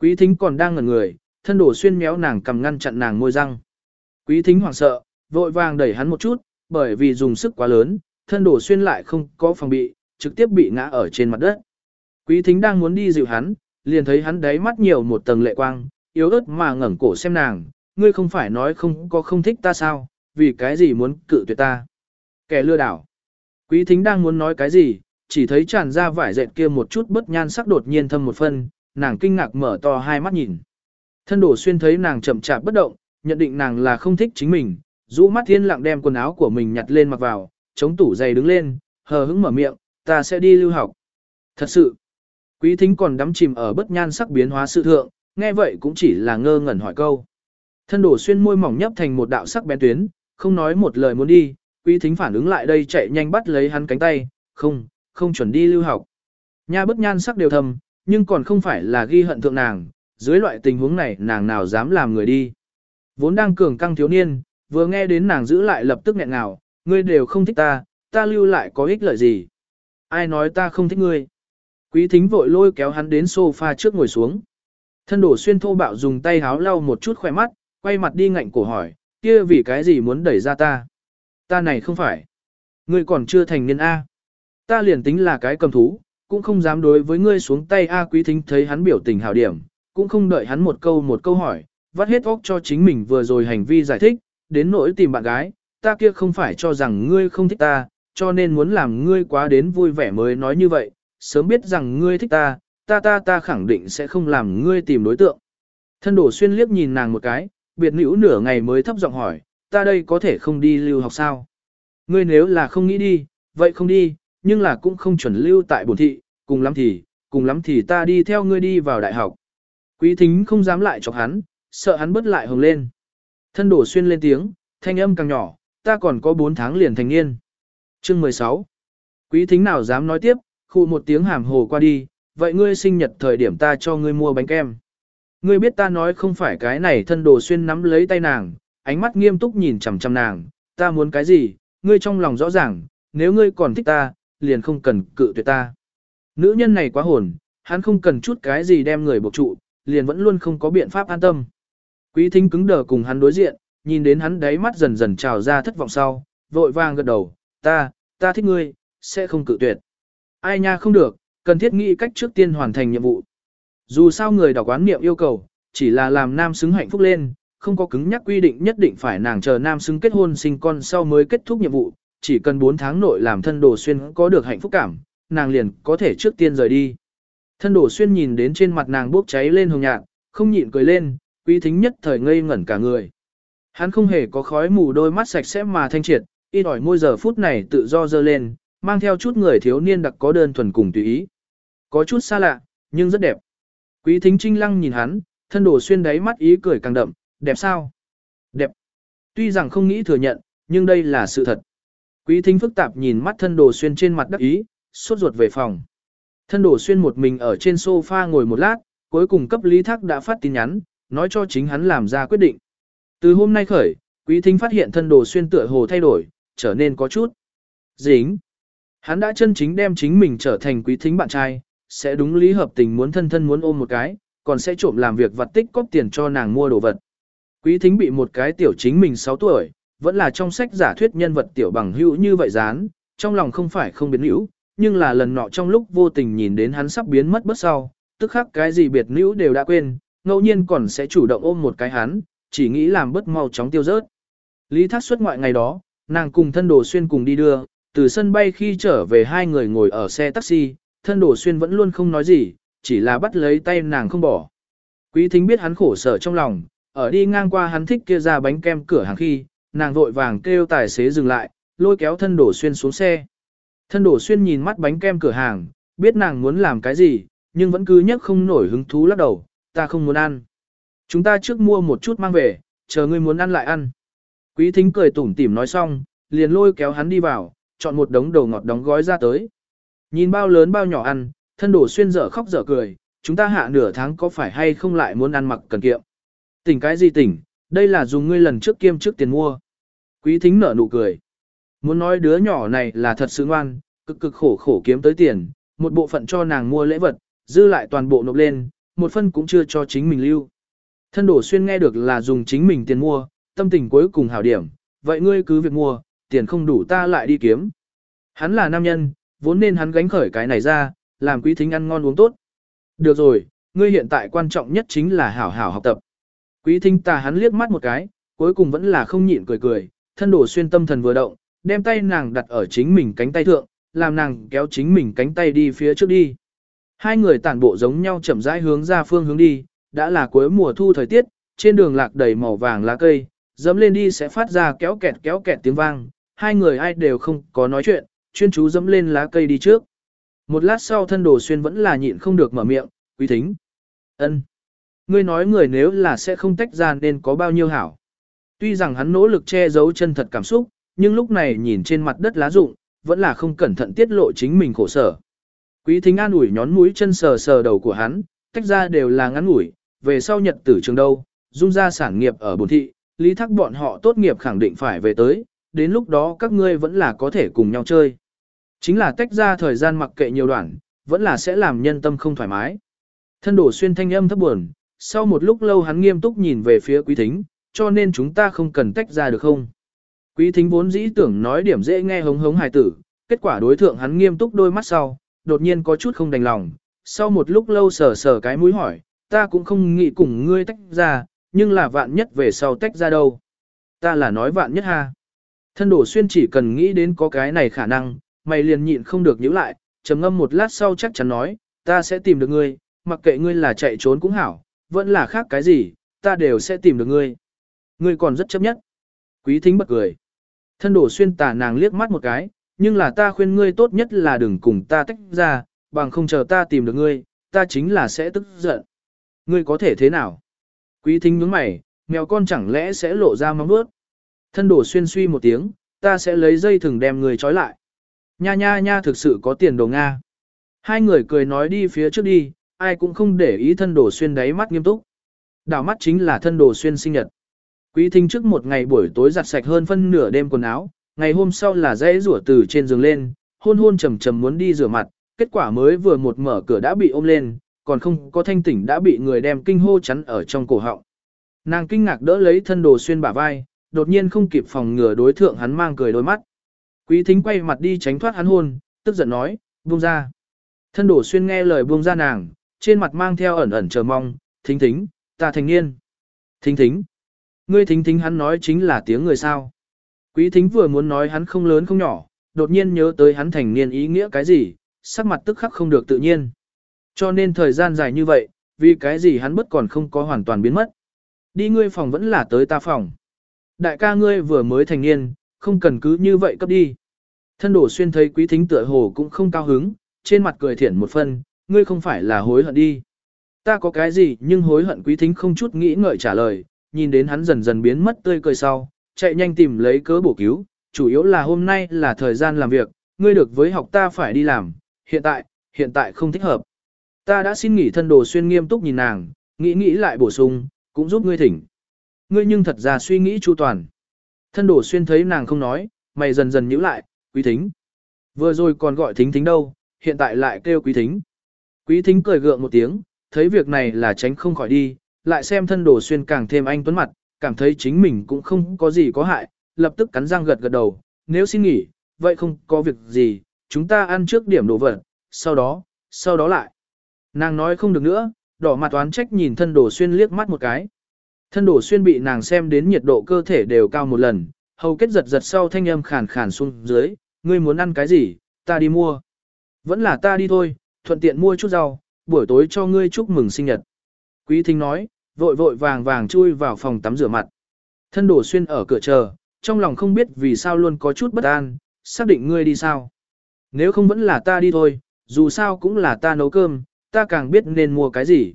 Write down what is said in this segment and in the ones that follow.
Quý thính còn đang ngẩn người, thân đổ xuyên méo nàng cầm ngăn chặn nàng môi răng. Quý thính hoảng sợ, vội vàng đẩy hắn một chút, bởi vì dùng sức quá lớn, thân đổ xuyên lại không có phòng bị, trực tiếp bị ngã ở trên mặt đất. Quý thính đang muốn đi dịu hắn, liền thấy hắn đáy mắt nhiều một tầng lệ quang, yếu ớt mà ngẩng cổ xem nàng, ngươi không phải nói không có không thích ta sao, vì cái gì muốn cự tuyệt ta. Kẻ lừa đảo. Quý thính đang muốn nói cái gì, chỉ thấy tràn ra vải dệt kia một chút bất nhan sắc đột nhiên thâm một phân, nàng kinh ngạc mở to hai mắt nhìn. Thân đổ xuyên thấy nàng chậm chạp bất động, nhận định nàng là không thích chính mình, rũ mắt thiên lặng đem quần áo của mình nhặt lên mặc vào, chống tủ giày đứng lên, hờ hững mở miệng, ta sẽ đi lưu học. Thật sự, quý thính còn đắm chìm ở bất nhan sắc biến hóa sự thượng, nghe vậy cũng chỉ là ngơ ngẩn hỏi câu. Thân đổ xuyên môi mỏng nhấp thành một đạo sắc bén tuyến, không nói một lời muốn đi, quý thính phản ứng lại đây chạy nhanh bắt lấy hắn cánh tay, không, không chuẩn đi lưu học. Nha bất nhan sắc đều thầm, nhưng còn không phải là ghi hận thượng nàng, dưới loại tình huống này nàng nào dám làm người đi. Vốn đang cường căng thiếu niên, vừa nghe đến nàng giữ lại lập tức nghẹn ngào, ngươi đều không thích ta, ta lưu lại có ích lợi gì. Ai nói ta không thích ngươi. Quý thính vội lôi kéo hắn đến sofa trước ngồi xuống. Thân đổ xuyên thô bạo dùng tay háo lau một chút khỏe mắt, quay mặt đi ngạnh cổ hỏi, kia vì cái gì muốn đẩy ra ta. Ta này không phải. Ngươi còn chưa thành niên A. Ta liền tính là cái cầm thú, cũng không dám đối với ngươi xuống tay A quý thính thấy hắn biểu tình hảo điểm, cũng không đợi hắn một câu một câu hỏi, vắt hết óc cho chính mình vừa rồi hành vi giải thích, đến nỗi tìm bạn gái, ta kia không phải cho rằng ngươi không thích ta, cho nên muốn làm ngươi quá đến vui vẻ mới nói như vậy, sớm biết rằng ngươi thích ta, ta ta ta khẳng định sẽ không làm ngươi tìm đối tượng. Thân đổ xuyên liếc nhìn nàng một cái, biệt nữ nửa ngày mới thấp giọng hỏi, ta đây có thể không đi lưu học sao? Ngươi nếu là không nghĩ đi, vậy không đi, nhưng là cũng không chuẩn lưu tại bổn thị, cùng lắm thì, cùng lắm thì ta đi theo ngươi đi vào đại học. Quý thính không dám lại chọc hắn, sợ hắn bớt lại hồng lên. Thân đổ xuyên lên tiếng, thanh âm càng nhỏ, ta còn có 4 tháng liền thành niên. Chương 16. Quý thính nào dám nói tiếp, khu một tiếng hàm hồ qua đi, vậy ngươi sinh nhật thời điểm ta cho ngươi mua bánh kem. Ngươi biết ta nói không phải cái này thân đồ xuyên nắm lấy tay nàng, ánh mắt nghiêm túc nhìn chằm chằm nàng, ta muốn cái gì, ngươi trong lòng rõ ràng, nếu ngươi còn thích ta, liền không cần cự tuyệt ta. Nữ nhân này quá hồn, hắn không cần chút cái gì đem người buộc trụ, liền vẫn luôn không có biện pháp an tâm. Quý thính cứng đờ cùng hắn đối diện, nhìn đến hắn đáy mắt dần dần trào ra thất vọng sau, vội vàng gật đầu, ta, ta thích ngươi, sẽ không cự tuyệt. Ai nha không được, cần thiết nghĩ cách trước tiên hoàn thành nhiệm vụ. Dù sao người đọc quán niệm yêu cầu, chỉ là làm nam xứng hạnh phúc lên, không có cứng nhắc quy định nhất định phải nàng chờ nam xứng kết hôn sinh con sau mới kết thúc nhiệm vụ, chỉ cần 4 tháng nội làm thân đồ xuyên có được hạnh phúc cảm, nàng liền có thể trước tiên rời đi. Thân đồ xuyên nhìn đến trên mặt nàng bốc cháy lên hồng nhạt, không nhịn cười lên, quý thính nhất thời ngây ngẩn cả người. Hắn không hề có khói mù đôi mắt sạch sẽ mà thanh triệt, y ỏi môi giờ phút này tự do dơ lên, mang theo chút người thiếu niên đặc có đơn thuần cùng tùy ý. Có chút xa lạ, nhưng rất đẹp. Quý thính trinh lăng nhìn hắn, thân đồ xuyên đáy mắt ý cười càng đậm, đẹp sao? Đẹp. Tuy rằng không nghĩ thừa nhận, nhưng đây là sự thật. Quý thính phức tạp nhìn mắt thân đồ xuyên trên mặt đắc ý, suốt ruột về phòng. Thân đồ xuyên một mình ở trên sofa ngồi một lát, cuối cùng cấp lý thác đã phát tin nhắn, nói cho chính hắn làm ra quyết định. Từ hôm nay khởi, quý thính phát hiện thân đồ xuyên tựa hồ thay đổi, trở nên có chút dính. Hắn đã chân chính đem chính mình trở thành quý thính bạn trai, sẽ đúng lý hợp tình muốn thân thân muốn ôm một cái, còn sẽ trộm làm việc vặt tích cóp tiền cho nàng mua đồ vật. Quý thính bị một cái tiểu chính mình 6 tuổi, vẫn là trong sách giả thuyết nhân vật tiểu bằng hữu như vậy dán, trong lòng không phải không biến hữu, nhưng là lần nọ trong lúc vô tình nhìn đến hắn sắp biến mất bất sau, tức khắc cái gì biệt hữu đều đã quên, ngẫu nhiên còn sẽ chủ động ôm một cái hắn, chỉ nghĩ làm bất mau chóng tiêu rớt. Lý thác xuất ngoại ngày đó, nàng cùng thân đồ xuyên cùng đi đưa, từ sân bay khi trở về hai người ngồi ở xe taxi, thân đồ xuyên vẫn luôn không nói gì, chỉ là bắt lấy tay nàng không bỏ. Quý thính biết hắn khổ sở trong lòng, ở đi ngang qua hắn thích kia ra bánh kem cửa hàng khi, nàng vội vàng kêu tài xế dừng lại, lôi kéo thân đổ xuyên xuống xe. Thân đổ xuyên nhìn mắt bánh kem cửa hàng, biết nàng muốn làm cái gì, nhưng vẫn cứ nhấc không nổi hứng thú lắc đầu, ta không muốn ăn. Chúng ta trước mua một chút mang về, chờ ngươi muốn ăn lại ăn. Quý thính cười tủm tỉm nói xong, liền lôi kéo hắn đi vào, chọn một đống đồ ngọt đóng gói ra tới. Nhìn bao lớn bao nhỏ ăn, thân đổ xuyên dở khóc dở cười, chúng ta hạ nửa tháng có phải hay không lại muốn ăn mặc cần kiệm. Tỉnh cái gì tỉnh, đây là dùng ngươi lần trước kiêm trước tiền mua. Quý thính nở nụ cười. Muốn nói đứa nhỏ này là thật sự ngoan, cực cực khổ khổ kiếm tới tiền, một bộ phận cho nàng mua lễ vật, dư lại toàn bộ nộp lên, một phân cũng chưa cho chính mình lưu. Thân đổ xuyên nghe được là dùng chính mình tiền mua, tâm tình cuối cùng hảo điểm, vậy ngươi cứ việc mua, tiền không đủ ta lại đi kiếm. Hắn là nam nhân, vốn nên hắn gánh khởi cái này ra, làm quý thính ăn ngon uống tốt. Được rồi, ngươi hiện tại quan trọng nhất chính là hảo hảo học tập. Quý thính ta hắn liếc mắt một cái, cuối cùng vẫn là không nhịn cười cười, thân đổ xuyên tâm thần vừa động, đem tay nàng đặt ở chính mình cánh tay thượng, làm nàng kéo chính mình cánh tay đi phía trước đi. Hai người tản bộ giống nhau chậm rãi hướng ra phương hướng đi, đã là cuối mùa thu thời tiết, trên đường lạc đầy màu vàng lá cây, dẫm lên đi sẽ phát ra kéo kẹt kéo kẹt tiếng vang, hai người ai đều không có nói chuyện, chuyên chú dẫm lên lá cây đi trước. Một lát sau thân đồ xuyên vẫn là nhịn không được mở miệng, quý thính. ân, Ngươi nói người nếu là sẽ không tách ra nên có bao nhiêu hảo. Tuy rằng hắn nỗ lực che giấu chân thật cảm xúc, nhưng lúc này nhìn trên mặt đất lá rụng, vẫn là không cẩn thận tiết lộ chính mình khổ sở. Quý thính an ủi nhón mũi chân sờ sờ đầu của hắn, tách ra đều là ngắn ngủi, về sau nhật tử trường đâu, dung ra sản nghiệp ở bồn thị, lý thác bọn họ tốt nghiệp khẳng định phải về tới, đến lúc đó các ngươi vẫn là có thể cùng nhau chơi. Chính là tách ra thời gian mặc kệ nhiều đoạn, vẫn là sẽ làm nhân tâm không thoải mái. Thân đổ xuyên thanh âm thấp buồn, sau một lúc lâu hắn nghiêm túc nhìn về phía quý thính, cho nên chúng ta không cần tách ra được không? Quý thính vốn dĩ tưởng nói điểm dễ nghe hống hống hài tử, kết quả đối thượng hắn nghiêm túc đôi mắt sau, đột nhiên có chút không đành lòng, sau một lúc lâu sờ sờ cái mũi hỏi, ta cũng không nghĩ cùng ngươi tách ra, nhưng là vạn nhất về sau tách ra đâu. Ta là nói vạn nhất ha. Thân đổ xuyên chỉ cần nghĩ đến có cái này khả năng, mày liền nhịn không được nhíu lại, trầm ngâm một lát sau chắc chắn nói, ta sẽ tìm được ngươi, mặc kệ ngươi là chạy trốn cũng hảo, vẫn là khác cái gì, ta đều sẽ tìm được ngươi. Ngươi còn rất chấp nhất. Quý thính bật cười. Thân đổ xuyên tà nàng liếc mắt một cái, nhưng là ta khuyên ngươi tốt nhất là đừng cùng ta tách ra, bằng không chờ ta tìm được ngươi, ta chính là sẽ tức giận. Ngươi có thể thế nào? Quý thính nhướng mày, mèo con chẳng lẽ sẽ lộ ra móng bước. Thân đổ xuyên suy một tiếng, ta sẽ lấy dây thừng đem người trói lại. Nha nha nha thực sự có tiền đồ Nga. Hai người cười nói đi phía trước đi, ai cũng không để ý thân đổ xuyên đáy mắt nghiêm túc. Đảo mắt chính là thân đồ xuyên sinh nhật. Quý thính trước một ngày buổi tối giặt sạch hơn phân nửa đêm quần áo, ngày hôm sau là dễ rủa từ trên giường lên, hôn hôn trầm trầm muốn đi rửa mặt, kết quả mới vừa một mở cửa đã bị ôm lên, còn không có thanh tỉnh đã bị người đem kinh hô chắn ở trong cổ họng. Nàng kinh ngạc đỡ lấy thân đồ xuyên bả vai, đột nhiên không kịp phòng ngừa đối thượng hắn mang cười đôi mắt. Quý thính quay mặt đi tránh thoát hắn hôn, tức giận nói, buông ra. Thân đồ xuyên nghe lời buông ra nàng, trên mặt mang theo ẩn ẩn chờ mong, thính thính, ta thành niên. Thính thính. Ngươi thính thính hắn nói chính là tiếng người sao. Quý thính vừa muốn nói hắn không lớn không nhỏ, đột nhiên nhớ tới hắn thành niên ý nghĩa cái gì, sắc mặt tức khắc không được tự nhiên. Cho nên thời gian dài như vậy, vì cái gì hắn bất còn không có hoàn toàn biến mất. Đi ngươi phòng vẫn là tới ta phòng. Đại ca ngươi vừa mới thành niên, không cần cứ như vậy cấp đi. Thân đổ xuyên thấy quý thính tựa hồ cũng không cao hứng, trên mặt cười thiển một phân, ngươi không phải là hối hận đi. Ta có cái gì nhưng hối hận quý thính không chút nghĩ ngợi trả lời, nhìn đến hắn dần dần biến mất tươi cười sau, chạy nhanh tìm lấy cớ bổ cứu, chủ yếu là hôm nay là thời gian làm việc, ngươi được với học ta phải đi làm, hiện tại, hiện tại không thích hợp. Ta đã xin nghỉ thân đồ xuyên nghiêm túc nhìn nàng, nghĩ nghĩ lại bổ sung, cũng giúp ngươi thỉnh. Ngươi nhưng thật ra suy nghĩ chu toàn. Thân đồ xuyên thấy nàng không nói, mày dần dần nhíu lại, quý thính. Vừa rồi còn gọi thính thính đâu, hiện tại lại kêu quý thính. Quý thính cười gượng một tiếng, thấy việc này là tránh không khỏi đi, lại xem thân đổ xuyên càng thêm anh tuấn mặt, cảm thấy chính mình cũng không có gì có hại, lập tức cắn răng gật gật đầu, nếu xin nghỉ, vậy không có việc gì, chúng ta ăn trước điểm đồ vật, sau đó, sau đó lại. Nàng nói không được nữa, đỏ mặt toán trách nhìn thân đổ xuyên liếc mắt một cái. Thân đổ xuyên bị nàng xem đến nhiệt độ cơ thể đều cao một lần, hầu kết giật giật sau thanh âm khàn khàn xuống dưới, ngươi muốn ăn cái gì, ta đi mua. Vẫn là ta đi thôi, thuận tiện mua chút rau, buổi tối cho ngươi chúc mừng sinh nhật. Quý thính nói, vội vội vàng vàng chui vào phòng tắm rửa mặt. Thân đổ xuyên ở cửa chờ, trong lòng không biết vì sao luôn có chút bất an, xác định ngươi đi sao. Nếu không vẫn là ta đi thôi, dù sao cũng là ta nấu cơm, ta càng biết nên mua cái gì.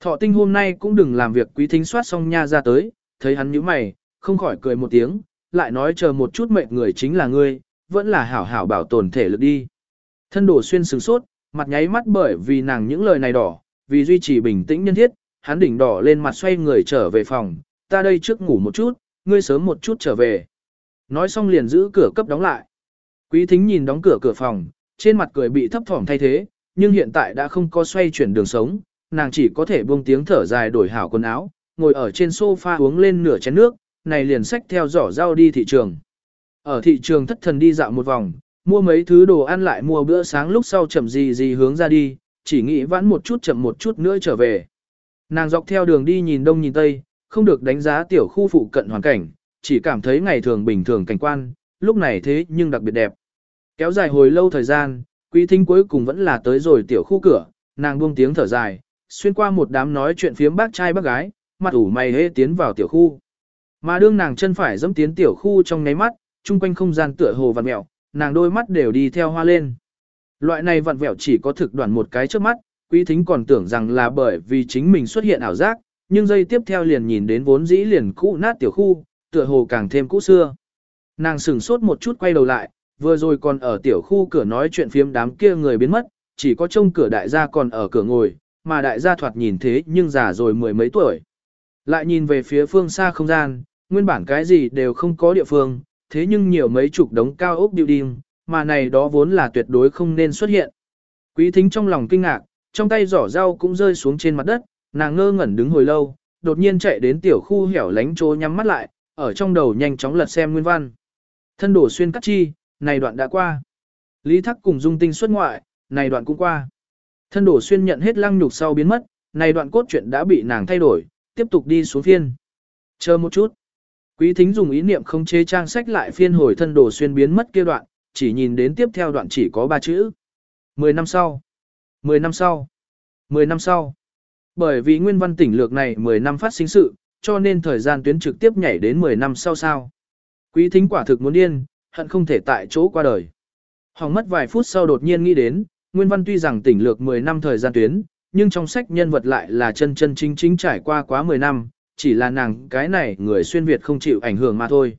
Thọ tinh hôm nay cũng đừng làm việc quý thính soát xong nha ra tới, thấy hắn nhíu mày, không khỏi cười một tiếng, lại nói chờ một chút mệnh người chính là ngươi, vẫn là hảo hảo bảo tồn thể lực đi. Thân đổ xuyên sừng sốt, mặt nháy mắt bởi vì nàng những lời này đỏ, vì duy trì bình tĩnh nhân thiết, hắn đỉnh đỏ lên mặt xoay người trở về phòng, ta đây trước ngủ một chút, ngươi sớm một chút trở về. Nói xong liền giữ cửa cấp đóng lại. Quý thính nhìn đóng cửa cửa phòng, trên mặt cười bị thấp thỏm thay thế, nhưng hiện tại đã không có xoay chuyển đường sống, nàng chỉ có thể buông tiếng thở dài đổi hảo quần áo, ngồi ở trên sofa uống lên nửa chén nước, này liền xách theo giỏ rau đi thị trường. Ở thị trường thất thần đi dạo một vòng, mua mấy thứ đồ ăn lại mua bữa sáng lúc sau chậm gì gì hướng ra đi, chỉ nghĩ vãn một chút chậm một chút nữa trở về. Nàng dọc theo đường đi nhìn đông nhìn tây, không được đánh giá tiểu khu phụ cận hoàn cảnh, chỉ cảm thấy ngày thường bình thường cảnh quan, lúc này thế nhưng đặc biệt đẹp. Kéo dài hồi lâu thời gian, quý thính cuối cùng vẫn là tới rồi tiểu khu cửa, nàng buông tiếng thở dài, xuyên qua một đám nói chuyện phiếm bác trai bác gái, mặt ủ mày hê tiến vào tiểu khu. Mà đương nàng chân phải dẫm tiến tiểu khu trong ngáy mắt, chung quanh không gian tựa hồ vặn mẹo, nàng đôi mắt đều đi theo hoa lên. Loại này vặn vẹo chỉ có thực đoạn một cái trước mắt, quý thính còn tưởng rằng là bởi vì chính mình xuất hiện ảo giác, nhưng giây tiếp theo liền nhìn đến vốn dĩ liền cũ nát tiểu khu, tựa hồ càng thêm cũ xưa. Nàng sửng sốt một chút quay đầu lại, vừa rồi còn ở tiểu khu cửa nói chuyện phiếm đám kia người biến mất, chỉ có trông cửa đại gia còn ở cửa ngồi, mà đại gia thoạt nhìn thế nhưng già rồi mười mấy tuổi. Lại nhìn về phía phương xa không gian, nguyên bản cái gì đều không có địa phương, thế nhưng nhiều mấy chục đống cao ốc building, mà này đó vốn là tuyệt đối không nên xuất hiện. Quý thính trong lòng kinh ngạc, trong tay giỏ rau cũng rơi xuống trên mặt đất, nàng ngơ ngẩn đứng hồi lâu, đột nhiên chạy đến tiểu khu hẻo lánh chỗ nhắm mắt lại, ở trong đầu nhanh chóng lật xem nguyên văn. Thân đổ xuyên cắt chi, này đoạn đã qua. Lý Thắc cùng Dung Tinh xuất ngoại, này đoạn cũng qua. Thân đổ xuyên nhận hết lăng nhục sau biến mất, này đoạn cốt truyện đã bị nàng thay đổi, tiếp tục đi xuống phiên. Chờ một chút. Quý thính dùng ý niệm không chế trang sách lại phiên hồi thân đổ xuyên biến mất kia đoạn, chỉ nhìn đến tiếp theo đoạn chỉ có ba chữ. Mười năm sau. Mười năm sau. Mười năm sau. Bởi vì nguyên văn tỉnh lược này 10 năm phát sinh sự, cho nên thời gian tuyến trực tiếp nhảy đến 10 năm sau sao. Quý thính quả thực muốn điên, hận không thể tại chỗ qua đời. Hoàng mất vài phút sau đột nhiên nghĩ đến, nguyên văn tuy rằng tỉnh lược 10 năm thời gian tuyến, nhưng trong sách nhân vật lại là chân chân chính chính trải qua quá 10 năm, chỉ là nàng cái này người xuyên Việt không chịu ảnh hưởng mà thôi.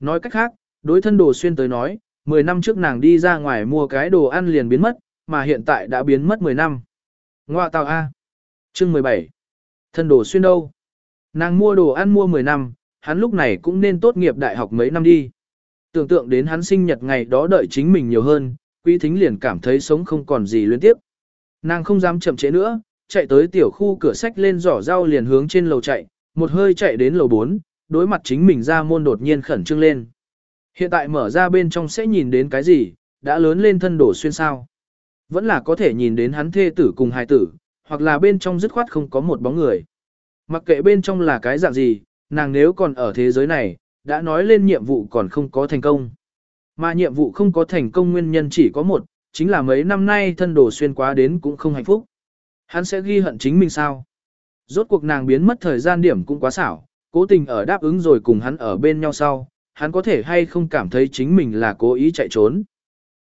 Nói cách khác, đối thân đồ xuyên tới nói, 10 năm trước nàng đi ra ngoài mua cái đồ ăn liền biến mất, mà hiện tại đã biến mất 10 năm. Ngoa tào A. Chương 17. Thân đồ xuyên đâu? Nàng mua đồ ăn mua 10 năm, hắn lúc này cũng nên tốt nghiệp đại học mấy năm đi. Tưởng tượng đến hắn sinh nhật ngày đó đợi chính mình nhiều hơn, quý thính liền cảm thấy sống không còn gì luyến tiếp. Nàng không dám chậm trễ nữa, chạy tới tiểu khu cửa sách lên giỏ rau liền hướng trên lầu chạy, một hơi chạy đến lầu 4, đối mặt chính mình ra môn đột nhiên khẩn trương lên. Hiện tại mở ra bên trong sẽ nhìn đến cái gì, đã lớn lên thân đổ xuyên sao. Vẫn là có thể nhìn đến hắn thê tử cùng hài tử, hoặc là bên trong dứt khoát không có một bóng người. Mặc kệ bên trong là cái dạng gì, nàng nếu còn ở thế giới này, đã nói lên nhiệm vụ còn không có thành công. Mà nhiệm vụ không có thành công nguyên nhân chỉ có một, chính là mấy năm nay thân đồ xuyên quá đến cũng không hạnh phúc. Hắn sẽ ghi hận chính mình sao? Rốt cuộc nàng biến mất thời gian điểm cũng quá xảo, cố tình ở đáp ứng rồi cùng hắn ở bên nhau sau, hắn có thể hay không cảm thấy chính mình là cố ý chạy trốn.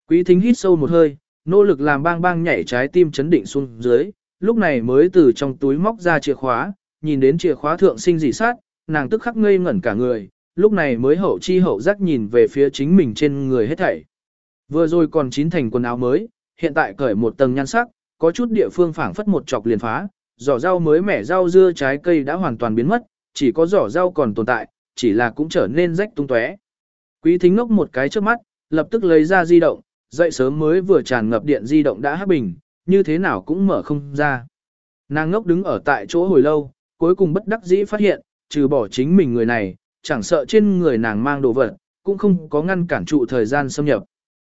Quý thính hít sâu một hơi, nỗ lực làm bang bang nhảy trái tim chấn định xuống dưới, lúc này mới từ trong túi móc ra chìa khóa, nhìn đến chìa khóa thượng sinh dị sát, nàng tức khắc ngây ngẩn cả người, lúc này mới hậu chi hậu giác nhìn về phía chính mình trên người hết thảy. Vừa rồi còn chín thành quần áo mới, hiện tại cởi một tầng nhan sắc, có chút địa phương phảng phất một chọc liền phá, giỏ rau mới mẻ rau dưa trái cây đã hoàn toàn biến mất, chỉ có giỏ rau còn tồn tại, chỉ là cũng trở nên rách tung tóe. Quý thính ngốc một cái trước mắt, lập tức lấy ra di động, dậy sớm mới vừa tràn ngập điện di động đã hắc bình, như thế nào cũng mở không ra. Nàng ngốc đứng ở tại chỗ hồi lâu, cuối cùng bất đắc dĩ phát hiện, trừ bỏ chính mình người này, chẳng sợ trên người nàng mang đồ vật, cũng không có ngăn cản trụ thời gian xâm nhập.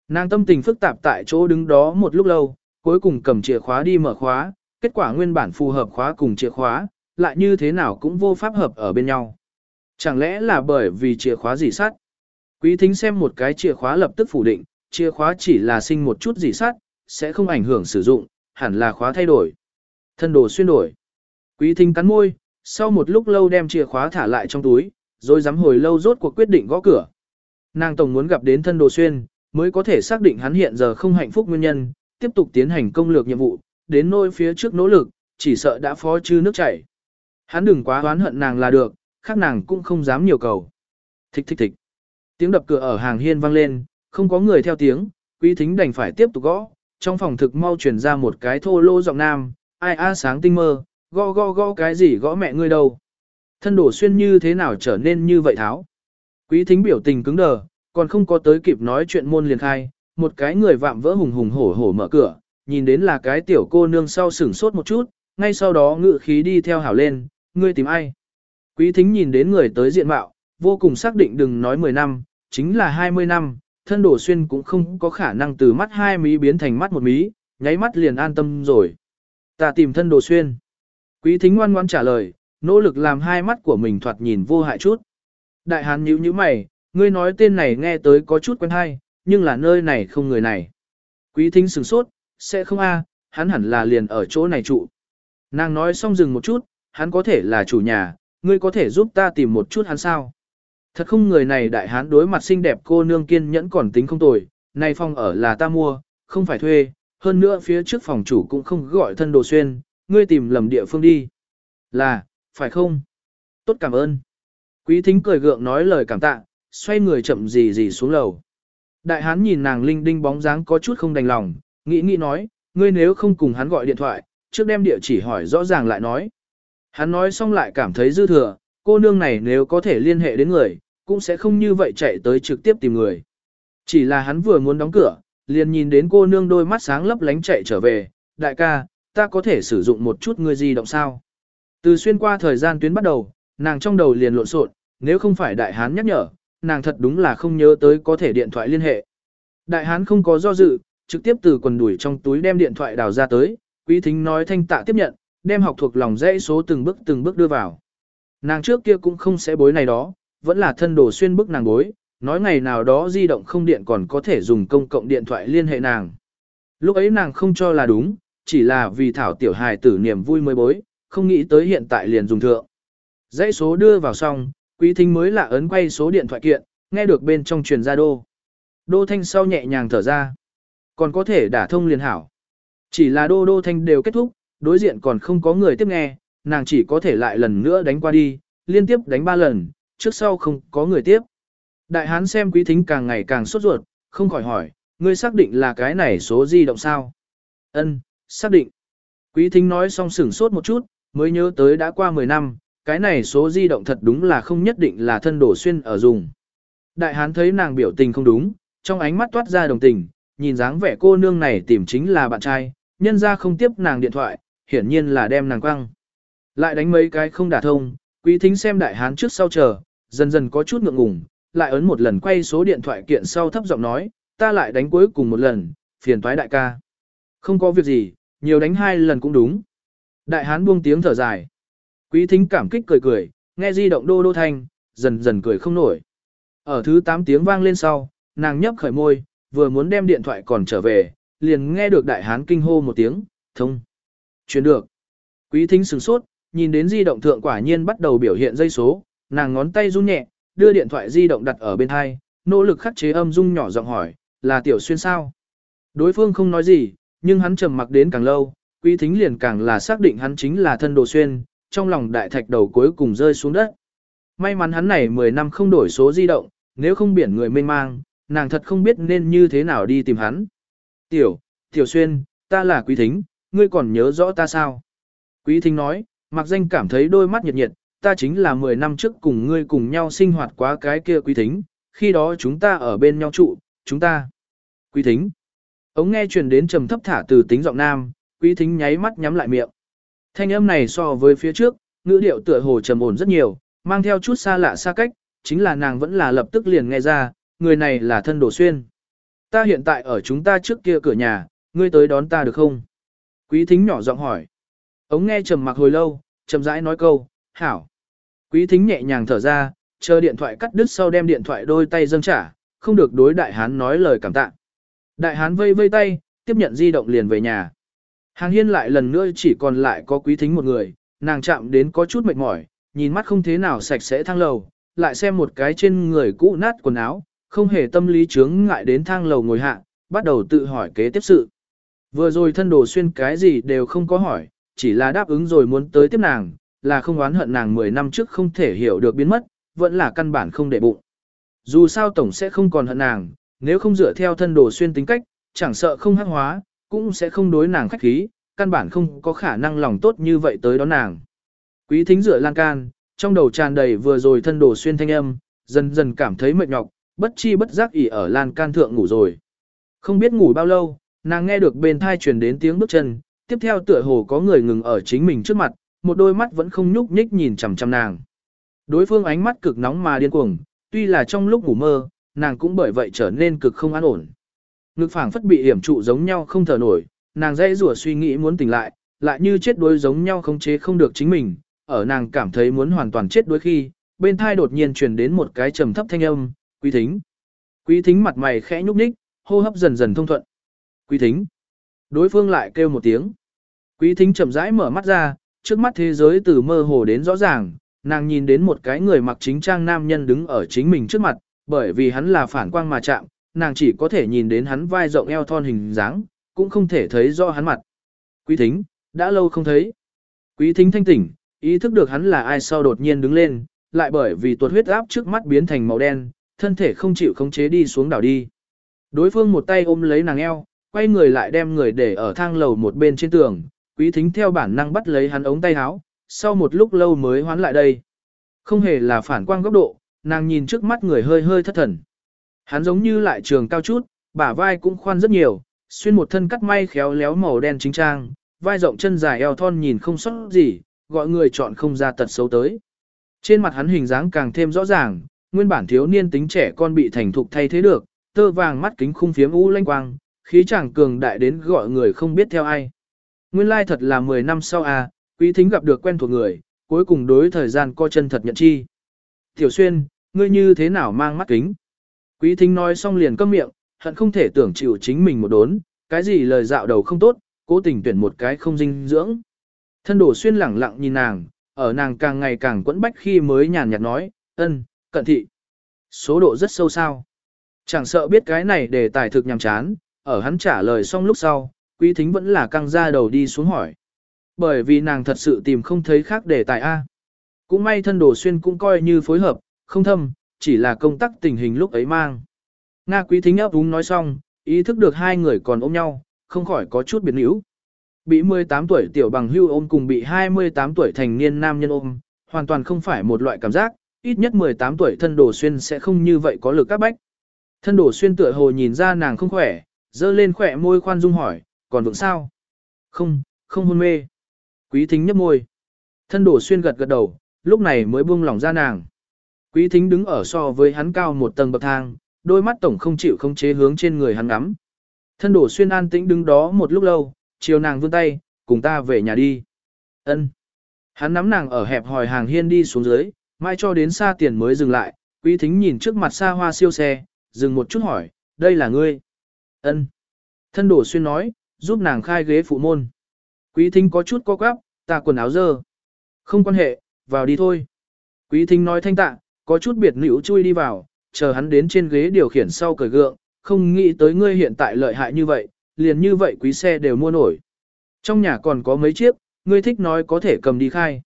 Nàng tâm tình phức tạp tại chỗ đứng đó một lúc lâu, cuối cùng cầm chìa khóa đi mở khóa, kết quả nguyên bản phù hợp khóa cùng chìa khóa, lại như thế nào cũng vô pháp hợp ở bên nhau. Chẳng lẽ là bởi vì chìa khóa gì sắt? Quý thính xem một cái chìa khóa lập tức phủ định, chìa khóa chỉ là sinh một chút gì sát, sẽ không ảnh hưởng sử dụng, hẳn là khóa thay đổi. Thân đồ xuyên đổi. Quý thính cắn môi, sau một lúc lâu đem chìa khóa thả lại trong túi, rồi dám hồi lâu rốt cuộc quyết định gõ cửa. Nàng tổng muốn gặp đến thân đồ xuyên, mới có thể xác định hắn hiện giờ không hạnh phúc nguyên nhân, tiếp tục tiến hành công lược nhiệm vụ, đến nôi phía trước nỗ lực, chỉ sợ đã phó chư nước chảy. Hắn đừng quá oán hận nàng là được, khác nàng cũng không dám nhiều cầu. Thích thích thích. Tiếng đập cửa ở hàng hiên vang lên, không có người theo tiếng, quý thính đành phải tiếp tục gõ, trong phòng thực mau truyền ra một cái thô lô giọng nam, ai a sáng tinh mơ, gõ gõ gõ cái gì gõ mẹ ngươi đâu. Thân đổ xuyên như thế nào trở nên như vậy tháo. Quý thính biểu tình cứng đờ, còn không có tới kịp nói chuyện môn liền khai, một cái người vạm vỡ hùng hùng hổ hổ mở cửa, nhìn đến là cái tiểu cô nương sau sửng sốt một chút, ngay sau đó ngự khí đi theo hảo lên, ngươi tìm ai? Quý thính nhìn đến người tới diện mạo, vô cùng xác định đừng nói 10 năm, chính là 20 năm, thân đổ xuyên cũng không có khả năng từ mắt hai mí biến thành mắt một mí, nháy mắt liền an tâm rồi. Ta tìm thân đồ xuyên. Quý thính ngoan ngoan trả lời, nỗ lực làm hai mắt của mình thoạt nhìn vô hại chút. Đại hán nhíu nhíu mày, ngươi nói tên này nghe tới có chút quen hay, nhưng là nơi này không người này. Quý thính sửng sốt, sẽ không a, hắn hẳn là liền ở chỗ này trụ. Nàng nói xong dừng một chút, hắn có thể là chủ nhà, ngươi có thể giúp ta tìm một chút hắn sao? Thật không người này đại hán đối mặt xinh đẹp cô nương kiên nhẫn còn tính không tồi, này phòng ở là ta mua, không phải thuê, hơn nữa phía trước phòng chủ cũng không gọi thân đồ xuyên, ngươi tìm lầm địa phương đi. Là, phải không? Tốt cảm ơn. Quý thính cười gượng nói lời cảm tạ, xoay người chậm gì gì xuống lầu. Đại hán nhìn nàng linh đinh bóng dáng có chút không đành lòng, nghĩ nghĩ nói, ngươi nếu không cùng hắn gọi điện thoại, trước đem địa chỉ hỏi rõ ràng lại nói. Hắn nói xong lại cảm thấy dư thừa, cô nương này nếu có thể liên hệ đến người, cũng sẽ không như vậy chạy tới trực tiếp tìm người. Chỉ là hắn vừa muốn đóng cửa, liền nhìn đến cô nương đôi mắt sáng lấp lánh chạy trở về, đại ca, ta có thể sử dụng một chút người di động sao. Từ xuyên qua thời gian tuyến bắt đầu, nàng trong đầu liền lộn xộn, nếu không phải đại hán nhắc nhở, nàng thật đúng là không nhớ tới có thể điện thoại liên hệ. Đại hán không có do dự, trực tiếp từ quần đuổi trong túi đem điện thoại đào ra tới, quý thính nói thanh tạ tiếp nhận, đem học thuộc lòng dãy số từng bước từng bước đưa vào. Nàng trước kia cũng không sẽ bối này đó, vẫn là thân đồ xuyên bức nàng bối, nói ngày nào đó di động không điện còn có thể dùng công cộng điện thoại liên hệ nàng. Lúc ấy nàng không cho là đúng, chỉ là vì thảo tiểu hài tử niềm vui mới bối, không nghĩ tới hiện tại liền dùng thượng. Dãy số đưa vào xong, quý thính mới lạ ấn quay số điện thoại kiện, nghe được bên trong truyền ra đô. Đô thanh sau nhẹ nhàng thở ra. Còn có thể đả thông liền hảo. Chỉ là đô đô thanh đều kết thúc, đối diện còn không có người tiếp nghe, nàng chỉ có thể lại lần nữa đánh qua đi, liên tiếp đánh ba lần, trước sau không có người tiếp. Đại hán xem quý thính càng ngày càng sốt ruột, không khỏi hỏi, ngươi xác định là cái này số di động sao? Ân, xác định. Quý thính nói xong sửng sốt một chút, mới nhớ tới đã qua 10 năm, cái này số di động thật đúng là không nhất định là thân đổ xuyên ở dùng. Đại hán thấy nàng biểu tình không đúng, trong ánh mắt toát ra đồng tình, nhìn dáng vẻ cô nương này tìm chính là bạn trai, nhân ra không tiếp nàng điện thoại, hiển nhiên là đem nàng quăng. Lại đánh mấy cái không đả thông, quý thính xem đại hán trước sau chờ, dần dần có chút ngượng ngùng, lại ấn một lần quay số điện thoại kiện sau thấp giọng nói, ta lại đánh cuối cùng một lần, phiền toái đại ca. Không có việc gì, nhiều đánh hai lần cũng đúng. Đại hán buông tiếng thở dài. Quý thính cảm kích cười cười, nghe di động đô đô thanh, dần dần cười không nổi. Ở thứ 8 tiếng vang lên sau, nàng nhấp khởi môi, vừa muốn đem điện thoại còn trở về, liền nghe được đại hán kinh hô một tiếng, thông. Chuyển được. Quý thính sửng sốt, nhìn đến di động thượng quả nhiên bắt đầu biểu hiện dây số, nàng ngón tay run nhẹ, đưa điện thoại di động đặt ở bên hai, nỗ lực khắc chế âm dung nhỏ giọng hỏi, là tiểu xuyên sao? Đối phương không nói gì, nhưng hắn trầm mặc đến càng lâu, quý thính liền càng là xác định hắn chính là thân đồ xuyên, trong lòng đại thạch đầu cuối cùng rơi xuống đất. May mắn hắn này 10 năm không đổi số di động, nếu không biển người mênh mang, nàng thật không biết nên như thế nào đi tìm hắn. Tiểu, tiểu xuyên, ta là quý thính, ngươi còn nhớ rõ ta sao? Quý thính nói, mặc danh cảm thấy đôi mắt nhiệt nhiệt, ta chính là 10 năm trước cùng ngươi cùng nhau sinh hoạt quá cái kia quý thính, khi đó chúng ta ở bên nhau trụ, chúng ta. Quý thính. Ống nghe truyền đến trầm thấp thả từ tính giọng nam, quý thính nháy mắt nhắm lại miệng. Thanh âm này so với phía trước, ngữ điệu tựa hồ trầm ổn rất nhiều, mang theo chút xa lạ xa cách, chính là nàng vẫn là lập tức liền nghe ra, người này là thân đồ xuyên. Ta hiện tại ở chúng ta trước kia cửa nhà, ngươi tới đón ta được không? Quý thính nhỏ giọng hỏi. Ống nghe trầm mặc hồi lâu, trầm rãi nói câu, hảo. Quý thính nhẹ nhàng thở ra, chờ điện thoại cắt đứt sau đem điện thoại đôi tay dâng trả, không được đối đại hán nói lời cảm tạ. Đại hán vây vây tay, tiếp nhận di động liền về nhà. Hàng hiên lại lần nữa chỉ còn lại có quý thính một người, nàng chạm đến có chút mệt mỏi, nhìn mắt không thế nào sạch sẽ thang lầu, lại xem một cái trên người cũ nát quần áo, không hề tâm lý chướng ngại đến thang lầu ngồi hạ, bắt đầu tự hỏi kế tiếp sự. Vừa rồi thân đồ xuyên cái gì đều không có hỏi, chỉ là đáp ứng rồi muốn tới tiếp nàng, là không oán hận nàng 10 năm trước không thể hiểu được biến mất, vẫn là căn bản không để bụng. Dù sao tổng sẽ không còn hận nàng, nếu không dựa theo thân đồ xuyên tính cách, chẳng sợ không hắc hóa, cũng sẽ không đối nàng khách khí, căn bản không có khả năng lòng tốt như vậy tới đón nàng. Quý thính dựa lan can, trong đầu tràn đầy vừa rồi thân đồ xuyên thanh âm, dần dần cảm thấy mệt nhọc, bất chi bất giác ỉ ở lan can thượng ngủ rồi. Không biết ngủ bao lâu, nàng nghe được bên thai truyền đến tiếng bước chân, tiếp theo tựa hồ có người ngừng ở chính mình trước mặt, một đôi mắt vẫn không nhúc nhích nhìn chằm chằm nàng. Đối phương ánh mắt cực nóng mà điên cuồng, tuy là trong lúc ngủ mơ, nàng cũng bởi vậy trở nên cực không an ổn. Ngực phảng phất bị hiểm trụ giống nhau không thở nổi, nàng dãy rủa suy nghĩ muốn tỉnh lại, lại như chết đuối giống nhau không chế không được chính mình, ở nàng cảm thấy muốn hoàn toàn chết đuối khi, bên thai đột nhiên truyền đến một cái trầm thấp thanh âm, quý thính. Quý thính mặt mày khẽ nhúc nhích, hô hấp dần dần thông thuận. Quý thính. Đối phương lại kêu một tiếng. Quý thính chậm rãi mở mắt ra, trước mắt thế giới từ mơ hồ đến rõ ràng, nàng nhìn đến một cái người mặc chính trang nam nhân đứng ở chính mình trước mặt, bởi vì hắn là phản quang mà chạm, nàng chỉ có thể nhìn đến hắn vai rộng eo thon hình dáng, cũng không thể thấy rõ hắn mặt. Quý thính, đã lâu không thấy. Quý thính thanh tỉnh, ý thức được hắn là ai sau đột nhiên đứng lên, lại bởi vì tuột huyết áp trước mắt biến thành màu đen, thân thể không chịu khống chế đi xuống đảo đi. Đối phương một tay ôm lấy nàng eo, quay người lại đem người để ở thang lầu một bên trên tường, quý thính theo bản năng bắt lấy hắn ống tay áo, sau một lúc lâu mới hoán lại đây. Không hề là phản quang góc độ, nàng nhìn trước mắt người hơi hơi thất thần. Hắn giống như lại trường cao chút, bả vai cũng khoan rất nhiều, xuyên một thân cắt may khéo léo màu đen chính trang, vai rộng chân dài eo thon nhìn không sót gì, gọi người chọn không ra tật xấu tới. Trên mặt hắn hình dáng càng thêm rõ ràng, nguyên bản thiếu niên tính trẻ con bị thành thục thay thế được, tơ vàng mắt kính khung phiếm u lanh quang, khí chàng cường đại đến gọi người không biết theo ai. Nguyên lai thật là 10 năm sau à, quý thính gặp được quen thuộc người, cuối cùng đối thời gian co chân thật nhận chi. Tiểu xuyên, ngươi như thế nào mang mắt kính? Quý thính nói xong liền câm miệng, hận không thể tưởng chịu chính mình một đốn, cái gì lời dạo đầu không tốt, cố tình tuyển một cái không dinh dưỡng. Thân đổ xuyên lẳng lặng nhìn nàng, ở nàng càng ngày càng quẫn bách khi mới nhàn nhạt nói, ân, cận thị. Số độ rất sâu sao. Chẳng sợ biết cái này để tài thực nhằm chán, ở hắn trả lời xong lúc sau, quý thính vẫn là căng ra đầu đi xuống hỏi. Bởi vì nàng thật sự tìm không thấy khác để tài A. Cũng may thân đồ xuyên cũng coi như phối hợp, không thâm, chỉ là công tác tình hình lúc ấy mang. Nga quý thính ấp úng nói xong, ý thức được hai người còn ôm nhau, không khỏi có chút biệt níu. Bị 18 tuổi tiểu bằng hưu ôm cùng bị 28 tuổi thành niên nam nhân ôm, hoàn toàn không phải một loại cảm giác, ít nhất 18 tuổi thân đồ xuyên sẽ không như vậy có lực các bách. Thân đồ xuyên tựa hồ nhìn ra nàng không khỏe, dơ lên khỏe môi khoan dung hỏi, còn vững sao? Không, không hôn mê. Quý thính nhấp môi. Thân đổ xuyên gật gật đầu, lúc này mới buông lỏng ra nàng. Quý thính đứng ở so với hắn cao một tầng bậc thang, đôi mắt tổng không chịu không chế hướng trên người hắn ngắm. Thân đổ xuyên an tĩnh đứng đó một lúc lâu, chiều nàng vươn tay, cùng ta về nhà đi. Ân. Hắn nắm nàng ở hẹp hòi hàng hiên đi xuống dưới, mai cho đến xa tiền mới dừng lại, quý thính nhìn trước mặt xa hoa siêu xe, dừng một chút hỏi, đây là ngươi. Ân. Thân đổ xuyên nói, giúp nàng khai ghế phụ môn. Quý thính có chút co quắp, ta quần áo dơ. Không quan hệ, vào đi thôi. Quý thính nói thanh tạ, có chút biệt nữ chui đi vào, chờ hắn đến trên ghế điều khiển sau cởi gượng, không nghĩ tới ngươi hiện tại lợi hại như vậy, liền như vậy quý xe đều mua nổi. Trong nhà còn có mấy chiếc, ngươi thích nói có thể cầm đi khai.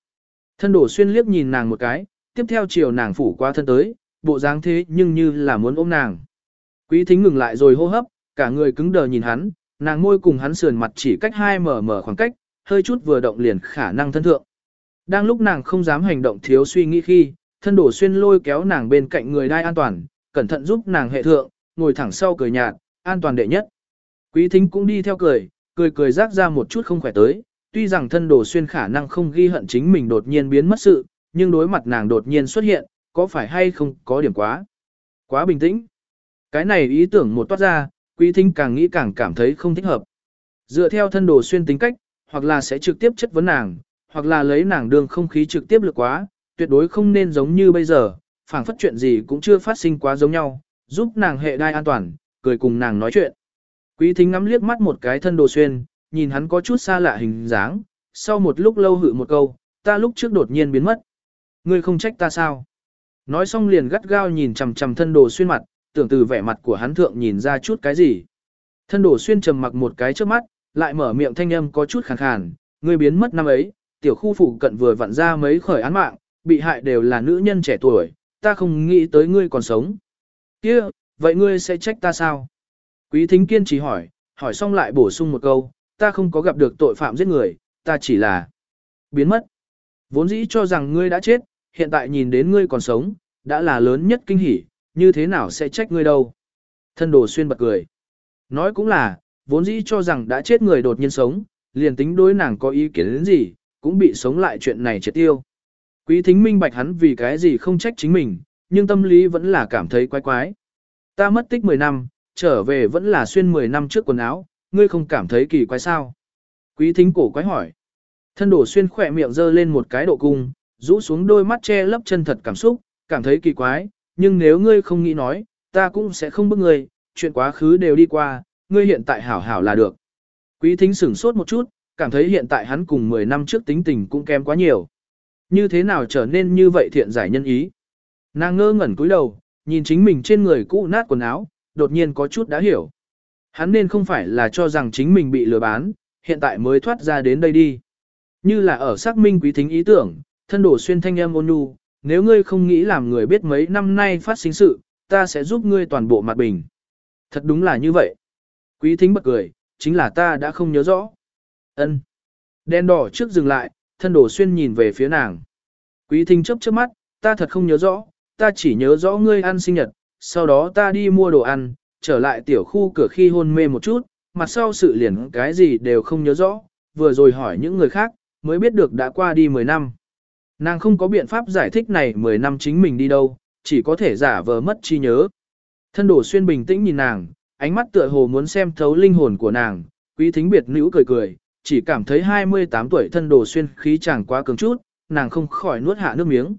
Thân đổ xuyên liếc nhìn nàng một cái, tiếp theo chiều nàng phủ qua thân tới, bộ dáng thế nhưng như là muốn ôm nàng. Quý thính ngừng lại rồi hô hấp, cả người cứng đờ nhìn hắn, nàng môi cùng hắn sườn mặt chỉ cách hai mở mở khoảng cách, hơi chút vừa động liền khả năng thân thượng. Đang lúc nàng không dám hành động thiếu suy nghĩ khi, thân đổ xuyên lôi kéo nàng bên cạnh người đai an toàn, cẩn thận giúp nàng hệ thượng, ngồi thẳng sau cười nhạt, an toàn đệ nhất. Quý thính cũng đi theo cười, cười cười rác ra một chút không khỏe tới, tuy rằng thân đồ xuyên khả năng không ghi hận chính mình đột nhiên biến mất sự, nhưng đối mặt nàng đột nhiên xuất hiện, có phải hay không có điểm quá. Quá bình tĩnh. Cái này ý tưởng một toát ra, quý thính càng nghĩ càng cảm thấy không thích hợp. Dựa theo thân đồ xuyên tính cách, hoặc là sẽ trực tiếp chất vấn nàng, hoặc là lấy nàng đường không khí trực tiếp lực quá, tuyệt đối không nên giống như bây giờ, phảng phất chuyện gì cũng chưa phát sinh quá giống nhau, giúp nàng hệ đai an toàn, cười cùng nàng nói chuyện. Quý thính ngắm liếc mắt một cái thân đồ xuyên, nhìn hắn có chút xa lạ hình dáng, sau một lúc lâu hự một câu, ta lúc trước đột nhiên biến mất. Ngươi không trách ta sao? Nói xong liền gắt gao nhìn chằm chằm thân đồ xuyên mặt, tưởng từ vẻ mặt của hắn thượng nhìn ra chút cái gì. Thân đổ xuyên trầm mặc một cái trước mắt, lại mở miệng thanh âm có chút khàn khàn, người biến mất năm ấy, tiểu khu phụ cận vừa vặn ra mấy khởi án mạng, bị hại đều là nữ nhân trẻ tuổi, ta không nghĩ tới ngươi còn sống. kia vậy ngươi sẽ trách ta sao? Quý thính kiên trì hỏi, hỏi xong lại bổ sung một câu, ta không có gặp được tội phạm giết người, ta chỉ là biến mất. Vốn dĩ cho rằng ngươi đã chết, hiện tại nhìn đến ngươi còn sống, đã là lớn nhất kinh hỉ, như thế nào sẽ trách ngươi đâu. Thân đồ xuyên bật cười. Nói cũng là, vốn dĩ cho rằng đã chết người đột nhiên sống, liền tính đối nàng có ý kiến đến gì, cũng bị sống lại chuyện này triệt tiêu. Quý thính minh bạch hắn vì cái gì không trách chính mình, nhưng tâm lý vẫn là cảm thấy quái quái. Ta mất tích 10 năm, trở về vẫn là xuyên 10 năm trước quần áo, ngươi không cảm thấy kỳ quái sao? Quý thính cổ quái hỏi. Thân đổ xuyên khỏe miệng dơ lên một cái độ cung, rũ xuống đôi mắt che lấp chân thật cảm xúc, cảm thấy kỳ quái, nhưng nếu ngươi không nghĩ nói, ta cũng sẽ không bức ngươi, chuyện quá khứ đều đi qua, ngươi hiện tại hảo hảo là được. Quý thính sửng sốt một chút, cảm thấy hiện tại hắn cùng 10 năm trước tính tình cũng kém quá nhiều. Như thế nào trở nên như vậy thiện giải nhân ý? Nàng ngơ ngẩn cúi đầu, nhìn chính mình trên người cũ nát quần áo, đột nhiên có chút đã hiểu. Hắn nên không phải là cho rằng chính mình bị lừa bán, hiện tại mới thoát ra đến đây đi. Như là ở xác minh quý thính ý tưởng, thân đổ xuyên thanh âm ôn nhu, nếu ngươi không nghĩ làm người biết mấy năm nay phát sinh sự, ta sẽ giúp ngươi toàn bộ mặt bình. Thật đúng là như vậy. Quý thính bật cười, chính là ta đã không nhớ rõ. ân Đen đỏ trước dừng lại, thân đổ xuyên nhìn về phía nàng. Quý thính chấp chớp mắt, ta thật không nhớ rõ, ta chỉ nhớ rõ ngươi ăn sinh nhật, sau đó ta đi mua đồ ăn, trở lại tiểu khu cửa khi hôn mê một chút, mặt sau sự liền cái gì đều không nhớ rõ, vừa rồi hỏi những người khác, mới biết được đã qua đi 10 năm. Nàng không có biện pháp giải thích này 10 năm chính mình đi đâu, chỉ có thể giả vờ mất trí nhớ. Thân đổ xuyên bình tĩnh nhìn nàng, ánh mắt tựa hồ muốn xem thấu linh hồn của nàng, quý thính biệt nữ cười cười, chỉ cảm thấy 28 tuổi thân đổ xuyên khí chẳng quá cứng chút, nàng không khỏi nuốt hạ nước miếng.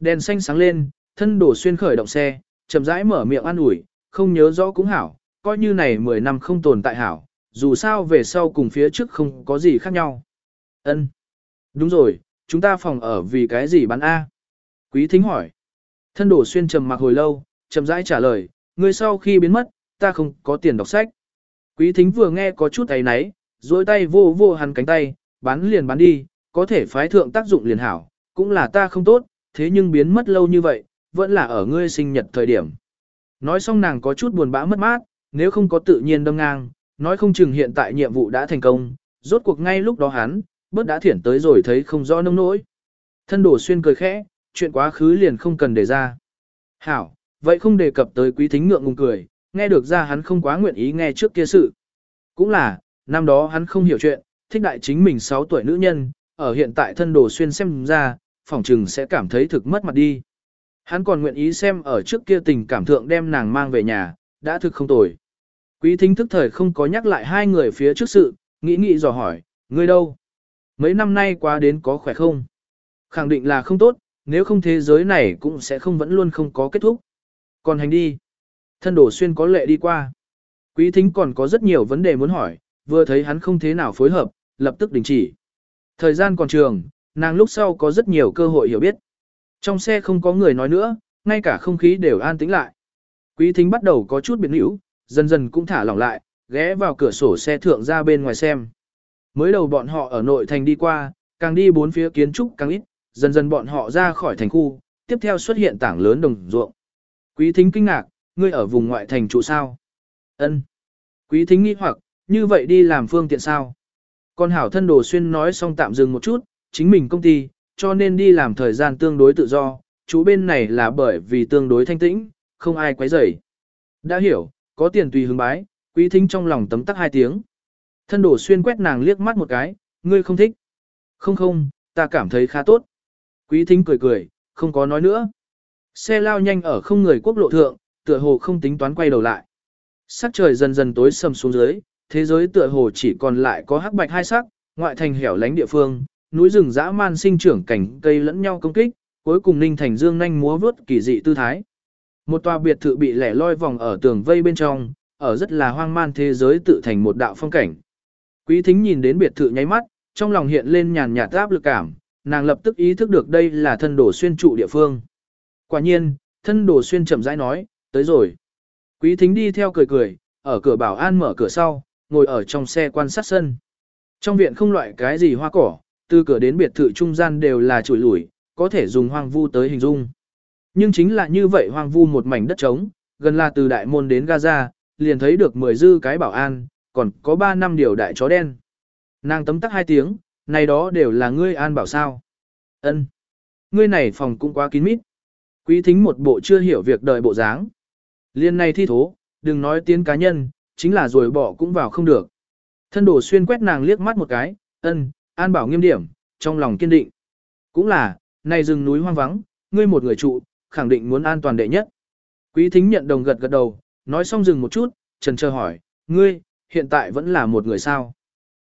Đèn xanh sáng lên, thân đổ xuyên khởi động xe, chậm rãi mở miệng ăn ủi, không nhớ rõ cũng hảo, coi như này 10 năm không tồn tại hảo, dù sao về sau cùng phía trước không có gì khác nhau. Ân, Đúng rồi, chúng ta phòng ở vì cái gì bán A? Quý thính hỏi. Thân đổ xuyên trầm mặc hồi lâu, chậm rãi trả lời, người sau khi biến mất, ta không có tiền đọc sách. Quý thính vừa nghe có chút ấy náy, duỗi tay vô vô hắn cánh tay, bán liền bán đi, có thể phái thượng tác dụng liền hảo, cũng là ta không tốt, thế nhưng biến mất lâu như vậy, vẫn là ở ngươi sinh nhật thời điểm. Nói xong nàng có chút buồn bã mất mát, nếu không có tự nhiên đâm ngang, nói không chừng hiện tại nhiệm vụ đã thành công, rốt cuộc ngay lúc đó hắn, bớt đã thiển tới rồi thấy không rõ nông nỗi. Thân đổ xuyên cười khẽ, chuyện quá khứ liền không cần để ra. Hảo, vậy không đề cập tới quý thính ngượng ngùng cười, nghe được ra hắn không quá nguyện ý nghe trước kia sự. Cũng là, năm đó hắn không hiểu chuyện, thích đại chính mình 6 tuổi nữ nhân, ở hiện tại thân đồ xuyên xem ra, phỏng trừng sẽ cảm thấy thực mất mặt đi. Hắn còn nguyện ý xem ở trước kia tình cảm thượng đem nàng mang về nhà, đã thực không tồi. Quý thính thức thời không có nhắc lại hai người phía trước sự, nghĩ nghĩ dò hỏi, ngươi đâu? Mấy năm nay qua đến có khỏe không? Khẳng định là không tốt, nếu không thế giới này cũng sẽ không vẫn luôn không có kết thúc. Còn hành đi. Thân đổ xuyên có lệ đi qua. Quý thính còn có rất nhiều vấn đề muốn hỏi, vừa thấy hắn không thế nào phối hợp, lập tức đình chỉ. Thời gian còn trường, nàng lúc sau có rất nhiều cơ hội hiểu biết. Trong xe không có người nói nữa, ngay cả không khí đều an tĩnh lại. Quý thính bắt đầu có chút biến hữu, dần dần cũng thả lỏng lại, ghé vào cửa sổ xe thượng ra bên ngoài xem. Mới đầu bọn họ ở nội thành đi qua, càng đi bốn phía kiến trúc càng ít, dần dần bọn họ ra khỏi thành khu, tiếp theo xuất hiện tảng lớn đồng ruộng. Quý thính kinh ngạc, ngươi ở vùng ngoại thành trụ sao? Ân. Quý thính nghi hoặc, như vậy đi làm phương tiện sao? Con hảo thân đồ xuyên nói xong tạm dừng một chút, chính mình công ty, cho nên đi làm thời gian tương đối tự do, chú bên này là bởi vì tương đối thanh tĩnh, không ai quấy rầy. Đã hiểu, có tiền tùy hướng bái, quý thính trong lòng tấm tắc hai tiếng. Thân đổ xuyên quét nàng liếc mắt một cái, ngươi không thích. Không không, ta cảm thấy khá tốt. Quý thính cười cười, không có nói nữa. Xe lao nhanh ở không người quốc lộ thượng, tựa hồ không tính toán quay đầu lại. Sắc trời dần dần tối sầm xuống dưới, thế giới tựa hồ chỉ còn lại có hắc bạch hai sắc, ngoại thành hẻo lánh địa phương, núi rừng dã man sinh trưởng cảnh cây lẫn nhau công kích, cuối cùng Ninh Thành Dương nhanh múa vớt kỳ dị tư thái. Một tòa biệt thự bị lẻ loi vòng ở tường vây bên trong, ở rất là hoang man thế giới tự thành một đạo phong cảnh. Quý thính nhìn đến biệt thự nháy mắt, trong lòng hiện lên nhàn nhạt áp lực cảm, nàng lập tức ý thức được đây là thân đồ xuyên trụ địa phương. Quả nhiên, thân đồ xuyên chậm rãi nói, tới rồi. Quý thính đi theo cười cười, ở cửa bảo an mở cửa sau, ngồi ở trong xe quan sát sân. Trong viện không loại cái gì hoa cỏ, từ cửa đến biệt thự trung gian đều là chùi lủi, có thể dùng hoang vu tới hình dung. Nhưng chính là như vậy hoang vu một mảnh đất trống, gần là từ đại môn đến Gaza, liền thấy được mười dư cái bảo an, còn có ba năm điều đại chó đen. Nàng tấm tắc hai tiếng, này đó đều là ngươi an bảo sao. ân Ngươi này phòng cũng quá kín mít. Quý thính một bộ chưa hiểu việc đời bộ dáng. Liên này thi thố, đừng nói tiếng cá nhân, chính là rồi bỏ cũng vào không được. Thân đổ xuyên quét nàng liếc mắt một cái, ân, an bảo nghiêm điểm, trong lòng kiên định. Cũng là, này rừng núi hoang vắng, ngươi một người trụ, khẳng định muốn an toàn đệ nhất. Quý thính nhận đồng gật gật đầu, nói xong dừng một chút, trần chờ hỏi, ngươi, hiện tại vẫn là một người sao.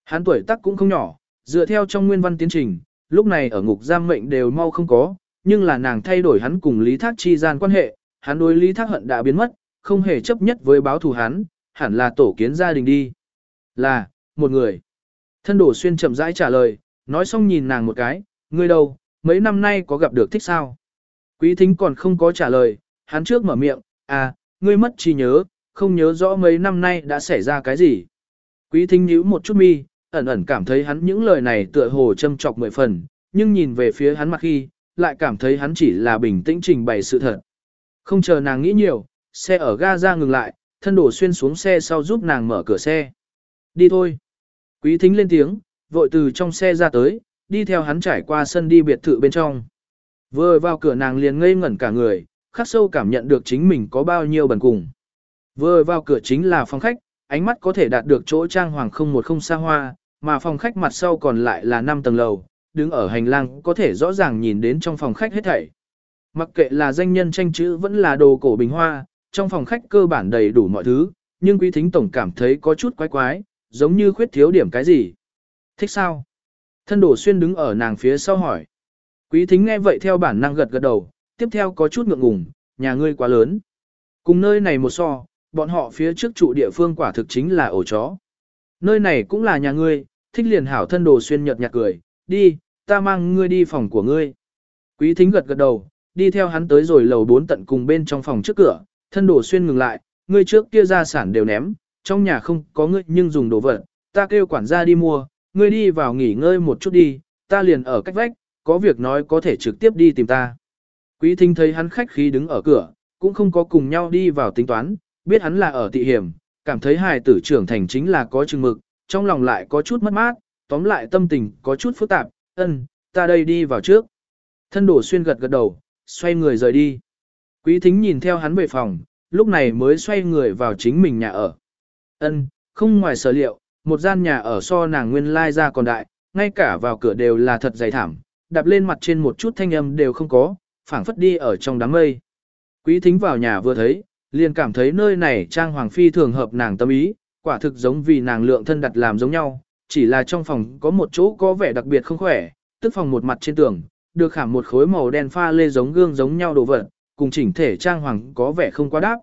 Hắn tuổi tác cũng không nhỏ, dựa theo trong nguyên văn tiến trình, lúc này ở ngục giam mệnh đều mau không có, nhưng là nàng thay đổi hắn cùng Lý Thác chi gian quan hệ, hắn đối Lý Thác hận đã biến mất, không hề chấp nhất với báo thù hắn, hẳn là tổ kiến gia đình đi. Là, một người. Thân đổ xuyên chậm rãi trả lời, nói xong nhìn nàng một cái, ngươi đâu, mấy năm nay có gặp được thích sao? Quý thính còn không có trả lời, hắn trước mở miệng, à, ngươi mất trí nhớ, không nhớ rõ mấy năm nay đã xảy ra cái gì. Quý thính nhíu một chút mi, ẩn ẩn cảm thấy hắn những lời này tựa hồ châm chọc mười phần, nhưng nhìn về phía hắn mặt khi, lại cảm thấy hắn chỉ là bình tĩnh trình bày sự thật. Không chờ nàng nghĩ nhiều, xe ở ga ra ngừng lại, thân đổ xuyên xuống xe sau giúp nàng mở cửa xe. Đi thôi. Quý thính lên tiếng, vội từ trong xe ra tới, đi theo hắn trải qua sân đi biệt thự bên trong. Vừa vào cửa nàng liền ngây ngẩn cả người, khắc sâu cảm nhận được chính mình có bao nhiêu bần cùng. Vừa vào cửa chính là phòng khách, ánh mắt có thể đạt được chỗ trang hoàng không một không xa hoa, mà phòng khách mặt sau còn lại là 5 tầng lầu, đứng ở hành lang có thể rõ ràng nhìn đến trong phòng khách hết thảy. Mặc kệ là danh nhân tranh chữ vẫn là đồ cổ bình hoa, trong phòng khách cơ bản đầy đủ mọi thứ, nhưng quý thính tổng cảm thấy có chút quái quái, giống như khuyết thiếu điểm cái gì. Thích sao? Thân đổ xuyên đứng ở nàng phía sau hỏi. Quý thính nghe vậy theo bản năng gật gật đầu, tiếp theo có chút ngượng ngùng, nhà ngươi quá lớn. Cùng nơi này một so, bọn họ phía trước trụ địa phương quả thực chính là ổ chó. Nơi này cũng là nhà ngươi, thích liền hảo thân đồ xuyên nhợt nhạt cười, đi, ta mang ngươi đi phòng của ngươi. Quý thính gật gật đầu, đi theo hắn tới rồi lầu bốn tận cùng bên trong phòng trước cửa, thân đồ xuyên ngừng lại, ngươi trước kia ra sản đều ném, trong nhà không có ngươi nhưng dùng đồ vật, ta kêu quản gia đi mua, ngươi đi vào nghỉ ngơi một chút đi, ta liền ở cách vách, có việc nói có thể trực tiếp đi tìm ta. Quý thính thấy hắn khách khí đứng ở cửa, cũng không có cùng nhau đi vào tính toán, biết hắn là ở tị hiểm, cảm thấy hài tử trưởng thành chính là có chừng mực, trong lòng lại có chút mất mát, tóm lại tâm tình có chút phức tạp, ân, ta đây đi vào trước. Thân đổ xuyên gật gật đầu, xoay người rời đi. Quý thính nhìn theo hắn về phòng, lúc này mới xoay người vào chính mình nhà ở. Ân, không ngoài sở liệu, một gian nhà ở so nàng nguyên lai ra còn đại, ngay cả vào cửa đều là thật dày thảm, đạp lên mặt trên một chút thanh âm đều không có, phảng phất đi ở trong đám mây. Quý thính vào nhà vừa thấy, liền cảm thấy nơi này trang hoàng phi thường hợp nàng tâm ý, quả thực giống vì nàng lượng thân đặt làm giống nhau, chỉ là trong phòng có một chỗ có vẻ đặc biệt không khỏe, tức phòng một mặt trên tường, được khảm một khối màu đen pha lê giống gương giống nhau đồ vật, cùng chỉnh thể trang hoàng có vẻ không quá đáp.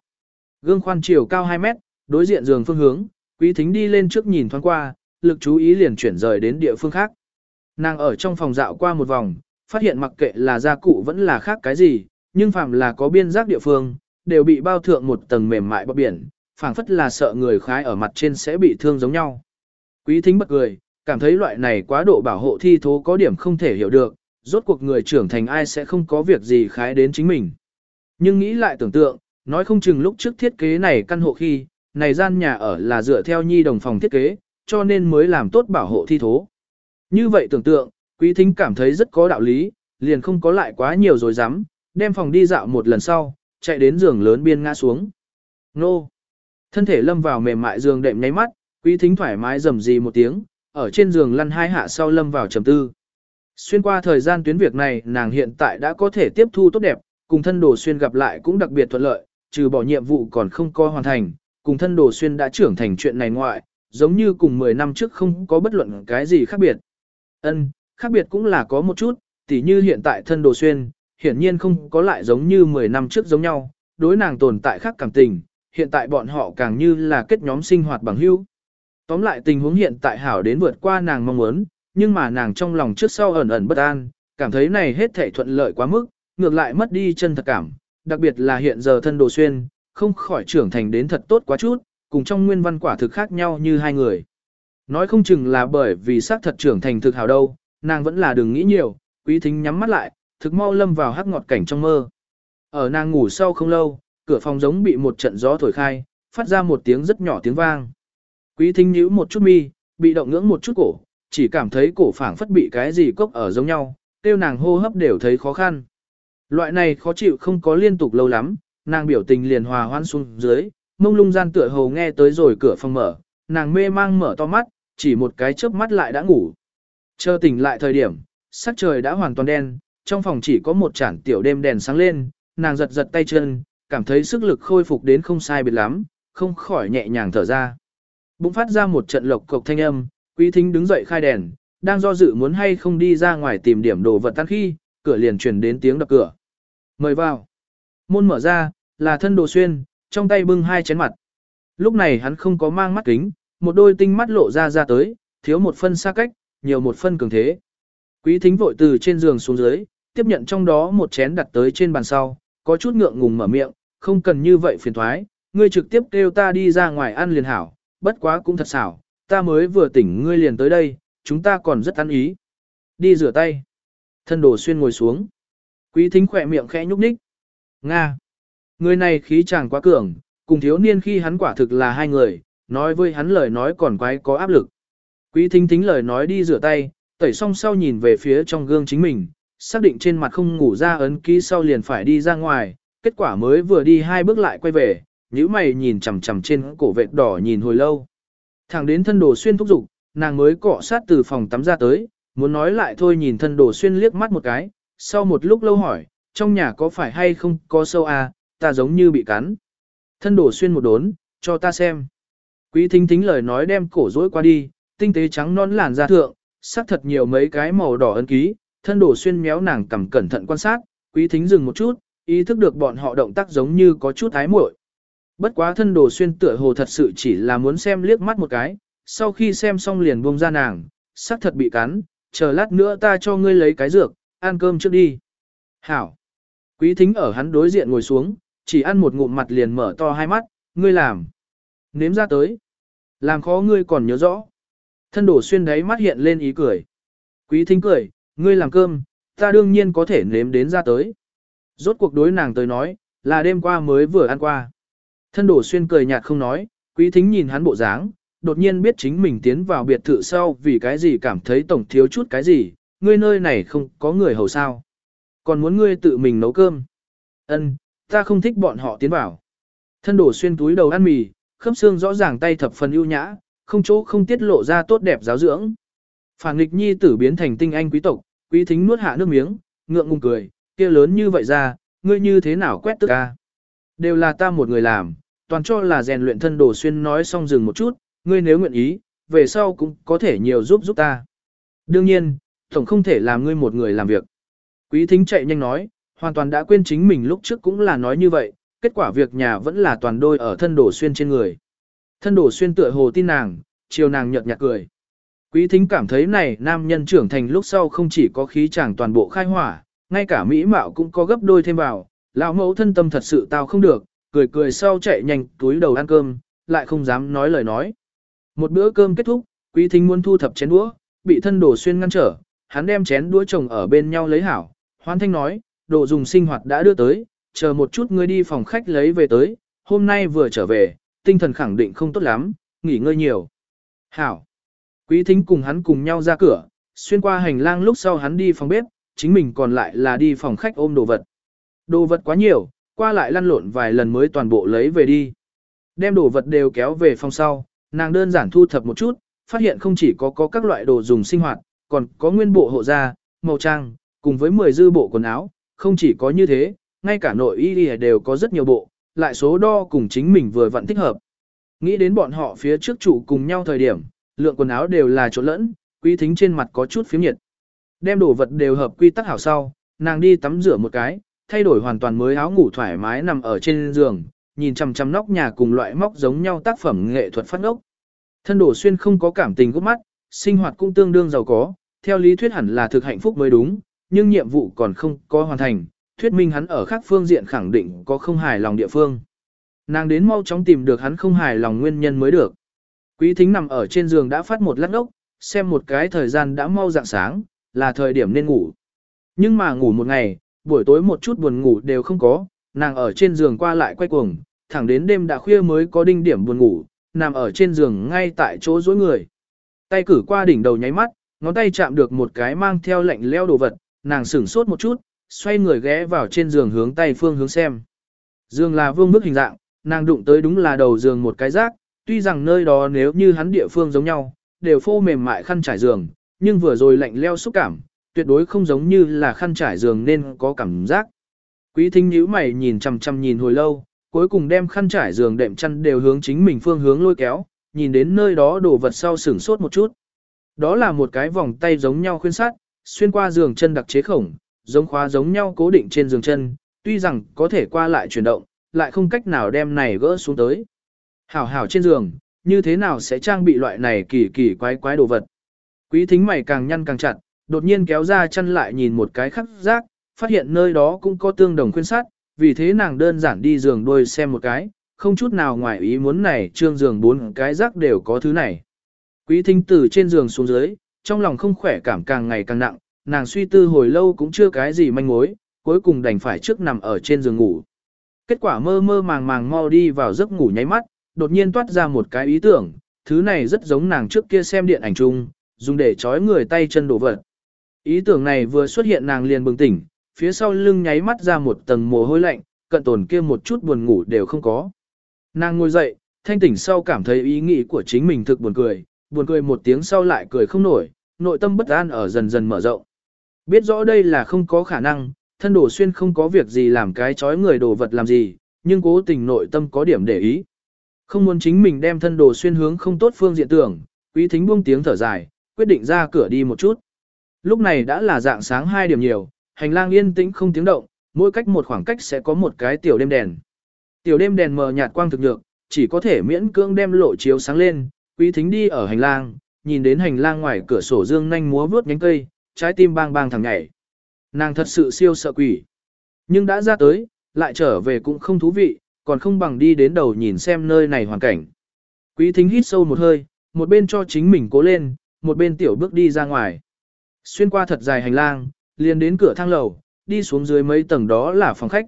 Gương khoan chiều cao 2 mét, đối diện giường phương hướng, quý thính đi lên trước nhìn thoáng qua, lực chú ý liền chuyển rời đến địa phương khác. Nàng ở trong phòng dạo qua một vòng, phát hiện mặc kệ là gia cụ vẫn là khác cái gì, nhưng phạm là có biên giác địa phương, đều bị bao thượng một tầng mềm mại bọc biển, phảng phất là sợ người khái ở mặt trên sẽ bị thương giống nhau. Quý thính bật cười, cảm thấy loại này quá độ bảo hộ thi thố có điểm không thể hiểu được, rốt cuộc người trưởng thành ai sẽ không có việc gì khái đến chính mình. Nhưng nghĩ lại tưởng tượng, nói không chừng lúc trước thiết kế này căn hộ khi, này gian nhà ở là dựa theo nhi đồng phòng thiết kế, cho nên mới làm tốt bảo hộ thi thố. Như vậy tưởng tượng, quý thính cảm thấy rất có đạo lý, liền không có lại quá nhiều rồi dám, đem phòng đi dạo một lần sau, chạy đến giường lớn biên ngã xuống. Nô! Thân thể lâm vào mềm mại giường đệm nháy mắt, quý thính thoải mái rầm rì một tiếng, ở trên giường lăn hai hạ sau lâm vào trầm tư. Xuyên qua thời gian tuyến việc này nàng hiện tại đã có thể tiếp thu tốt đẹp, cùng thân đồ xuyên gặp lại cũng đặc biệt thuận lợi, trừ bỏ nhiệm vụ còn không co hoàn thành, cùng thân đồ xuyên đã trưởng thành chuyện này ngoại, giống như cùng 10 năm trước không có bất luận cái gì khác biệt. Ân, khác biệt cũng là có một chút, tỉ như hiện tại thân đồ xuyên, hiển nhiên không có lại giống như 10 năm trước giống nhau, đối nàng tồn tại khác cảm tình, hiện tại bọn họ càng như là kết nhóm sinh hoạt bằng hữu. Tóm lại tình huống hiện tại hảo đến vượt qua nàng mong muốn, nhưng mà nàng trong lòng trước sau ẩn ẩn bất an, cảm thấy này hết thảy thuận lợi quá mức, ngược lại mất đi chân thật cảm, đặc biệt là hiện giờ thân đồ xuyên, không khỏi trưởng thành đến thật tốt quá chút, cùng trong nguyên văn quả thực khác nhau như hai người. Nói không chừng là bởi vì xác thật trưởng thành thực hào đâu, nàng vẫn là đừng nghĩ nhiều, quý thính nhắm mắt lại, thực mau lâm vào hắc ngọt cảnh trong mơ. Ở nàng ngủ sau không lâu, cửa phòng giống bị một trận gió thổi khai, phát ra một tiếng rất nhỏ tiếng vang. Quý thính nhíu một chút mi, bị động ngưỡng một chút cổ, chỉ cảm thấy cổ phảng phất bị cái gì cốc ở giống nhau, tiêu nàng hô hấp đều thấy khó khăn. Loại này khó chịu không có liên tục lâu lắm, nàng biểu tình liền hòa hoan xuống dưới, mông lung gian tựa hồ nghe tới rồi cửa phòng mở, nàng mê mang mở to mắt, chỉ một cái chớp mắt lại đã ngủ. Chờ tỉnh lại thời điểm, sắc trời đã hoàn toàn đen, trong phòng chỉ có một chản tiểu đêm đèn sáng lên, nàng giật giật tay chân, cảm thấy sức lực khôi phục đến không sai biệt lắm, không khỏi nhẹ nhàng thở ra. Bụng phát ra một trận lộc cộc thanh âm, quý thính đứng dậy khai đèn, đang do dự muốn hay không đi ra ngoài tìm điểm đồ vật tan khi, cửa liền truyền đến tiếng đập cửa. Mời vào. Môn mở ra, là thân đồ xuyên, trong tay bưng hai chén mặt. Lúc này hắn không có mang mắt kính, một đôi tinh mắt lộ ra ra tới, thiếu một phân xa cách, nhiều một phân cường thế. Quý thính vội từ trên giường xuống dưới, tiếp nhận trong đó một chén đặt tới trên bàn sau, có chút ngượng ngùng mở miệng, không cần như vậy phiền thoái, ngươi trực tiếp kêu ta đi ra ngoài ăn liền hảo, bất quá cũng thật xảo, ta mới vừa tỉnh ngươi liền tới đây, chúng ta còn rất ăn ý. Đi rửa tay. Thân đồ xuyên ngồi xuống. Quý thính khỏe miệng khẽ nhúc nhích. Nga. Người này khí chàng quá cường, cùng thiếu niên khi hắn quả thực là hai người, nói với hắn lời nói còn quái có áp lực. Quý thính thính lời nói đi rửa tay, tẩy xong sau nhìn về phía trong gương chính mình, xác định trên mặt không ngủ ra ấn ký sau liền phải đi ra ngoài, kết quả mới vừa đi hai bước lại quay về, nhíu mày nhìn chằm chằm trên cổ vệt đỏ nhìn hồi lâu. Thẳng đến thân đồ xuyên thúc giục, nàng mới cọ sát từ phòng tắm ra tới, muốn nói lại thôi nhìn thân đồ xuyên liếc mắt một cái, sau một lúc lâu hỏi, trong nhà có phải hay không có sâu à, ta giống như bị cắn. Thân đồ xuyên một đốn, cho ta xem. Quý thính thính lời nói đem cổ rối qua đi, tinh tế trắng non làn da thượng, sắc thật nhiều mấy cái màu đỏ ấn ký, thân đổ xuyên méo nàng cầm cẩn thận quan sát, quý thính dừng một chút, ý thức được bọn họ động tác giống như có chút ái muội. Bất quá thân đồ xuyên tựa hồ thật sự chỉ là muốn xem liếc mắt một cái, sau khi xem xong liền buông ra nàng, sắc thật bị cắn, chờ lát nữa ta cho ngươi lấy cái dược, ăn cơm trước đi. Hảo. Quý thính ở hắn đối diện ngồi xuống, chỉ ăn một ngụm mặt liền mở to hai mắt, ngươi làm. Nếm ra tới. Làm khó ngươi còn nhớ rõ. Thân đổ xuyên đáy mắt hiện lên ý cười. Quý thính cười, ngươi làm cơm, ta đương nhiên có thể nếm đến ra tới. Rốt cuộc đối nàng tới nói, là đêm qua mới vừa ăn qua. Thân đổ xuyên cười nhạt không nói, quý thính nhìn hắn bộ dáng, đột nhiên biết chính mình tiến vào biệt thự sau vì cái gì cảm thấy tổng thiếu chút cái gì, ngươi nơi này không có người hầu sao. Còn muốn ngươi tự mình nấu cơm. Ân, ta không thích bọn họ tiến vào. Thân đổ xuyên túi đầu ăn mì, khớp xương rõ ràng tay thập phần ưu nhã, không chỗ không tiết lộ ra tốt đẹp giáo dưỡng. Phản nghịch nhi tử biến thành tinh anh quý tộc, quý thính nuốt hạ nước miếng, ngượng ngùng cười, kia lớn như vậy ra, ngươi như thế nào quét tức ca. Đều là ta một người làm, toàn cho là rèn luyện thân đồ xuyên nói xong dừng một chút, ngươi nếu nguyện ý, về sau cũng có thể nhiều giúp giúp ta. Đương nhiên, tổng không thể làm ngươi một người làm việc. Quý thính chạy nhanh nói, hoàn toàn đã quên chính mình lúc trước cũng là nói như vậy, kết quả việc nhà vẫn là toàn đôi ở thân đồ xuyên trên người. Thân đồ xuyên tựa hồ tin nàng, chiều nàng nhợt nhạt cười. Quý thính cảm thấy này nam nhân trưởng thành lúc sau không chỉ có khí chàng toàn bộ khai hỏa, ngay cả mỹ mạo cũng có gấp đôi thêm vào, lão mẫu thân tâm thật sự tao không được, cười cười sau chạy nhanh túi đầu ăn cơm, lại không dám nói lời nói. Một bữa cơm kết thúc, quý thính muốn thu thập chén đũa, bị thân đổ xuyên ngăn trở, hắn đem chén đũa chồng ở bên nhau lấy hảo, hoan thanh nói, đồ dùng sinh hoạt đã đưa tới, chờ một chút ngươi đi phòng khách lấy về tới, hôm nay vừa trở về, tinh thần khẳng định không tốt lắm, nghỉ ngơi nhiều. Hảo. Quý thính cùng hắn cùng nhau ra cửa, xuyên qua hành lang lúc sau hắn đi phòng bếp, chính mình còn lại là đi phòng khách ôm đồ vật. Đồ vật quá nhiều, qua lại lăn lộn vài lần mới toàn bộ lấy về đi. Đem đồ vật đều kéo về phòng sau, nàng đơn giản thu thập một chút, phát hiện không chỉ có có các loại đồ dùng sinh hoạt, còn có nguyên bộ hộ da, màu trang, cùng với 10 dư bộ quần áo, không chỉ có như thế, ngay cả nội y đều có rất nhiều bộ, lại số đo cùng chính mình vừa vặn thích hợp. Nghĩ đến bọn họ phía trước chủ cùng nhau thời điểm, lượng quần áo đều là chỗ lẫn, quý thính trên mặt có chút phiếm nhiệt. Đem đồ vật đều hợp quy tắc hảo sau, nàng đi tắm rửa một cái, thay đổi hoàn toàn mới áo ngủ thoải mái nằm ở trên giường, nhìn chằm chằm nóc nhà cùng loại móc giống nhau tác phẩm nghệ thuật phát ngốc. Thân đổ xuyên không có cảm tình gốc mắt, sinh hoạt cũng tương đương giàu có, theo lý thuyết hẳn là thực hạnh phúc mới đúng, nhưng nhiệm vụ còn không có hoàn thành, thuyết minh hắn ở khác phương diện khẳng định có không hài lòng địa phương. Nàng đến mau chóng tìm được hắn không hài lòng nguyên nhân mới được. Quý thính nằm ở trên giường đã phát một lát ốc, xem một cái thời gian đã mau dạng sáng, là thời điểm nên ngủ. Nhưng mà ngủ một ngày, buổi tối một chút buồn ngủ đều không có, nàng ở trên giường qua lại quay cuồng, thẳng đến đêm đã khuya mới có đinh điểm buồn ngủ, nằm ở trên giường ngay tại chỗ dối người. Tay cử qua đỉnh đầu nháy mắt, ngón tay chạm được một cái mang theo lạnh leo đồ vật, nàng sửng sốt một chút, xoay người ghé vào trên giường hướng tay phương hướng xem. Giường là vương bức hình dạng, nàng đụng tới đúng là đầu giường một cái rác, tuy rằng nơi đó nếu như hắn địa phương giống nhau, đều phô mềm mại khăn trải giường, nhưng vừa rồi lạnh leo xúc cảm, tuyệt đối không giống như là khăn trải giường nên có cảm giác. Quý thính nhíu mày nhìn chằm chằm nhìn hồi lâu, cuối cùng đem khăn trải giường đệm chăn đều hướng chính mình phương hướng lôi kéo, nhìn đến nơi đó đồ vật sau sửng sốt một chút. Đó là một cái vòng tay giống nhau khuyên sát, xuyên qua giường chân đặc chế khổng, giống khóa giống nhau cố định trên giường chân, tuy rằng có thể qua lại chuyển động, lại không cách nào đem này gỡ xuống tới. Hảo hảo trên giường, như thế nào sẽ trang bị loại này kỳ kỳ quái quái đồ vật. Quý thính mày càng nhăn càng chặt, đột nhiên kéo ra chân lại nhìn một cái khắc giác, phát hiện nơi đó cũng có tương đồng khuyên sát, vì thế nàng đơn giản đi giường đôi xem một cái, không chút nào ngoài ý muốn này trương giường bốn cái rác đều có thứ này. Quý thính từ trên giường xuống dưới, trong lòng không khỏe cảm càng ngày càng nặng, nàng suy tư hồi lâu cũng chưa cái gì manh mối, cuối cùng đành phải trước nằm ở trên giường ngủ. Kết quả mơ mơ màng màng mau đi vào giấc ngủ nháy mắt, đột nhiên toát ra một cái ý tưởng, thứ này rất giống nàng trước kia xem điện ảnh chung, dùng để trói người tay chân đổ vật. Ý tưởng này vừa xuất hiện nàng liền bừng tỉnh, phía sau lưng nháy mắt ra một tầng mồ hôi lạnh, cận tồn kia một chút buồn ngủ đều không có. Nàng ngồi dậy, thanh tỉnh sau cảm thấy ý nghĩ của chính mình thực buồn cười, buồn cười một tiếng sau lại cười không nổi, nội tâm bất an ở dần dần mở rộng. Biết rõ đây là không có khả năng, thân đổ xuyên không có việc gì làm cái chói người đồ vật làm gì, nhưng cố tình nội tâm có điểm để ý. Không muốn chính mình đem thân đồ xuyên hướng không tốt phương diện tưởng, quý thính buông tiếng thở dài, quyết định ra cửa đi một chút. Lúc này đã là dạng sáng 2 điểm nhiều, hành lang yên tĩnh không tiếng động, mỗi cách một khoảng cách sẽ có một cái tiểu đêm đèn. Tiểu đêm đèn mờ nhạt quang thực nhược, chỉ có thể miễn cưỡng đem lộ chiếu sáng lên, quý thính đi ở hành lang, nhìn đến hành lang ngoài cửa sổ dương nhanh múa vướt nhánh cây, trái tim bang bang thẳng nhảy. Nàng thật sự siêu sợ quỷ. Nhưng đã ra tới, lại trở về cũng không thú vị, còn không bằng đi đến đầu nhìn xem nơi này hoàn cảnh. Quý thính hít sâu một hơi, một bên cho chính mình cố lên, một bên tiểu bước đi ra ngoài. Xuyên qua thật dài hành lang, liền đến cửa thang lầu, đi xuống dưới mấy tầng đó là phòng khách.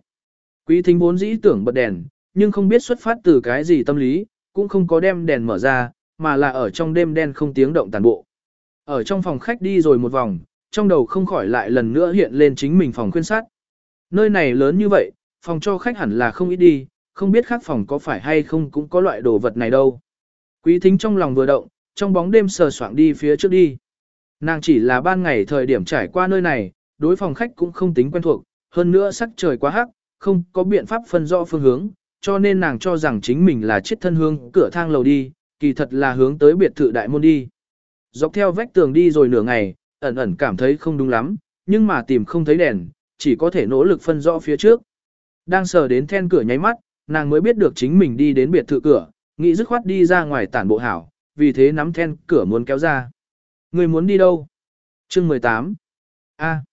Quý thính vốn dĩ tưởng bật đèn, nhưng không biết xuất phát từ cái gì tâm lý, cũng không có đem đèn mở ra, mà là ở trong đêm đen không tiếng động tàn bộ. Ở trong phòng khách đi rồi một vòng, trong đầu không khỏi lại lần nữa hiện lên chính mình phòng khuyên sát. Nơi này lớn như vậy, phòng cho khách hẳn là không ít đi, không biết khác phòng có phải hay không cũng có loại đồ vật này đâu. Quý thính trong lòng vừa động, trong bóng đêm sờ soạng đi phía trước đi. Nàng chỉ là ban ngày thời điểm trải qua nơi này, đối phòng khách cũng không tính quen thuộc, hơn nữa sắc trời quá hắc, không có biện pháp phân rõ phương hướng, cho nên nàng cho rằng chính mình là chiếc thân hương cửa thang lầu đi, kỳ thật là hướng tới biệt thự đại môn đi. Dọc theo vách tường đi rồi nửa ngày, ẩn ẩn cảm thấy không đúng lắm, nhưng mà tìm không thấy đèn, chỉ có thể nỗ lực phân rõ phía trước. Đang sờ đến then cửa nháy mắt, nàng mới biết được chính mình đi đến biệt thự cửa, nghĩ dứt khoát đi ra ngoài tản bộ hảo, vì thế nắm then cửa muốn kéo ra. Người muốn đi đâu? Chương 18 A.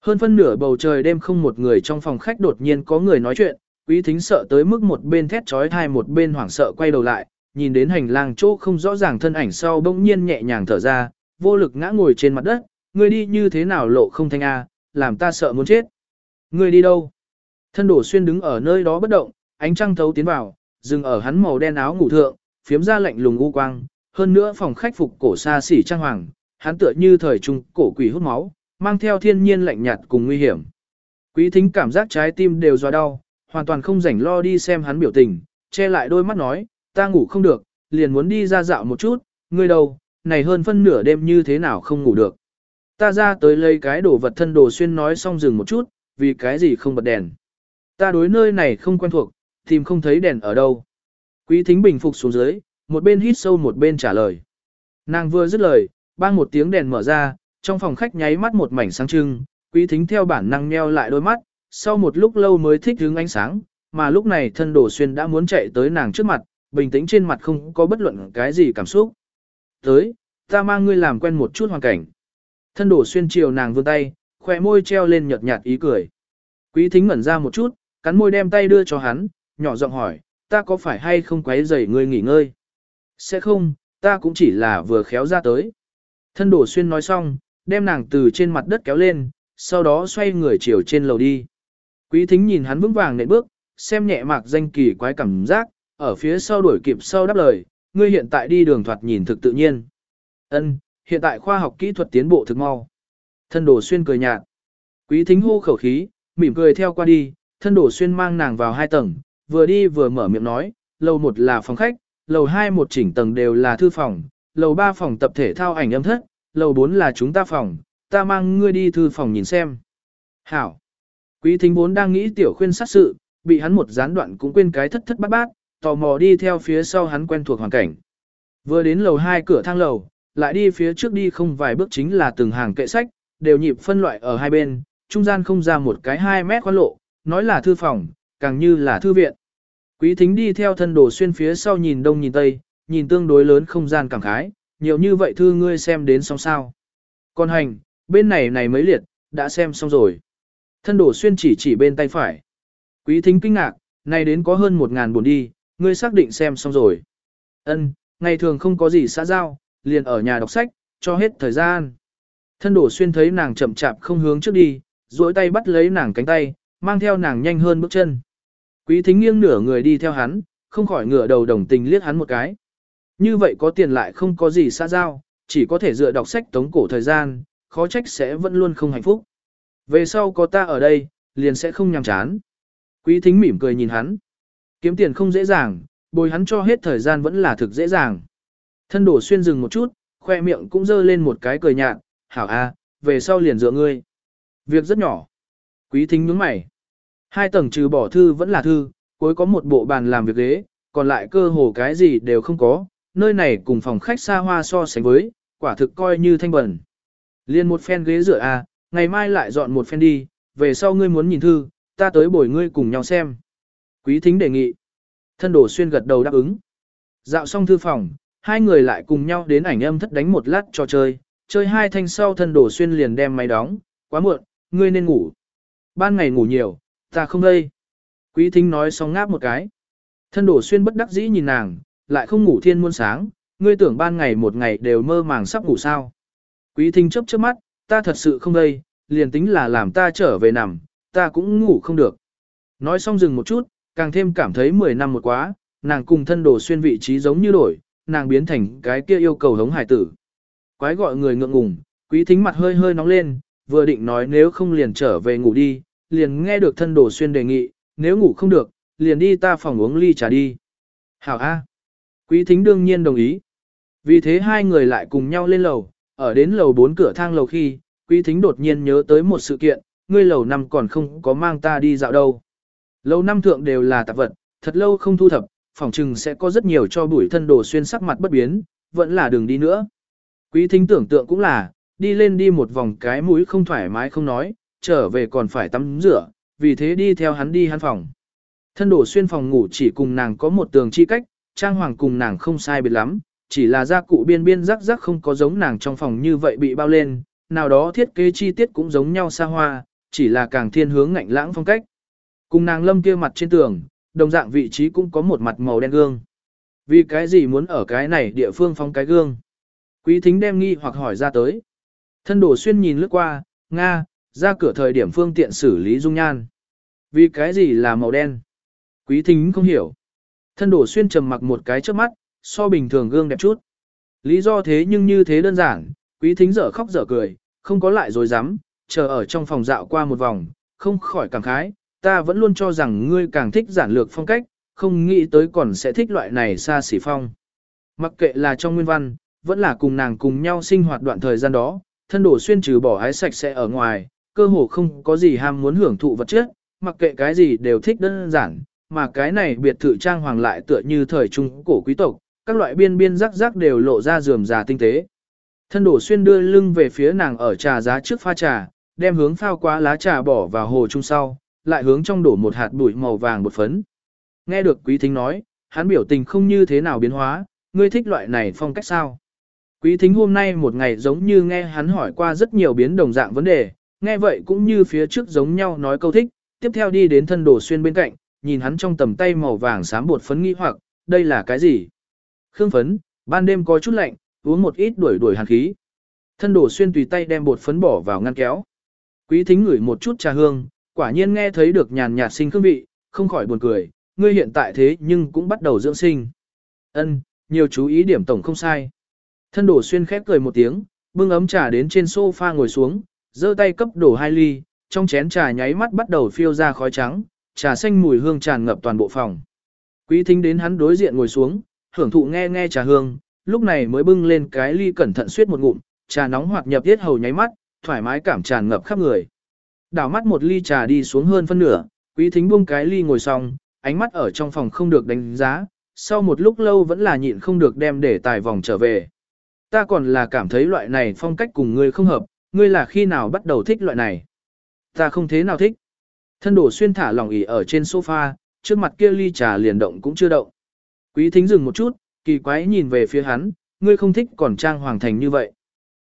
Hơn phân nửa bầu trời đêm không một người trong phòng khách đột nhiên có người nói chuyện, quý thính sợ tới mức một bên thét trói thai một bên hoảng sợ quay đầu lại, nhìn đến hành lang chỗ không rõ ràng thân ảnh sau bỗng nhiên nhẹ nhàng thở ra, vô lực ngã ngồi trên mặt đất, người đi như thế nào lộ không thanh A, làm ta sợ muốn chết. Người đi đâu? Thân đổ xuyên đứng ở nơi đó bất động, ánh trăng thấu tiến vào, dừng ở hắn màu đen áo ngủ thượng, phiếm ra lạnh lùng u quang, hơn nữa phòng khách phục cổ xa xỉ trang hoàng, hắn tựa như thời trung cổ quỷ hút máu, mang theo thiên nhiên lạnh nhạt cùng nguy hiểm. Quý thính cảm giác trái tim đều do đau, hoàn toàn không rảnh lo đi xem hắn biểu tình, che lại đôi mắt nói, ta ngủ không được, liền muốn đi ra dạo một chút, ngươi đâu, này hơn phân nửa đêm như thế nào không ngủ được. Ta ra tới lấy cái đồ vật thân đồ xuyên nói xong dừng một chút, vì cái gì không bật đèn. Ta đối nơi này không quen thuộc, tìm không thấy đèn ở đâu. Quý thính bình phục xuống dưới, một bên hít sâu một bên trả lời. Nàng vừa dứt lời, bang một tiếng đèn mở ra, trong phòng khách nháy mắt một mảnh sáng trưng, quý thính theo bản năng nheo lại đôi mắt, sau một lúc lâu mới thích hướng ánh sáng, mà lúc này thân đồ xuyên đã muốn chạy tới nàng trước mặt, bình tĩnh trên mặt không có bất luận cái gì cảm xúc. Tới, ta mang ngươi làm quen một chút hoàn cảnh. Thân đổ xuyên chiều nàng vươn tay, khỏe môi treo lên nhợt nhạt ý cười. Quý thính ngẩn ra một chút, cắn môi đem tay đưa cho hắn, nhỏ giọng hỏi, ta có phải hay không quấy rầy ngươi nghỉ ngơi? Sẽ không, ta cũng chỉ là vừa khéo ra tới. Thân đổ xuyên nói xong, đem nàng từ trên mặt đất kéo lên, sau đó xoay người chiều trên lầu đi. Quý thính nhìn hắn vững vàng nệ bước, xem nhẹ mạc danh kỳ quái cảm giác, ở phía sau đuổi kịp sau đáp lời, ngươi hiện tại đi đường thoạt nhìn thực tự nhiên. Ân, hiện tại khoa học kỹ thuật tiến bộ thực mau. Thân đổ xuyên cười nhạt. Quý thính hô khẩu khí, mỉm cười theo qua đi, thân đổ xuyên mang nàng vào hai tầng, vừa đi vừa mở miệng nói, lầu một là phòng khách, lầu hai một chỉnh tầng đều là thư phòng, lầu 3 phòng tập thể thao ảnh âm thất, lầu 4 là chúng ta phòng, ta mang ngươi đi thư phòng nhìn xem. Hảo. Quý thính vốn đang nghĩ tiểu khuyên sát sự, bị hắn một gián đoạn cũng quên cái thất thất bát bát, tò mò đi theo phía sau hắn quen thuộc hoàn cảnh. Vừa đến lầu 2 cửa thang lầu, lại đi phía trước đi không vài bước chính là từng hàng kệ sách, đều nhịp phân loại ở hai bên, trung gian không ra một cái 2 mét khoan lộ, nói là thư phòng, càng như là thư viện. Quý thính đi theo thân đồ xuyên phía sau nhìn đông nhìn tây, nhìn tương đối lớn không gian cảm khái, nhiều như vậy thư ngươi xem đến xong sao. Còn hành, bên này này mấy liệt, đã xem xong rồi. Thân đồ xuyên chỉ chỉ bên tay phải. Quý thính kinh ngạc, này đến có hơn một ngàn buồn đi, ngươi xác định xem xong rồi. Ân, ngày thường không có gì xã giao, liền ở nhà đọc sách, cho hết thời gian. Thân đổ xuyên thấy nàng chậm chạp không hướng trước đi, duỗi tay bắt lấy nàng cánh tay, mang theo nàng nhanh hơn bước chân. Quý thính nghiêng nửa người đi theo hắn, không khỏi ngửa đầu đồng tình liếc hắn một cái. Như vậy có tiền lại không có gì xa giao, chỉ có thể dựa đọc sách tống cổ thời gian, khó trách sẽ vẫn luôn không hạnh phúc. Về sau có ta ở đây, liền sẽ không nhàm chán. Quý thính mỉm cười nhìn hắn. Kiếm tiền không dễ dàng, bồi hắn cho hết thời gian vẫn là thực dễ dàng. Thân đổ xuyên dừng một chút, khoe miệng cũng dơ lên một cái cười nhạt, hảo a, về sau liền dựa ngươi. Việc rất nhỏ. Quý thính nhướng mày. Hai tầng trừ bỏ thư vẫn là thư, cuối có một bộ bàn làm việc ghế, còn lại cơ hồ cái gì đều không có, nơi này cùng phòng khách xa hoa so sánh với, quả thực coi như thanh bẩn. Liên một phen ghế rửa à ngày mai lại dọn một phen đi, về sau ngươi muốn nhìn thư, ta tới bồi ngươi cùng nhau xem. Quý thính đề nghị. Thân đổ xuyên gật đầu đáp ứng. Dạo xong thư phòng, hai người lại cùng nhau đến ảnh âm thất đánh một lát trò chơi, chơi hai thanh sau thân đổ xuyên liền đem máy đóng, quá muộn, ngươi nên ngủ. Ban ngày ngủ nhiều, ta không đây. Quý thính nói xong ngáp một cái. Thân đổ xuyên bất đắc dĩ nhìn nàng, lại không ngủ thiên muôn sáng, ngươi tưởng ban ngày một ngày đều mơ màng sắp ngủ sao. Quý thính chớp chớp mắt, ta thật sự không đây, liền tính là làm ta trở về nằm, ta cũng ngủ không được. Nói xong dừng một chút, càng thêm cảm thấy 10 năm một quá, nàng cùng thân đồ xuyên vị trí giống như đổi, nàng biến thành cái kia yêu cầu hống hải tử. Quái gọi người ngượng ngùng, quý thính mặt hơi hơi nóng lên, vừa định nói nếu không liền trở về ngủ đi, liền nghe được thân đồ xuyên đề nghị, nếu ngủ không được, liền đi ta phòng uống ly trà đi. Hảo A. Quý thính đương nhiên đồng ý. Vì thế hai người lại cùng nhau lên lầu, ở đến lầu 4 cửa thang lầu khi, quý thính đột nhiên nhớ tới một sự kiện, ngươi lầu năm còn không có mang ta đi dạo đâu. Lầu năm thượng đều là tạp vật, thật lâu không thu thập, phòng trừng sẽ có rất nhiều cho bụi thân đồ xuyên sắc mặt bất biến, vẫn là đường đi nữa. Quý thính tưởng tượng cũng là, đi lên đi một vòng cái mũi không thoải mái không nói, trở về còn phải tắm rửa, vì thế đi theo hắn đi hắn phòng. Thân đổ xuyên phòng ngủ chỉ cùng nàng có một tường chi cách, trang hoàng cùng nàng không sai biệt lắm, chỉ là gia cụ biên biên rắc rắc không có giống nàng trong phòng như vậy bị bao lên, nào đó thiết kế chi tiết cũng giống nhau xa hoa, chỉ là càng thiên hướng ngạnh lãng phong cách. Cùng nàng lâm kia mặt trên tường, đồng dạng vị trí cũng có một mặt màu đen gương. Vì cái gì muốn ở cái này địa phương phong cái gương? Quý thính đem nghi hoặc hỏi ra tới. Thân đổ xuyên nhìn lướt qua, Nga, ra cửa thời điểm phương tiện xử lý dung nhan. Vì cái gì là màu đen? Quý thính không hiểu. Thân đổ xuyên trầm mặc một cái trước mắt, so bình thường gương đẹp chút. Lý do thế nhưng như thế đơn giản, quý thính dở khóc dở cười, không có lại rồi dám, chờ ở trong phòng dạo qua một vòng, không khỏi cảm khái, ta vẫn luôn cho rằng ngươi càng thích giản lược phong cách, không nghĩ tới còn sẽ thích loại này xa xỉ phong. Mặc kệ là trong nguyên văn, vẫn là cùng nàng cùng nhau sinh hoạt đoạn thời gian đó, thân đổ xuyên trừ bỏ ái sạch sẽ ở ngoài, cơ hồ không có gì ham muốn hưởng thụ vật chất, mặc kệ cái gì đều thích đơn giản, mà cái này biệt thự trang hoàng lại tựa như thời trung cổ quý tộc, các loại biên biên rắc rắc đều lộ ra rườm rà tinh tế. Thân đổ xuyên đưa lưng về phía nàng ở trà giá trước pha trà, đem hướng phao quá lá trà bỏ vào hồ chung sau, lại hướng trong đổ một hạt bụi màu vàng bột phấn. Nghe được quý thính nói, hắn biểu tình không như thế nào biến hóa, ngươi thích loại này phong cách sao? Quý thính hôm nay một ngày giống như nghe hắn hỏi qua rất nhiều biến đồng dạng vấn đề, nghe vậy cũng như phía trước giống nhau nói câu thích, tiếp theo đi đến thân đồ xuyên bên cạnh, nhìn hắn trong tầm tay màu vàng xám bột phấn nghi hoặc, đây là cái gì? Khương phấn, ban đêm có chút lạnh, uống một ít đuổi đuổi hàn khí. Thân đồ xuyên tùy tay đem bột phấn bỏ vào ngăn kéo. Quý thính ngửi một chút trà hương, quả nhiên nghe thấy được nhàn nhạt sinh hương vị, không khỏi buồn cười, ngươi hiện tại thế nhưng cũng bắt đầu dưỡng sinh. Ân, nhiều chú ý điểm tổng không sai. Thân đồ xuyên khép cười một tiếng, bưng ấm trà đến trên sofa ngồi xuống, giơ tay cấp đổ hai ly, trong chén trà nháy mắt bắt đầu phiêu ra khói trắng, trà xanh mùi hương tràn ngập toàn bộ phòng. Quý thính đến hắn đối diện ngồi xuống, hưởng thụ nghe nghe trà hương, lúc này mới bưng lên cái ly cẩn thận suýt một ngụm, trà nóng hoạt nhập tiết hầu nháy mắt, thoải mái cảm tràn ngập khắp người. Đảo mắt một ly trà đi xuống hơn phân nửa, quý thính buông cái ly ngồi xong, ánh mắt ở trong phòng không được đánh giá, sau một lúc lâu vẫn là nhịn không được đem để tài vòng trở về. Ta còn là cảm thấy loại này phong cách cùng ngươi không hợp, ngươi là khi nào bắt đầu thích loại này. Ta không thế nào thích. Thân đổ xuyên thả lòng ỉ ở trên sofa, trước mặt kia ly trà liền động cũng chưa động. Quý thính dừng một chút, kỳ quái nhìn về phía hắn, ngươi không thích còn trang hoàng thành như vậy.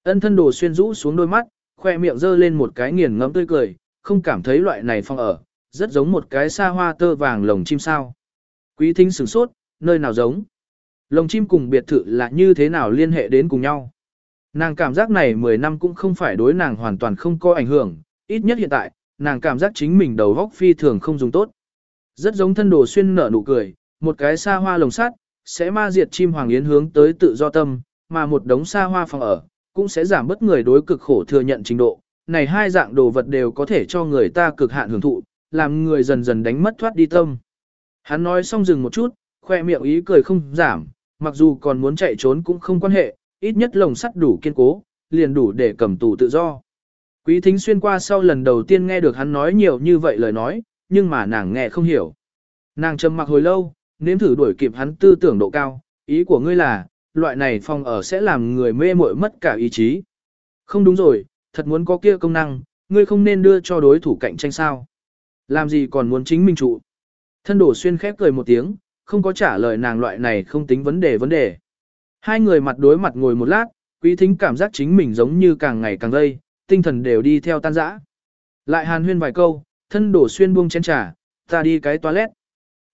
Ân thân đồ xuyên rũ xuống đôi mắt, khoe miệng dơ lên một cái nghiền ngẫm tươi cười, không cảm thấy loại này phong ở, rất giống một cái xa hoa tơ vàng lồng chim sao. Quý thính sửng sốt, nơi nào giống. Lồng chim cùng biệt thự là như thế nào liên hệ đến cùng nhau. Nàng cảm giác này 10 năm cũng không phải đối nàng hoàn toàn không có ảnh hưởng, ít nhất hiện tại, nàng cảm giác chính mình đầu góc phi thường không dùng tốt. Rất giống thân đồ xuyên nở nụ cười, một cái xa hoa lồng sắt, sẽ ma diệt chim hoàng yến hướng tới tự do tâm, mà một đống xa hoa phòng ở, cũng sẽ giảm bớt người đối cực khổ thừa nhận trình độ. Này hai dạng đồ vật đều có thể cho người ta cực hạn hưởng thụ, làm người dần dần đánh mất thoát đi tâm. Hắn nói xong dừng một chút, khoe miệng ý cười không giảm, mặc dù còn muốn chạy trốn cũng không quan hệ, ít nhất lồng sắt đủ kiên cố, liền đủ để cầm tù tự do. Quý thính xuyên qua sau lần đầu tiên nghe được hắn nói nhiều như vậy lời nói, nhưng mà nàng nghe không hiểu. Nàng trầm mặc hồi lâu, nếm thử đuổi kịp hắn tư tưởng độ cao, ý của ngươi là, loại này phòng ở sẽ làm người mê muội mất cả ý chí. Không đúng rồi, thật muốn có kia công năng, ngươi không nên đưa cho đối thủ cạnh tranh sao. Làm gì còn muốn chính mình trụ. Thân đổ xuyên khép cười một tiếng, không có trả lời nàng loại này không tính vấn đề vấn đề. Hai người mặt đối mặt ngồi một lát, quý thính cảm giác chính mình giống như càng ngày càng gây, tinh thần đều đi theo tan rã. Lại hàn huyên vài câu, thân đổ xuyên buông chén trà, ta đi cái toilet.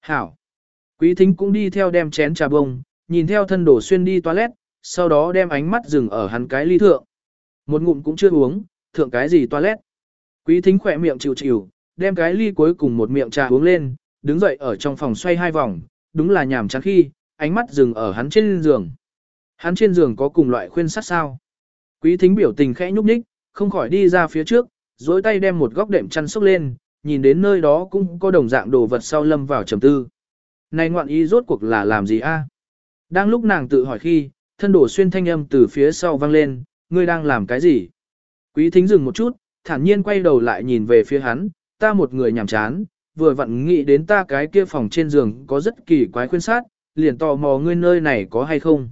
Hảo. Quý thính cũng đi theo đem chén trà bông, nhìn theo thân đổ xuyên đi toilet, sau đó đem ánh mắt dừng ở hắn cái ly thượng. Một ngụm cũng chưa uống, thượng cái gì toilet. Quý thính khỏe miệng chịu chịu, đem cái ly cuối cùng một miệng trà uống lên, đứng dậy ở trong phòng xoay hai vòng, đúng là nhàm chán khi, ánh mắt dừng ở hắn trên giường. Hắn trên giường có cùng loại khuyên sắt sao. Quý thính biểu tình khẽ nhúc nhích, không khỏi đi ra phía trước, dối tay đem một góc đệm chăn sốc lên, nhìn đến nơi đó cũng có đồng dạng đồ vật sau lâm vào trầm tư. Này ngoạn ý rốt cuộc là làm gì a? Đang lúc nàng tự hỏi khi, thân đổ xuyên thanh âm từ phía sau vang lên, ngươi đang làm cái gì? Quý thính dừng một chút, thản nhiên quay đầu lại nhìn về phía hắn, ta một người nhàm chán, vừa vặn nghĩ đến ta cái kia phòng trên giường có rất kỳ quái khuyên sát, liền tò mò ngươi nơi này có hay không.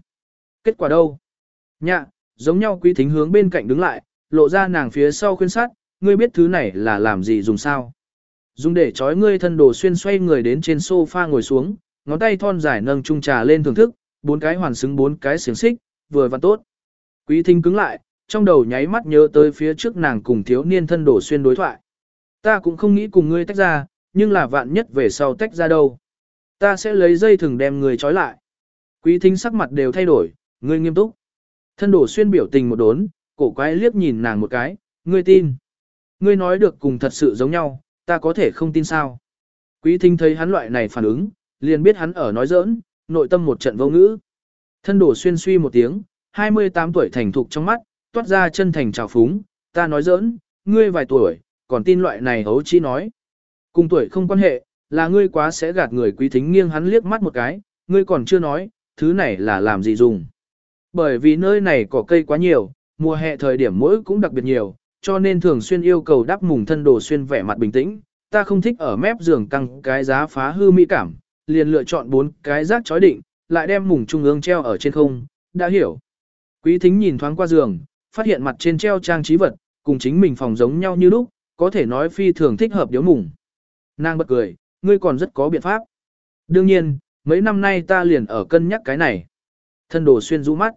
Kết quả đâu? Nhạ, giống nhau quý thính hướng bên cạnh đứng lại, lộ ra nàng phía sau khuyên sát, ngươi biết thứ này là làm gì dùng sao? Dùng để trói ngươi thân đồ xuyên xoay người đến trên sofa ngồi xuống, ngón tay thon dài nâng chung trà lên thưởng thức, bốn cái hoàn xứng bốn cái xiềng xích, vừa và tốt. Quý thính cứng lại, trong đầu nháy mắt nhớ tới phía trước nàng cùng thiếu niên thân đồ xuyên đối thoại. Ta cũng không nghĩ cùng ngươi tách ra, nhưng là vạn nhất về sau tách ra đâu. Ta sẽ lấy dây thừng đem người trói lại. Quý thính sắc mặt đều thay đổi, ngươi nghiêm túc. Thân đổ xuyên biểu tình một đốn, cổ quái liếc nhìn nàng một cái, ngươi tin. Ngươi nói được cùng thật sự giống nhau, ta có thể không tin sao. Quý thính thấy hắn loại này phản ứng, liền biết hắn ở nói giỡn, nội tâm một trận vô ngữ. Thân đổ xuyên suy một tiếng, 28 tuổi thành thục trong mắt, toát ra chân thành trào phúng, ta nói giỡn, ngươi vài tuổi, còn tin loại này hấu chi nói. Cùng tuổi không quan hệ, là ngươi quá sẽ gạt người quý thính nghiêng hắn liếc mắt một cái, ngươi còn chưa nói, thứ này là làm gì dùng. Bởi vì nơi này có cây quá nhiều, mùa hè thời điểm mỗi cũng đặc biệt nhiều, cho nên thường xuyên yêu cầu đắp mùng thân đồ xuyên vẻ mặt bình tĩnh. Ta không thích ở mép giường căng cái giá phá hư mỹ cảm, liền lựa chọn bốn cái rác chói định, lại đem mùng trung ương treo ở trên không, đã hiểu. Quý thính nhìn thoáng qua giường, phát hiện mặt trên treo trang trí vật, cùng chính mình phòng giống nhau như lúc, có thể nói phi thường thích hợp điếu mùng. Nàng bật cười, ngươi còn rất có biện pháp. Đương nhiên, mấy năm nay ta liền ở cân nhắc cái này. Thân đồ xuyên rũ mắt.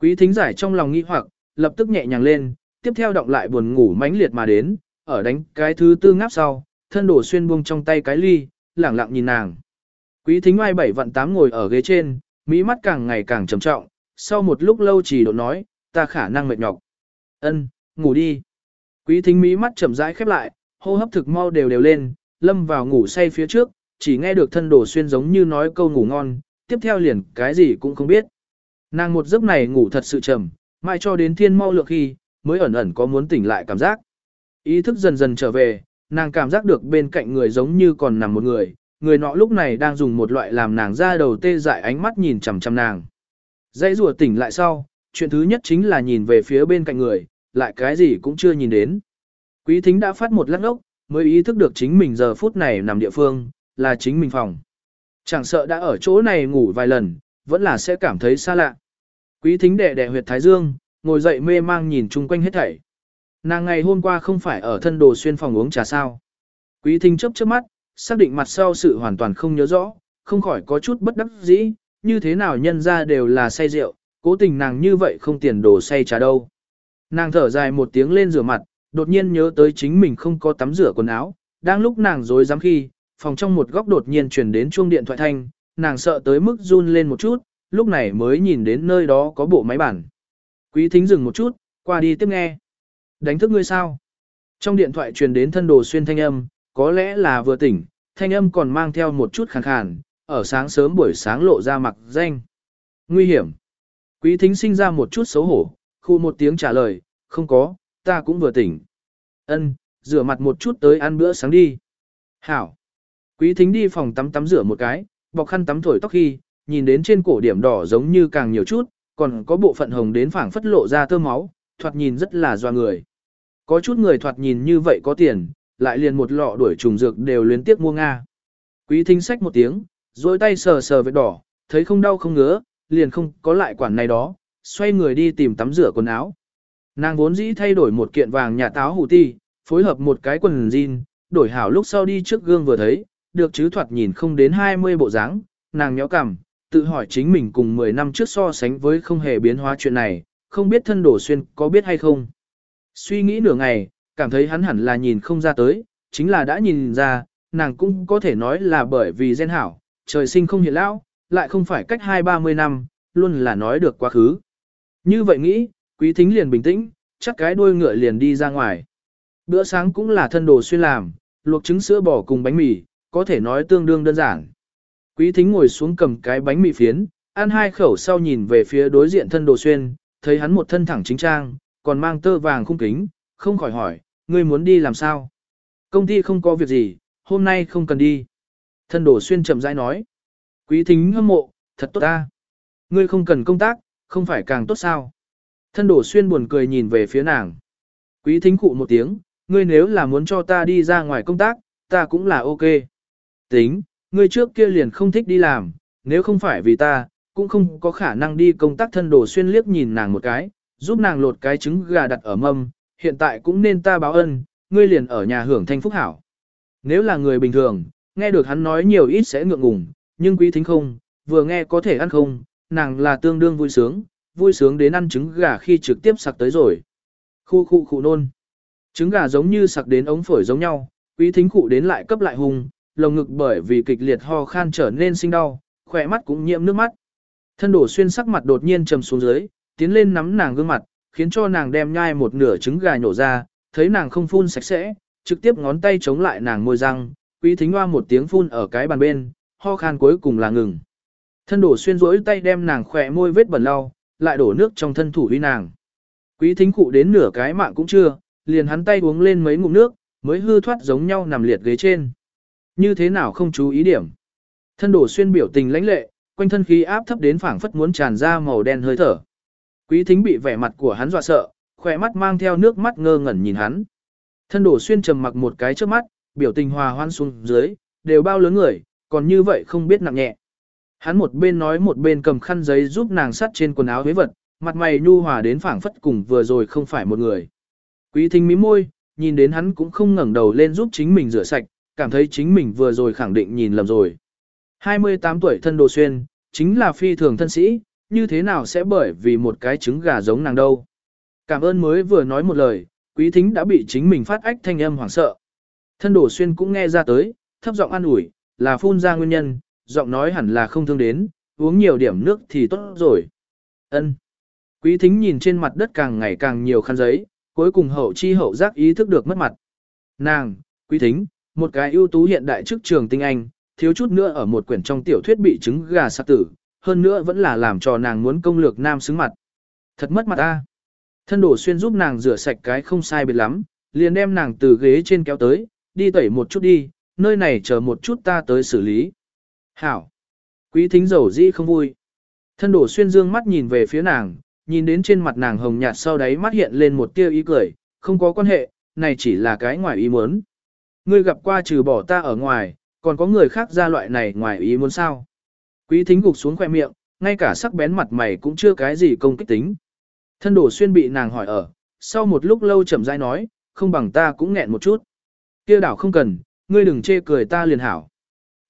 Quý thính giải trong lòng nghi hoặc, lập tức nhẹ nhàng lên, tiếp theo động lại buồn ngủ mãnh liệt mà đến, ở đánh cái thứ tư ngáp sau, thân đổ xuyên buông trong tay cái ly, lẳng lặng nhìn nàng. Quý thính ai bảy vận tám ngồi ở ghế trên, mỹ mắt càng ngày càng trầm trọng, sau một lúc lâu chỉ độ nói, ta khả năng mệt nhọc. Ân, ngủ đi. Quý thính mỹ mắt chậm rãi khép lại, hô hấp thực mau đều đều lên, lâm vào ngủ say phía trước, chỉ nghe được thân đổ xuyên giống như nói câu ngủ ngon, tiếp theo liền cái gì cũng không biết. Nàng một giấc này ngủ thật sự trầm, mai cho đến thiên mau lượng khi, mới ẩn ẩn có muốn tỉnh lại cảm giác. Ý thức dần dần trở về, nàng cảm giác được bên cạnh người giống như còn nằm một người, người nọ lúc này đang dùng một loại làm nàng ra đầu tê dại ánh mắt nhìn chằm chằm nàng. Dãy rùa tỉnh lại sau, chuyện thứ nhất chính là nhìn về phía bên cạnh người, lại cái gì cũng chưa nhìn đến. Quý thính đã phát một lát ốc, mới ý thức được chính mình giờ phút này nằm địa phương, là chính mình phòng. Chẳng sợ đã ở chỗ này ngủ vài lần, vẫn là sẽ cảm thấy xa lạ. Quý thính đệ đệ huyệt thái dương, ngồi dậy mê mang nhìn chung quanh hết thảy. Nàng ngày hôm qua không phải ở thân đồ xuyên phòng uống trà sao. Quý thính chấp chớp mắt, xác định mặt sau sự hoàn toàn không nhớ rõ, không khỏi có chút bất đắc dĩ, như thế nào nhân ra đều là say rượu, cố tình nàng như vậy không tiền đồ say trà đâu. Nàng thở dài một tiếng lên rửa mặt, đột nhiên nhớ tới chính mình không có tắm rửa quần áo, đang lúc nàng dối dám khi, phòng trong một góc đột nhiên truyền đến chuông điện thoại thanh, nàng sợ tới mức run lên một chút, lúc này mới nhìn đến nơi đó có bộ máy bản. Quý thính dừng một chút, qua đi tiếp nghe. Đánh thức ngươi sao? Trong điện thoại truyền đến thân đồ xuyên thanh âm, có lẽ là vừa tỉnh, thanh âm còn mang theo một chút khàn khàn, ở sáng sớm buổi sáng lộ ra mặt danh. Nguy hiểm. Quý thính sinh ra một chút xấu hổ, khu một tiếng trả lời, không có, ta cũng vừa tỉnh. Ân, rửa mặt một chút tới ăn bữa sáng đi. Hảo. Quý thính đi phòng tắm tắm rửa một cái, bọc khăn tắm thổi tóc khi, nhìn đến trên cổ điểm đỏ giống như càng nhiều chút, còn có bộ phận hồng đến phảng phất lộ ra tơ máu, thoạt nhìn rất là doa người. Có chút người thoạt nhìn như vậy có tiền, lại liền một lọ đuổi trùng dược đều liên tiếp mua Nga. Quý thính sách một tiếng, dối tay sờ sờ vết đỏ, thấy không đau không ngứa, liền không có lại quản này đó, xoay người đi tìm tắm rửa quần áo. Nàng vốn dĩ thay đổi một kiện vàng nhà táo hủ ti, phối hợp một cái quần jean, đổi hảo lúc sau đi trước gương vừa thấy, được chứ thoạt nhìn không đến 20 bộ dáng, nàng nhó cằm, tự hỏi chính mình cùng 10 năm trước so sánh với không hề biến hóa chuyện này, không biết thân đổ xuyên có biết hay không. Suy nghĩ nửa ngày, cảm thấy hắn hẳn là nhìn không ra tới, chính là đã nhìn ra, nàng cũng có thể nói là bởi vì gen hảo, trời sinh không hiện lão, lại không phải cách hai ba mươi năm, luôn là nói được quá khứ. Như vậy nghĩ, quý thính liền bình tĩnh, chắc cái đuôi ngựa liền đi ra ngoài. Bữa sáng cũng là thân đồ xuyên làm, luộc trứng sữa bò cùng bánh mì, có thể nói tương đương đơn giản. Quý thính ngồi xuống cầm cái bánh mì phiến, ăn hai khẩu sau nhìn về phía đối diện thân đồ xuyên, thấy hắn một thân thẳng chính trang, còn mang tơ vàng khung kính, không khỏi hỏi, ngươi muốn đi làm sao? Công ty không có việc gì, hôm nay không cần đi. Thân đồ xuyên chậm rãi nói. Quý thính hâm mộ, thật tốt ta. Ngươi không cần công tác, không phải càng tốt sao? Thân đồ xuyên buồn cười nhìn về phía nàng. Quý thính cụ một tiếng, ngươi nếu là muốn cho ta đi ra ngoài công tác, ta cũng là ok. Tính, ngươi trước kia liền không thích đi làm, nếu không phải vì ta, cũng không có khả năng đi công tác thân đồ xuyên liếc nhìn nàng một cái, giúp nàng lột cái trứng gà đặt ở mâm, hiện tại cũng nên ta báo ân, ngươi liền ở nhà hưởng thanh phúc hảo. Nếu là người bình thường, nghe được hắn nói nhiều ít sẽ ngượng ngùng, nhưng quý thính không, vừa nghe có thể ăn không, nàng là tương đương vui sướng, vui sướng đến ăn trứng gà khi trực tiếp sặc tới rồi. Khu khu khu nôn. Trứng gà giống như sặc đến ống phổi giống nhau, quý thính cụ đến lại cấp lại hùng, lồng ngực bởi vì kịch liệt ho khan trở nên sinh đau, khỏe mắt cũng nhiễm nước mắt. Thân đổ xuyên sắc mặt đột nhiên trầm xuống dưới, tiến lên nắm nàng gương mặt, khiến cho nàng đem nhai một nửa trứng gà nhổ ra, thấy nàng không phun sạch sẽ, trực tiếp ngón tay chống lại nàng môi răng, quý thính hoa một tiếng phun ở cái bàn bên, ho khan cuối cùng là ngừng. Thân đổ xuyên rỗi tay đem nàng khỏe môi vết bẩn lau, lại đổ nước trong thân thủ huy nàng. Quý thính cụ đến nửa cái mạng cũng chưa, liền hắn tay uống lên mấy ngụm nước, mới hư thoát giống nhau nằm liệt ghế trên. Như thế nào không chú ý điểm. Thân đổ xuyên biểu tình lãnh lệ, quanh thân khí áp thấp đến phảng phất muốn tràn ra màu đen hơi thở. Quý thính bị vẻ mặt của hắn dọa sợ, khỏe mắt mang theo nước mắt ngơ ngẩn nhìn hắn. Thân đổ xuyên trầm mặc một cái trước mắt, biểu tình hòa hoan xuống dưới, đều bao lớn người, còn như vậy không biết nặng nhẹ. Hắn một bên nói một bên cầm khăn giấy giúp nàng sắt trên quần áo huế vật, mặt mày nhu hòa đến phảng phất cùng vừa rồi không phải một người. Quý thính mí môi, nhìn đến hắn cũng không ngẩng đầu lên giúp chính mình rửa sạch, cảm thấy chính mình vừa rồi khẳng định nhìn lầm rồi. 28 tuổi thân đồ xuyên, chính là phi thường thân sĩ, như thế nào sẽ bởi vì một cái trứng gà giống nàng đâu. Cảm ơn mới vừa nói một lời, quý thính đã bị chính mình phát ách thanh âm hoảng sợ. Thân đồ xuyên cũng nghe ra tới, thấp giọng an ủi, là phun ra nguyên nhân, giọng nói hẳn là không thương đến, uống nhiều điểm nước thì tốt rồi. Ân. Quý thính nhìn trên mặt đất càng ngày càng nhiều khăn giấy, cuối cùng hậu chi hậu giác ý thức được mất mặt. Nàng, quý thính, một cái ưu tú hiện đại chức trường tinh anh, thiếu chút nữa ở một quyển trong tiểu thuyết bị trứng gà sát tử, hơn nữa vẫn là làm cho nàng muốn công lược nam xứng mặt. Thật mất mặt a. Thân đổ xuyên giúp nàng rửa sạch cái không sai biệt lắm, liền đem nàng từ ghế trên kéo tới, đi tẩy một chút đi, nơi này chờ một chút ta tới xử lý. Hảo. Quý thính dầu dĩ không vui. Thân đổ xuyên dương mắt nhìn về phía nàng, nhìn đến trên mặt nàng hồng nhạt sau đấy mắt hiện lên một tia ý cười, không có quan hệ, này chỉ là cái ngoài ý muốn. Ngươi gặp qua trừ bỏ ta ở ngoài, còn có người khác ra loại này ngoài ý muốn sao. Quý thính gục xuống khoe miệng, ngay cả sắc bén mặt mày cũng chưa cái gì công kích tính. Thân đổ xuyên bị nàng hỏi ở, sau một lúc lâu chậm rãi nói, không bằng ta cũng nghẹn một chút. kia đảo không cần, ngươi đừng chê cười ta liền hảo.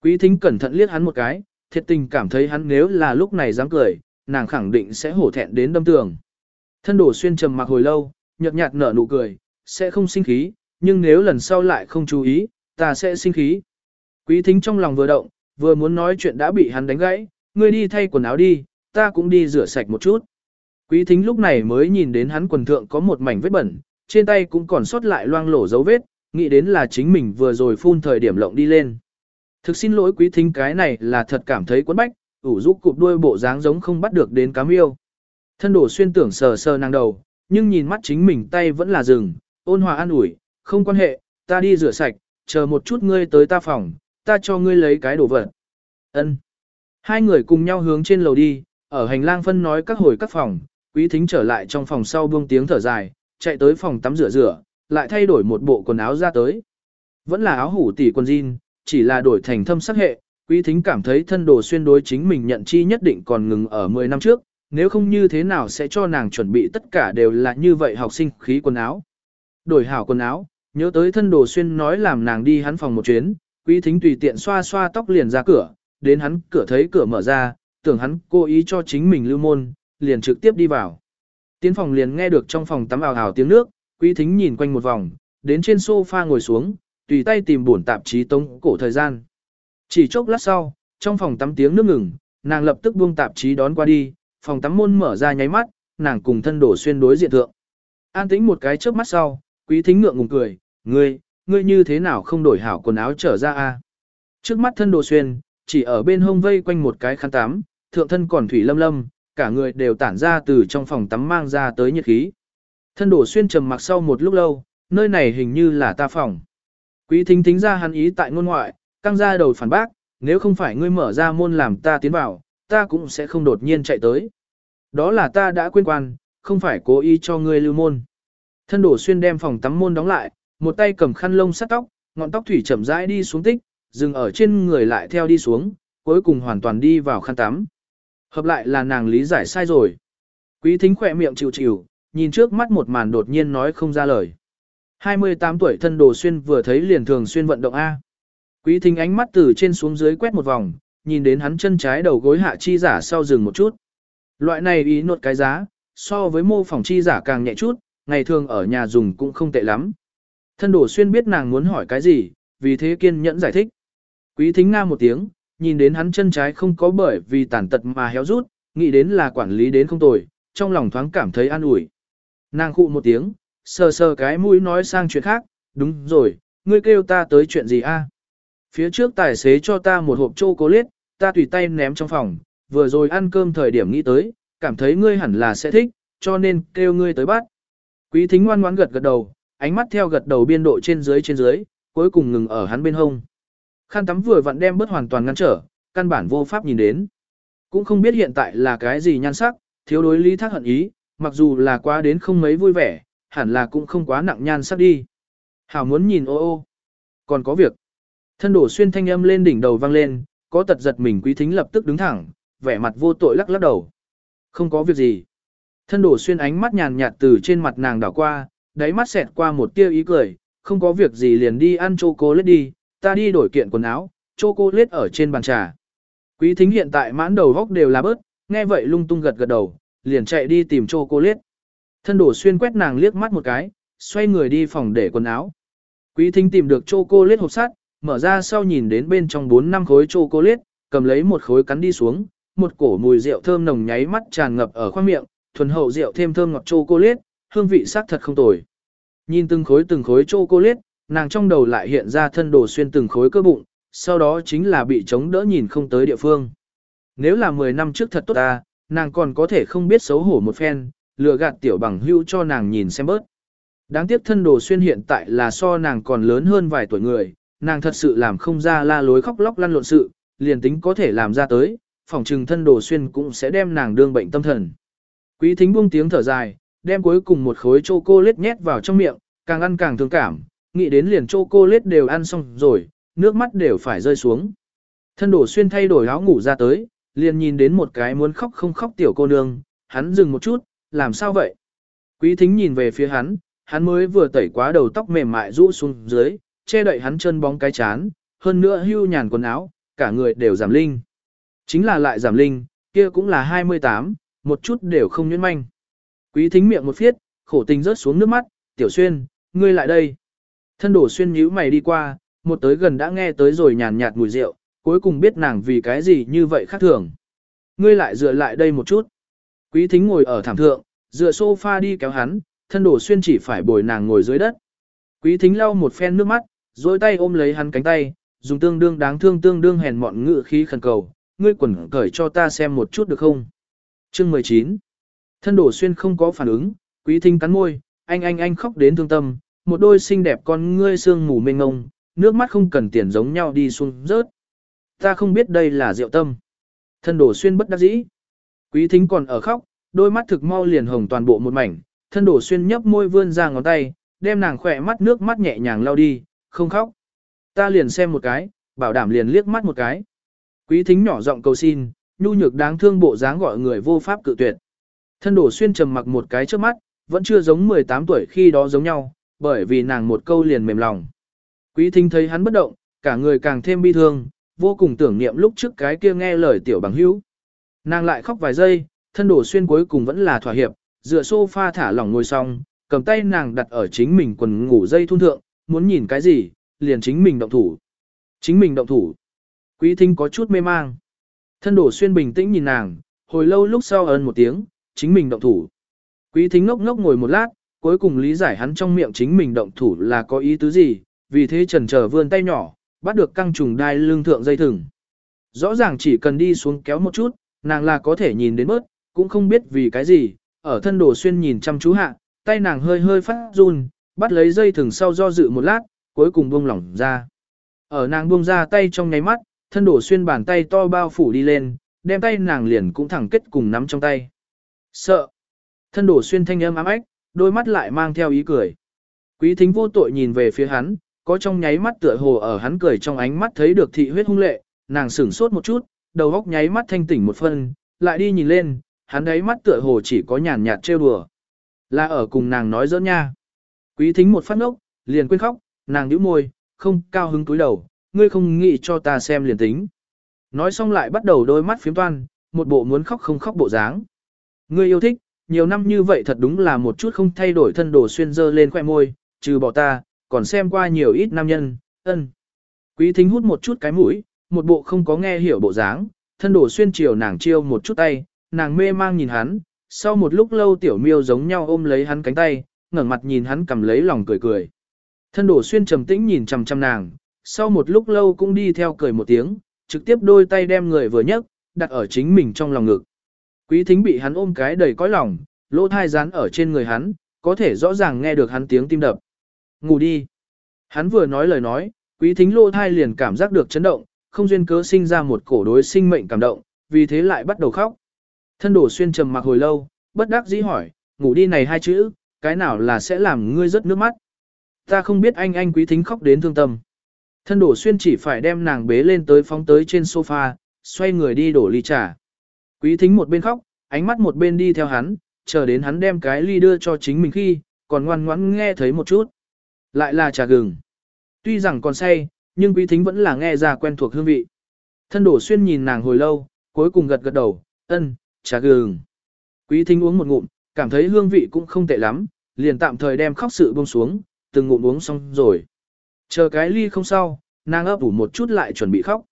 Quý thính cẩn thận liếc hắn một cái, thiệt tình cảm thấy hắn nếu là lúc này dám cười, nàng khẳng định sẽ hổ thẹn đến đâm tường. Thân đổ xuyên trầm mặc hồi lâu, nhợt nhạt nở nụ cười, sẽ không sinh khí, nhưng nếu lần sau lại không chú ý, ta sẽ sinh khí. Quý thính trong lòng vừa động, vừa muốn nói chuyện đã bị hắn đánh gãy, ngươi đi thay quần áo đi, ta cũng đi rửa sạch một chút. Quý thính lúc này mới nhìn đến hắn quần thượng có một mảnh vết bẩn, trên tay cũng còn sót lại loang lổ dấu vết, nghĩ đến là chính mình vừa rồi phun thời điểm lộng đi lên. Thực xin lỗi quý thính cái này là thật cảm thấy quấn bách, ủ rũ cụp đuôi bộ dáng giống không bắt được đến cá miêu. Thân đổ xuyên tưởng sờ sờ nàng đầu, nhưng nhìn mắt chính mình tay vẫn là rừng, ôn hòa an ủi, không quan hệ, ta đi rửa sạch, chờ một chút ngươi tới ta phòng, ta cho ngươi lấy cái đồ vật. Ân. Hai người cùng nhau hướng trên lầu đi, ở hành lang phân nói các hồi các phòng, quý thính trở lại trong phòng sau buông tiếng thở dài, chạy tới phòng tắm rửa rửa, lại thay đổi một bộ quần áo ra tới. Vẫn là áo hủ tỷ quần jean, chỉ là đổi thành thâm sắc hệ, quý thính cảm thấy thân đồ xuyên đối chính mình nhận chi nhất định còn ngừng ở 10 năm trước, nếu không như thế nào sẽ cho nàng chuẩn bị tất cả đều là như vậy học sinh khí quần áo. Đổi hảo quần áo, nhớ tới thân đồ xuyên nói làm nàng đi hắn phòng một chuyến, quý thính tùy tiện xoa xoa tóc liền ra cửa, đến hắn cửa thấy cửa mở ra, tưởng hắn cố ý cho chính mình lưu môn, liền trực tiếp đi vào. Tiến phòng liền nghe được trong phòng tắm ào ào tiếng nước, quý thính nhìn quanh một vòng, đến trên sofa ngồi xuống, tùy tay tìm bổn tạp chí tống cổ thời gian. Chỉ chốc lát sau, trong phòng tắm tiếng nước ngừng, nàng lập tức buông tạp chí đón qua đi, phòng tắm môn mở ra nháy mắt, nàng cùng thân đổ xuyên đối diện thượng. An tĩnh một cái chớp mắt sau, quý thính ngượng ngùng cười, ngươi, ngươi như thế nào không đổi hảo quần áo trở ra a? Trước mắt thân đồ xuyên, chỉ ở bên hông vây quanh một cái khăn tắm, thượng thân còn thủy lâm lâm, cả người đều tản ra từ trong phòng tắm mang ra tới nhiệt khí. Thân đổ xuyên trầm mặc sau một lúc lâu, nơi này hình như là ta phòng. Quý thính thính ra hắn ý tại ngôn ngoại, căng ra đầu phản bác, nếu không phải ngươi mở ra môn làm ta tiến vào, ta cũng sẽ không đột nhiên chạy tới. Đó là ta đã quên quan, không phải cố ý cho ngươi lưu môn. Thân đổ xuyên đem phòng tắm môn đóng lại, một tay cầm khăn lông sát tóc, ngọn tóc thủy chậm rãi đi xuống tích, dừng ở trên người lại theo đi xuống, cuối cùng hoàn toàn đi vào khăn tắm. Hợp lại là nàng lý giải sai rồi. Quý thính khỏe miệng chịu chịu, nhìn trước mắt một màn đột nhiên nói không ra lời. 28 tuổi thân đồ xuyên vừa thấy liền thường xuyên vận động A. Quý thính ánh mắt từ trên xuống dưới quét một vòng, nhìn đến hắn chân trái đầu gối hạ chi giả sau dừng một chút. Loại này ý nột cái giá, so với mô phỏng chi giả càng nhẹ chút, ngày thường ở nhà dùng cũng không tệ lắm. Thân đổ xuyên biết nàng muốn hỏi cái gì, vì thế kiên nhẫn giải thích. Quý thính nga một tiếng, nhìn đến hắn chân trái không có bởi vì tàn tật mà héo rút, nghĩ đến là quản lý đến không tồi, trong lòng thoáng cảm thấy an ủi. Nàng khụ một tiếng, sờ sờ cái mũi nói sang chuyện khác, đúng rồi, ngươi kêu ta tới chuyện gì a? Phía trước tài xế cho ta một hộp chocolate, ta tùy tay ném trong phòng, vừa rồi ăn cơm thời điểm nghĩ tới, cảm thấy ngươi hẳn là sẽ thích, cho nên kêu ngươi tới bắt. Quý thính ngoan ngoãn gật gật đầu, ánh mắt theo gật đầu biên độ trên dưới trên dưới, cuối cùng ngừng ở hắn bên hông. Khăn tắm vừa vặn đem bớt hoàn toàn ngăn trở, căn bản vô pháp nhìn đến. Cũng không biết hiện tại là cái gì nhan sắc, thiếu đối lý thác hận ý, mặc dù là quá đến không mấy vui vẻ, hẳn là cũng không quá nặng nhan sắc đi. Hảo muốn nhìn ô ô. Còn có việc. Thân đổ xuyên thanh âm lên đỉnh đầu vang lên, có tật giật mình quý thính lập tức đứng thẳng, vẻ mặt vô tội lắc lắc đầu. Không có việc gì. Thân đổ xuyên ánh mắt nhàn nhạt từ trên mặt nàng đảo qua, đáy mắt xẹt qua một tia ý cười, không có việc gì liền đi ăn chocolate đi, ta đi đổi kiện quần áo, chocolate ở trên bàn trà. Quý thính hiện tại mãn đầu góc đều là bớt, nghe vậy lung tung gật gật đầu, liền chạy đi tìm chocolate. Thân đổ xuyên quét nàng liếc mắt một cái, xoay người đi phòng để quần áo. Quý thính tìm được chocolate hộp sắt, mở ra sau nhìn đến bên trong 4 năm khối chocolate, cầm lấy một khối cắn đi xuống, một cổ mùi rượu thơm nồng nháy mắt tràn ngập ở khoang miệng, thuần hậu rượu thêm thơm ngọt chocolate, hương vị xác thật không tồi. Nhìn từng khối từng khối chocolate, nàng trong đầu lại hiện ra thân đồ xuyên từng khối cơ bụng, sau đó chính là bị chống đỡ nhìn không tới địa phương. Nếu là 10 năm trước thật tốt ta, nàng còn có thể không biết xấu hổ một phen, lừa gạt tiểu bằng hưu cho nàng nhìn xem bớt. Đáng tiếc thân đồ xuyên hiện tại là so nàng còn lớn hơn vài tuổi người, nàng thật sự làm không ra la lối khóc lóc lăn lộn sự, liền tính có thể làm ra tới, phòng trừng thân đồ xuyên cũng sẽ đem nàng đương bệnh tâm thần. Quý thính buông tiếng thở dài, đem cuối cùng một khối chocolate nhét vào trong miệng, càng ăn càng thương cảm, nghĩ đến liền chocolate đều ăn xong rồi, nước mắt đều phải rơi xuống. Thân đổ xuyên thay đổi áo ngủ ra tới, liền nhìn đến một cái muốn khóc không khóc tiểu cô nương, hắn dừng một chút, làm sao vậy? Quý thính nhìn về phía hắn, hắn mới vừa tẩy quá đầu tóc mềm mại rũ xuống dưới, che đậy hắn chân bóng cái chán, hơn nữa hưu nhàn quần áo, cả người đều giảm linh. Chính là lại giảm linh, kia cũng là 28, một chút đều không nhuyễn manh. Quý thính miệng một phiết, khổ tình rớt xuống nước mắt, tiểu xuyên, ngươi lại đây. Thân đổ xuyên nhíu mày đi qua, một tới gần đã nghe tới rồi nhàn nhạt mùi rượu, cuối cùng biết nàng vì cái gì như vậy khác thường. Ngươi lại dựa lại đây một chút. Quý thính ngồi ở thảm thượng, dựa sofa đi kéo hắn, thân đổ xuyên chỉ phải bồi nàng ngồi dưới đất. Quý thính lau một phen nước mắt, dối tay ôm lấy hắn cánh tay, dùng tương đương đáng thương tương đương hèn mọn ngự khí khẩn cầu, ngươi quần cởi cho ta xem một chút được không? Chương 19 Thân đổ xuyên không có phản ứng, quý thính cắn môi, anh anh anh khóc đến thương tâm, một đôi xinh đẹp con ngươi sương mù mênh ngông, nước mắt không cần tiền giống nhau đi xuống rớt. Ta không biết đây là rượu tâm. Thân đổ xuyên bất đắc dĩ. Quý thính còn ở khóc, đôi mắt thực mau liền hồng toàn bộ một mảnh, thân đổ xuyên nhấp môi vươn ra ngón tay, đem nàng khỏe mắt nước mắt nhẹ nhàng lau đi, không khóc. Ta liền xem một cái, bảo đảm liền liếc mắt một cái. Quý thính nhỏ giọng cầu xin, nhu nhược đáng thương bộ dáng gọi người vô pháp cự tuyệt. Thân đổ xuyên trầm mặc một cái trước mắt, vẫn chưa giống 18 tuổi khi đó giống nhau, bởi vì nàng một câu liền mềm lòng. Quý thính thấy hắn bất động, cả người càng thêm bi thương, vô cùng tưởng niệm lúc trước cái kia nghe lời tiểu bằng hữu. Nàng lại khóc vài giây, thân đổ xuyên cuối cùng vẫn là thỏa hiệp, dựa sofa thả lỏng ngồi xong, cầm tay nàng đặt ở chính mình quần ngủ dây thun thượng, muốn nhìn cái gì, liền chính mình động thủ. Chính mình động thủ. Quý thính có chút mê mang. Thân đổ xuyên bình tĩnh nhìn nàng, hồi lâu lúc sau ơn một tiếng, chính mình động thủ. Quý thính ngốc ngốc ngồi một lát, cuối cùng lý giải hắn trong miệng chính mình động thủ là có ý tứ gì, vì thế trần trở vươn tay nhỏ, bắt được căng trùng đai lưng thượng dây thừng. Rõ ràng chỉ cần đi xuống kéo một chút, nàng là có thể nhìn đến bớt, cũng không biết vì cái gì, ở thân đồ xuyên nhìn chăm chú hạ, tay nàng hơi hơi phát run, bắt lấy dây thừng sau do dự một lát, cuối cùng buông lỏng ra. Ở nàng buông ra tay trong nháy mắt, thân đổ xuyên bàn tay to bao phủ đi lên, đem tay nàng liền cũng thẳng kết cùng nắm trong tay. Sợ. Thân đổ xuyên thanh âm ám ách, đôi mắt lại mang theo ý cười. Quý thính vô tội nhìn về phía hắn, có trong nháy mắt tựa hồ ở hắn cười trong ánh mắt thấy được thị huyết hung lệ, nàng sửng sốt một chút, đầu góc nháy mắt thanh tỉnh một phân, lại đi nhìn lên, hắn ấy mắt tựa hồ chỉ có nhàn nhạt trêu đùa. Là ở cùng nàng nói giỡn nha. Quý thính một phát ngốc, liền quên khóc, nàng nhíu môi, không cao hứng túi đầu, ngươi không nghĩ cho ta xem liền tính. Nói xong lại bắt đầu đôi mắt phiếm toan, một bộ muốn khóc không khóc bộ dáng. Ngươi yêu thích, nhiều năm như vậy thật đúng là một chút không thay đổi thân đồ xuyên dơ lên khoẻ môi, trừ bỏ ta, còn xem qua nhiều ít nam nhân, ân. Quý thính hút một chút cái mũi, một bộ không có nghe hiểu bộ dáng, thân đồ xuyên chiều nàng chiêu một chút tay, nàng mê mang nhìn hắn, sau một lúc lâu tiểu miêu giống nhau ôm lấy hắn cánh tay, ngẩng mặt nhìn hắn cầm lấy lòng cười cười. Thân đồ xuyên trầm tĩnh nhìn chằm chằm nàng, sau một lúc lâu cũng đi theo cười một tiếng, trực tiếp đôi tay đem người vừa nhấc, đặt ở chính mình trong lòng ngực. Quý thính bị hắn ôm cái đầy cõi lòng, lỗ thai dán ở trên người hắn, có thể rõ ràng nghe được hắn tiếng tim đập. Ngủ đi. Hắn vừa nói lời nói, quý thính lỗ thai liền cảm giác được chấn động, không duyên cớ sinh ra một cổ đối sinh mệnh cảm động, vì thế lại bắt đầu khóc. Thân đổ xuyên trầm mặc hồi lâu, bất đắc dĩ hỏi, ngủ đi này hai chữ, cái nào là sẽ làm ngươi rớt nước mắt. Ta không biết anh anh quý thính khóc đến thương tâm. Thân đổ xuyên chỉ phải đem nàng bế lên tới phóng tới trên sofa, xoay người đi đổ ly trà. Quý thính một bên khóc, ánh mắt một bên đi theo hắn, chờ đến hắn đem cái ly đưa cho chính mình khi, còn ngoan ngoãn nghe thấy một chút. Lại là trà gừng. Tuy rằng còn say, nhưng quý thính vẫn là nghe ra quen thuộc hương vị. Thân đổ xuyên nhìn nàng hồi lâu, cuối cùng gật gật đầu, ân, trà gừng. Quý thính uống một ngụm, cảm thấy hương vị cũng không tệ lắm, liền tạm thời đem khóc sự buông xuống, từng ngụm uống xong rồi. Chờ cái ly không sau, nàng ấp ủ một chút lại chuẩn bị khóc.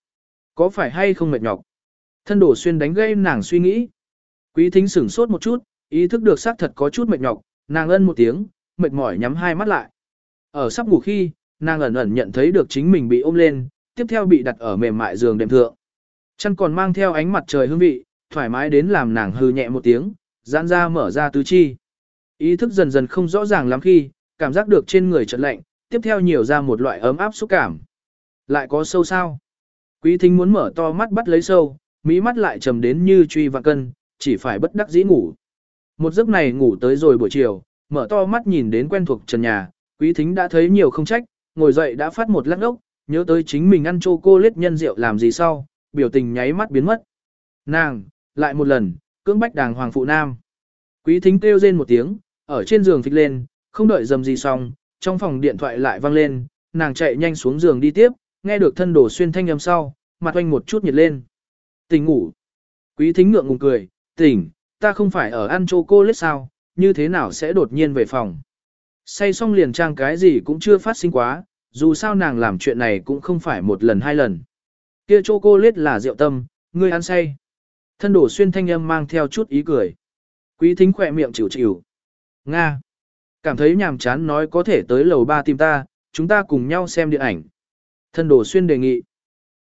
Có phải hay không mệt nhọc? Thân đổ xuyên đánh gây nàng suy nghĩ. Quý thính sửng sốt một chút, ý thức được xác thật có chút mệt nhọc, nàng ân một tiếng, mệt mỏi nhắm hai mắt lại. Ở sắp ngủ khi, nàng ẩn ẩn nhận thấy được chính mình bị ôm lên, tiếp theo bị đặt ở mềm mại giường đệm thượng. Chân còn mang theo ánh mặt trời hương vị, thoải mái đến làm nàng hư nhẹ một tiếng, giãn ra mở ra tứ chi. Ý thức dần dần không rõ ràng lắm khi, cảm giác được trên người chợt lạnh, tiếp theo nhiều ra một loại ấm áp xúc cảm. Lại có sâu sao? Quý thính muốn mở to mắt bắt lấy sâu, mỹ mắt lại trầm đến như truy vạn cân, chỉ phải bất đắc dĩ ngủ. Một giấc này ngủ tới rồi buổi chiều, mở to mắt nhìn đến quen thuộc trần nhà, quý thính đã thấy nhiều không trách, ngồi dậy đã phát một lát ốc, nhớ tới chính mình ăn chocolate nhân rượu làm gì sau, biểu tình nháy mắt biến mất. Nàng, lại một lần, cưỡng bách đàng hoàng phụ nam. Quý thính kêu rên một tiếng, ở trên giường phịch lên, không đợi dầm gì xong, trong phòng điện thoại lại vang lên, nàng chạy nhanh xuống giường đi tiếp, nghe được thân đổ xuyên thanh âm sau, mặt oanh một chút nhiệt lên. Tỉnh ngủ. Quý thính ngượng ngùng cười, tỉnh, ta không phải ở ăn lết sao, như thế nào sẽ đột nhiên về phòng. Say xong liền trang cái gì cũng chưa phát sinh quá, dù sao nàng làm chuyện này cũng không phải một lần hai lần. Kia châu cô lết là rượu tâm, ngươi ăn say. Thân đổ xuyên thanh âm mang theo chút ý cười. Quý thính khỏe miệng chịu chịu. Nga. Cảm thấy nhàm chán nói có thể tới lầu ba tìm ta, chúng ta cùng nhau xem điện ảnh. Thân đổ xuyên đề nghị.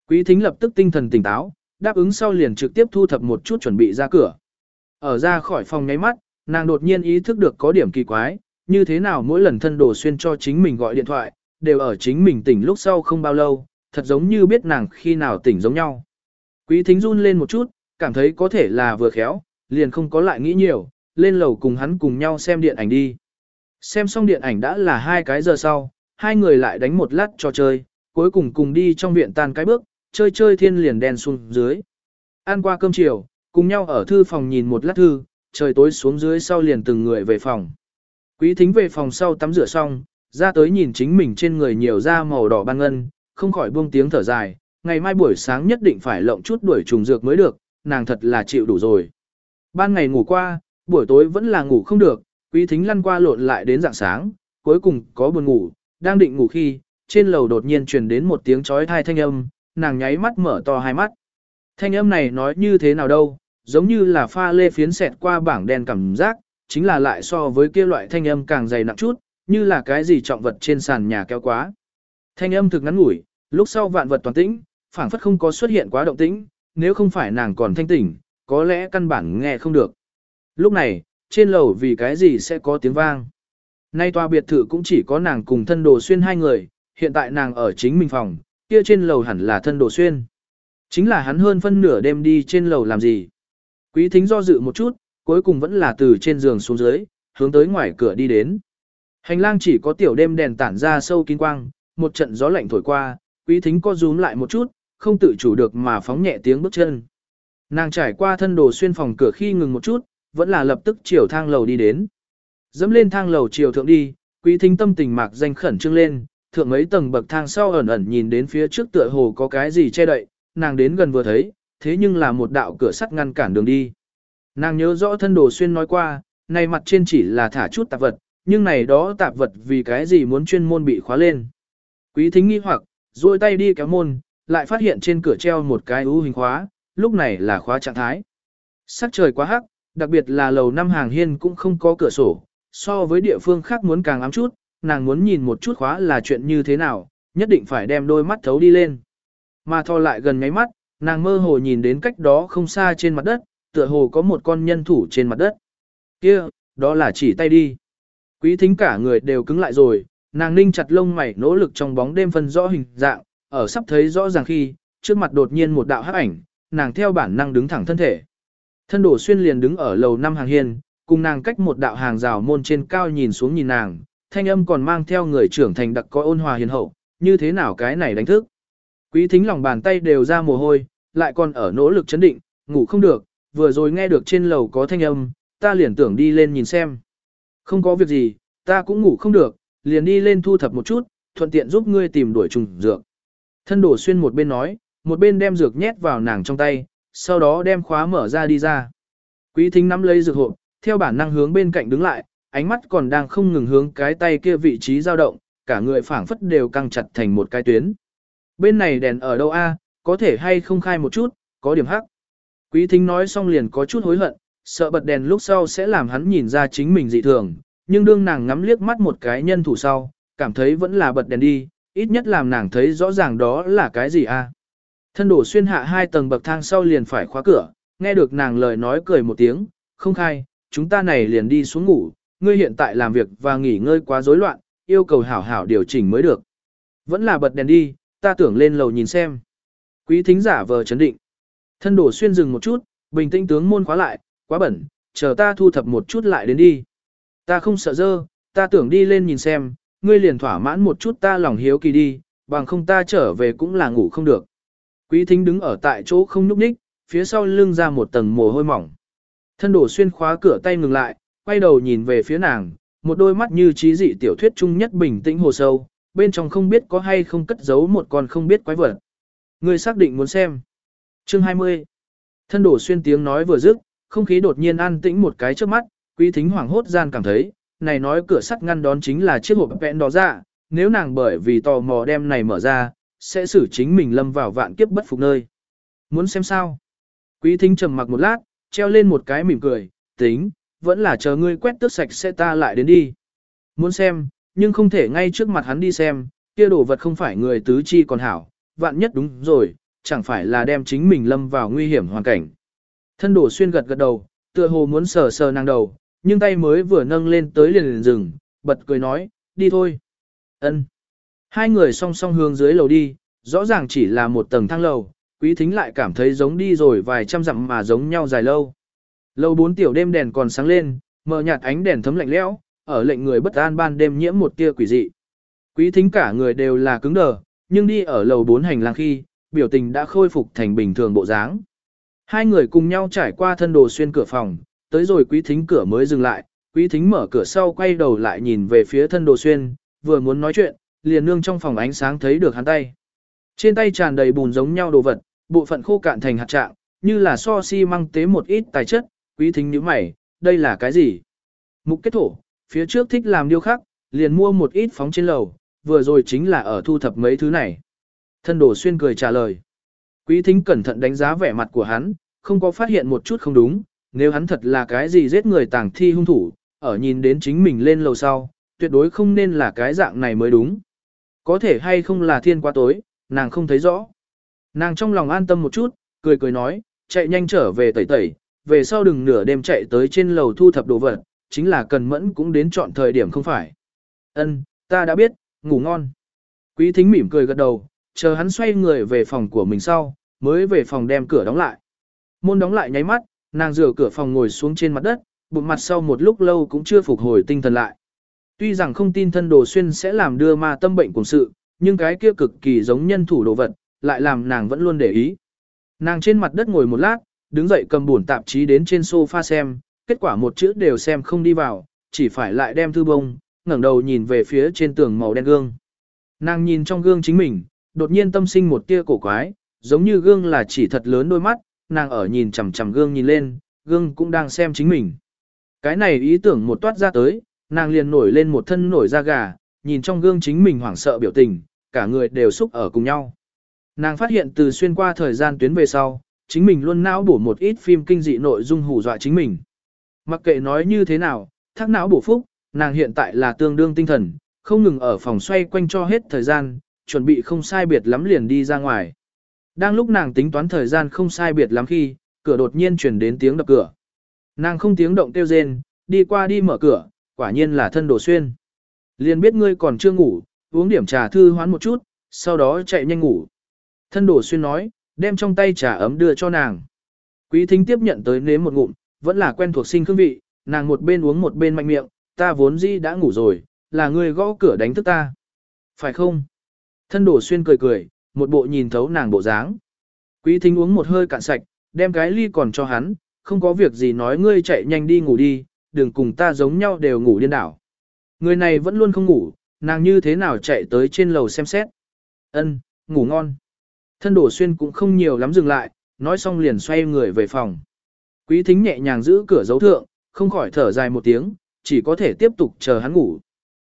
Quý thính lập tức tinh thần tỉnh táo, đáp ứng sau liền trực tiếp thu thập một chút chuẩn bị ra cửa. Ở ra khỏi phòng nháy mắt, nàng đột nhiên ý thức được có điểm kỳ quái, như thế nào mỗi lần thân đồ xuyên cho chính mình gọi điện thoại, đều ở chính mình tỉnh lúc sau không bao lâu, thật giống như biết nàng khi nào tỉnh giống nhau. Quý thính run lên một chút, cảm thấy có thể là vừa khéo, liền không có lại nghĩ nhiều, lên lầu cùng hắn cùng nhau xem điện ảnh đi. Xem xong điện ảnh đã là hai cái giờ sau, hai người lại đánh một lát trò chơi, cuối cùng cùng đi trong viện tan cái bước, chơi chơi thiên liền đen xuống dưới. Ăn qua cơm chiều, cùng nhau ở thư phòng nhìn một lát thư, trời tối xuống dưới sau liền từng người về phòng. Quý thính về phòng sau tắm rửa xong, ra tới nhìn chính mình trên người nhiều da màu đỏ ban ngân, không khỏi buông tiếng thở dài, ngày mai buổi sáng nhất định phải lộng chút đuổi trùng dược mới được, nàng thật là chịu đủ rồi. Ban ngày ngủ qua, buổi tối vẫn là ngủ không được, quý thính lăn qua lộn lại đến dạng sáng, cuối cùng có buồn ngủ, đang định ngủ khi, trên lầu đột nhiên truyền đến một tiếng chói thai thanh âm, nàng nháy mắt mở to hai mắt. Thanh âm này nói như thế nào đâu, giống như là pha lê phiến xẹt qua bảng đen cảm giác, chính là lại so với kia loại thanh âm càng dày nặng chút, như là cái gì trọng vật trên sàn nhà kéo quá. Thanh âm thực ngắn ngủi, lúc sau vạn vật toàn tĩnh, phảng phất không có xuất hiện quá động tĩnh, nếu không phải nàng còn thanh tỉnh, có lẽ căn bản nghe không được. Lúc này, trên lầu vì cái gì sẽ có tiếng vang. Nay tòa biệt thự cũng chỉ có nàng cùng thân đồ xuyên hai người, hiện tại nàng ở chính mình phòng, kia trên lầu hẳn là thân đồ xuyên. Chính là hắn hơn phân nửa đêm đi trên lầu làm gì. Quý thính do dự một chút, cuối cùng vẫn là từ trên giường xuống dưới, hướng tới ngoài cửa đi đến. Hành lang chỉ có tiểu đêm đèn tản ra sâu kín quang, một trận gió lạnh thổi qua, quý thính co rúm lại một chút, không tự chủ được mà phóng nhẹ tiếng bước chân. Nàng trải qua thân đồ xuyên phòng cửa khi ngừng một chút, vẫn là lập tức chiều thang lầu đi đến. Dẫm lên thang lầu chiều thượng đi, quý thính tâm tình mạc danh khẩn trương lên, thượng mấy tầng bậc thang sau ẩn ẩn nhìn đến phía trước tựa hồ có cái gì che đậy, nàng đến gần vừa thấy, thế nhưng là một đạo cửa sắt ngăn cản đường đi. Nàng nhớ rõ thân đồ xuyên nói qua, này mặt trên chỉ là thả chút tạp vật, nhưng này đó tạp vật vì cái gì muốn chuyên môn bị khóa lên. Quý thính nghi hoặc, duỗi tay đi kéo môn, lại phát hiện trên cửa treo một cái ưu hình khóa, lúc này là khóa trạng thái. Sắc trời quá hắc, đặc biệt là lầu năm hàng hiên cũng không có cửa sổ, so với địa phương khác muốn càng ám chút, nàng muốn nhìn một chút khóa là chuyện như thế nào, nhất định phải đem đôi mắt thấu đi lên. Mà thò lại gần ngáy mắt, nàng mơ hồ nhìn đến cách đó không xa trên mặt đất, tựa hồ có một con nhân thủ trên mặt đất. Kia, đó là chỉ tay đi. Quý thính cả người đều cứng lại rồi, nàng ninh chặt lông mày nỗ lực trong bóng đêm phân rõ hình dạng, ở sắp thấy rõ ràng khi, trước mặt đột nhiên một đạo hắc ảnh, nàng theo bản năng đứng thẳng thân thể. Thân đổ xuyên liền đứng ở lầu năm hàng hiên, cùng nàng cách một đạo hàng rào môn trên cao nhìn xuống nhìn nàng, thanh âm còn mang theo người trưởng thành đặc có ôn hòa hiền hậu, như thế nào cái này đánh thức. Quý thính lòng bàn tay đều ra mồ hôi, lại còn ở nỗ lực chấn định, ngủ không được, vừa rồi nghe được trên lầu có thanh âm, ta liền tưởng đi lên nhìn xem. Không có việc gì, ta cũng ngủ không được, liền đi lên thu thập một chút, thuận tiện giúp ngươi tìm đuổi trùng dược. Thân đổ xuyên một bên nói, một bên đem dược nhét vào nàng trong tay, sau đó đem khóa mở ra đi ra. Quý thính nắm lấy dược hộp, theo bản năng hướng bên cạnh đứng lại, ánh mắt còn đang không ngừng hướng cái tay kia vị trí dao động, cả người phảng phất đều căng chặt thành một cái tuyến. Bên này đèn ở đâu a? có thể hay không khai một chút, có điểm hắc. Quý thính nói xong liền có chút hối hận, sợ bật đèn lúc sau sẽ làm hắn nhìn ra chính mình dị thường, nhưng đương nàng ngắm liếc mắt một cái nhân thủ sau, cảm thấy vẫn là bật đèn đi, ít nhất làm nàng thấy rõ ràng đó là cái gì a. Thân đổ xuyên hạ hai tầng bậc thang sau liền phải khóa cửa, nghe được nàng lời nói cười một tiếng, không khai, chúng ta này liền đi xuống ngủ, ngươi hiện tại làm việc và nghỉ ngơi quá rối loạn, yêu cầu hảo hảo điều chỉnh mới được. Vẫn là bật đèn đi, ta tưởng lên lầu nhìn xem. Quý thính giả vờ chấn định. Thân đổ xuyên dừng một chút, bình tĩnh tướng môn khóa lại, quá bẩn, chờ ta thu thập một chút lại đến đi. Ta không sợ dơ, ta tưởng đi lên nhìn xem, ngươi liền thỏa mãn một chút ta lòng hiếu kỳ đi, bằng không ta trở về cũng là ngủ không được. Quý thính đứng ở tại chỗ không nhúc nhích, phía sau lưng ra một tầng mồ hôi mỏng. Thân đổ xuyên khóa cửa tay ngừng lại, quay đầu nhìn về phía nàng, một đôi mắt như trí dị tiểu thuyết chung nhất bình tĩnh hồ sâu, bên trong không biết có hay không cất giấu một con không biết quái vật. Ngươi xác định muốn xem. Chương 20. Thân đổ xuyên tiếng nói vừa dứt, không khí đột nhiên an tĩnh một cái trước mắt, quý thính hoảng hốt gian cảm thấy, này nói cửa sắt ngăn đón chính là chiếc hộp vẹn đó ra, dạ, nếu nàng bởi vì tò mò đem này mở ra, sẽ xử chính mình lâm vào vạn kiếp bất phục nơi. Muốn xem sao? Quý thính trầm mặc một lát, treo lên một cái mỉm cười, tính, vẫn là chờ ngươi quét tước sạch sẽ ta lại đến đi. Muốn xem, nhưng không thể ngay trước mặt hắn đi xem, kia đồ vật không phải người tứ chi còn hảo, vạn nhất đúng rồi, chẳng phải là đem chính mình lâm vào nguy hiểm hoàn cảnh. Thân đổ xuyên gật gật đầu, tựa hồ muốn sờ sờ nàng đầu, nhưng tay mới vừa nâng lên tới liền liền dừng, bật cười nói, đi thôi. ân Hai người song song hướng dưới lầu đi, rõ ràng chỉ là một tầng thang lầu, quý thính lại cảm thấy giống đi rồi vài trăm dặm mà giống nhau dài lâu. Lầu bốn tiểu đêm đèn còn sáng lên, mờ nhạt ánh đèn thấm lạnh lẽo, ở lệnh người bất an ban đêm nhiễm một tia quỷ dị. Quý thính cả người đều là cứng đờ, nhưng đi ở lầu bốn hành lang khi, biểu tình đã khôi phục thành bình thường bộ dáng. Hai người cùng nhau trải qua thân đồ xuyên cửa phòng, tới rồi quý thính cửa mới dừng lại, quý thính mở cửa sau quay đầu lại nhìn về phía thân đồ xuyên, vừa muốn nói chuyện, liền nương trong phòng ánh sáng thấy được hắn tay. Trên tay tràn đầy bùn giống nhau đồ vật, bộ phận khô cạn thành hạt trạng, như là so xi si măng tế một ít tài chất, quý thính nhíu mày, đây là cái gì? Mục kết thổ, phía trước thích làm điêu khắc, liền mua một ít phóng trên lầu, vừa rồi chính là ở thu thập mấy thứ này. Thân đồ xuyên cười trả lời. Quý thính cẩn thận đánh giá vẻ mặt của hắn, không có phát hiện một chút không đúng, nếu hắn thật là cái gì giết người tàng thi hung thủ, ở nhìn đến chính mình lên lầu sau, tuyệt đối không nên là cái dạng này mới đúng. Có thể hay không là thiên quá tối, nàng không thấy rõ. Nàng trong lòng an tâm một chút, cười cười nói, chạy nhanh trở về tẩy tẩy, về sau đừng nửa đêm chạy tới trên lầu thu thập đồ vật, chính là cần mẫn cũng đến chọn thời điểm không phải. Ân, ta đã biết, ngủ ngon. Quý thính mỉm cười gật đầu, chờ hắn xoay người về phòng của mình sau, mới về phòng đem cửa đóng lại. Môn đóng lại nháy mắt, nàng rửa cửa phòng ngồi xuống trên mặt đất, bụng mặt sau một lúc lâu cũng chưa phục hồi tinh thần lại. Tuy rằng không tin thân đồ xuyên sẽ làm đưa ma tâm bệnh cùng sự, nhưng cái kia cực kỳ giống nhân thủ đồ vật, lại làm nàng vẫn luôn để ý. Nàng trên mặt đất ngồi một lát, đứng dậy cầm buồn tạp chí đến trên sofa xem, kết quả một chữ đều xem không đi vào, chỉ phải lại đem thư bông, ngẩng đầu nhìn về phía trên tường màu đen gương. Nàng nhìn trong gương chính mình, đột nhiên tâm sinh một tia cổ quái, giống như gương là chỉ thật lớn đôi mắt, nàng ở nhìn chằm chằm gương nhìn lên, gương cũng đang xem chính mình. Cái này ý tưởng một toát ra tới, nàng liền nổi lên một thân nổi da gà, nhìn trong gương chính mình hoảng sợ biểu tình, cả người đều xúc ở cùng nhau. Nàng phát hiện từ xuyên qua thời gian tuyến về sau, chính mình luôn não bổ một ít phim kinh dị nội dung hù dọa chính mình. Mặc kệ nói như thế nào, thác não bổ phúc, nàng hiện tại là tương đương tinh thần, không ngừng ở phòng xoay quanh cho hết thời gian, chuẩn bị không sai biệt lắm liền đi ra ngoài. Đang lúc nàng tính toán thời gian không sai biệt lắm khi, cửa đột nhiên chuyển đến tiếng đập cửa. Nàng không tiếng động kêu rên, đi qua đi mở cửa, quả nhiên là thân đồ xuyên. Liền biết ngươi còn chưa ngủ, uống điểm trà thư hoán một chút, sau đó chạy nhanh ngủ. Thân đồ xuyên nói, đem trong tay trà ấm đưa cho nàng. Quý thính tiếp nhận tới nếm một ngụm, vẫn là quen thuộc sinh hương vị, nàng một bên uống một bên mạnh miệng, ta vốn dĩ đã ngủ rồi, là ngươi gõ cửa đánh thức ta. Phải không? Thân đổ xuyên cười cười, một bộ nhìn thấu nàng bộ dáng. Quý thính uống một hơi cạn sạch, đem cái ly còn cho hắn, không có việc gì nói ngươi chạy nhanh đi ngủ đi, đừng cùng ta giống nhau đều ngủ điên đảo. Người này vẫn luôn không ngủ, nàng như thế nào chạy tới trên lầu xem xét. Ân, ngủ ngon. Thân đổ xuyên cũng không nhiều lắm dừng lại, nói xong liền xoay người về phòng. Quý thính nhẹ nhàng giữ cửa dấu thượng, không khỏi thở dài một tiếng, chỉ có thể tiếp tục chờ hắn ngủ.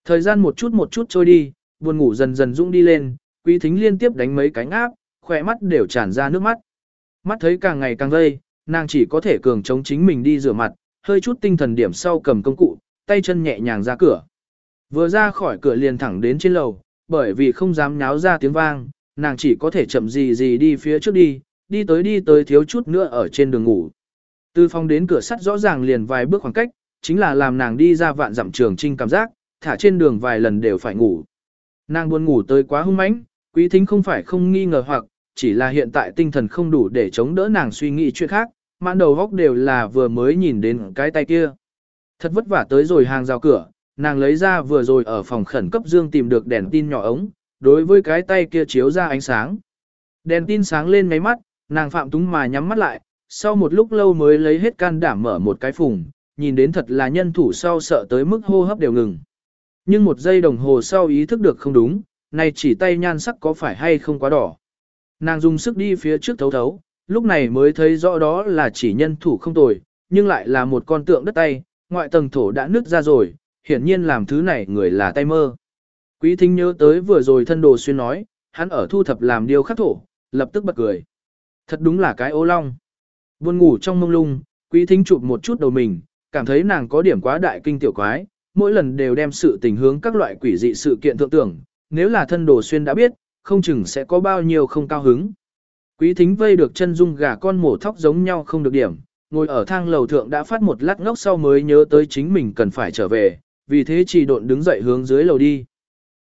Thời gian một chút một chút trôi đi, buồn ngủ dần dần rung đi lên, quý thính liên tiếp đánh mấy cánh áp, khỏe mắt đều tràn ra nước mắt. Mắt thấy càng ngày càng vây, nàng chỉ có thể cường chống chính mình đi rửa mặt, hơi chút tinh thần điểm sau cầm công cụ, tay chân nhẹ nhàng ra cửa. Vừa ra khỏi cửa liền thẳng đến trên lầu, bởi vì không dám nháo ra tiếng vang, nàng chỉ có thể chậm gì gì đi phía trước đi, đi tới đi tới thiếu chút nữa ở trên đường ngủ. Từ phòng đến cửa sắt rõ ràng liền vài bước khoảng cách, chính là làm nàng đi ra vạn dặm trường trinh cảm giác, thả trên đường vài lần đều phải ngủ. Nàng buồn ngủ tới quá hung mãnh, quý thính không phải không nghi ngờ hoặc, chỉ là hiện tại tinh thần không đủ để chống đỡ nàng suy nghĩ chuyện khác, mãn đầu góc đều là vừa mới nhìn đến cái tay kia. Thật vất vả tới rồi hàng rào cửa, nàng lấy ra vừa rồi ở phòng khẩn cấp dương tìm được đèn tin nhỏ ống, đối với cái tay kia chiếu ra ánh sáng. Đèn tin sáng lên ngáy mắt, nàng phạm túng mà nhắm mắt lại, sau một lúc lâu mới lấy hết can đảm mở một cái phùng, nhìn đến thật là nhân thủ sau sợ tới mức hô hấp đều ngừng. Nhưng một giây đồng hồ sau ý thức được không đúng, này chỉ tay nhan sắc có phải hay không quá đỏ. Nàng dùng sức đi phía trước thấu thấu, lúc này mới thấy rõ đó là chỉ nhân thủ không tồi, nhưng lại là một con tượng đất tay, ngoại tầng thổ đã nứt ra rồi, hiển nhiên làm thứ này người là tay mơ. Quý thính nhớ tới vừa rồi thân đồ xuyên nói, hắn ở thu thập làm điều khắc thổ, lập tức bật cười. Thật đúng là cái ô long. Buồn ngủ trong mông lung, quý thính chụp một chút đầu mình, cảm thấy nàng có điểm quá đại kinh tiểu quái, mỗi lần đều đem sự tình hướng các loại quỷ dị sự kiện thượng tưởng, nếu là thân đồ xuyên đã biết, không chừng sẽ có bao nhiêu không cao hứng. Quý thính vây được chân dung gà con mổ thóc giống nhau không được điểm, ngồi ở thang lầu thượng đã phát một lát ngốc sau mới nhớ tới chính mình cần phải trở về, vì thế chỉ độn đứng dậy hướng dưới lầu đi.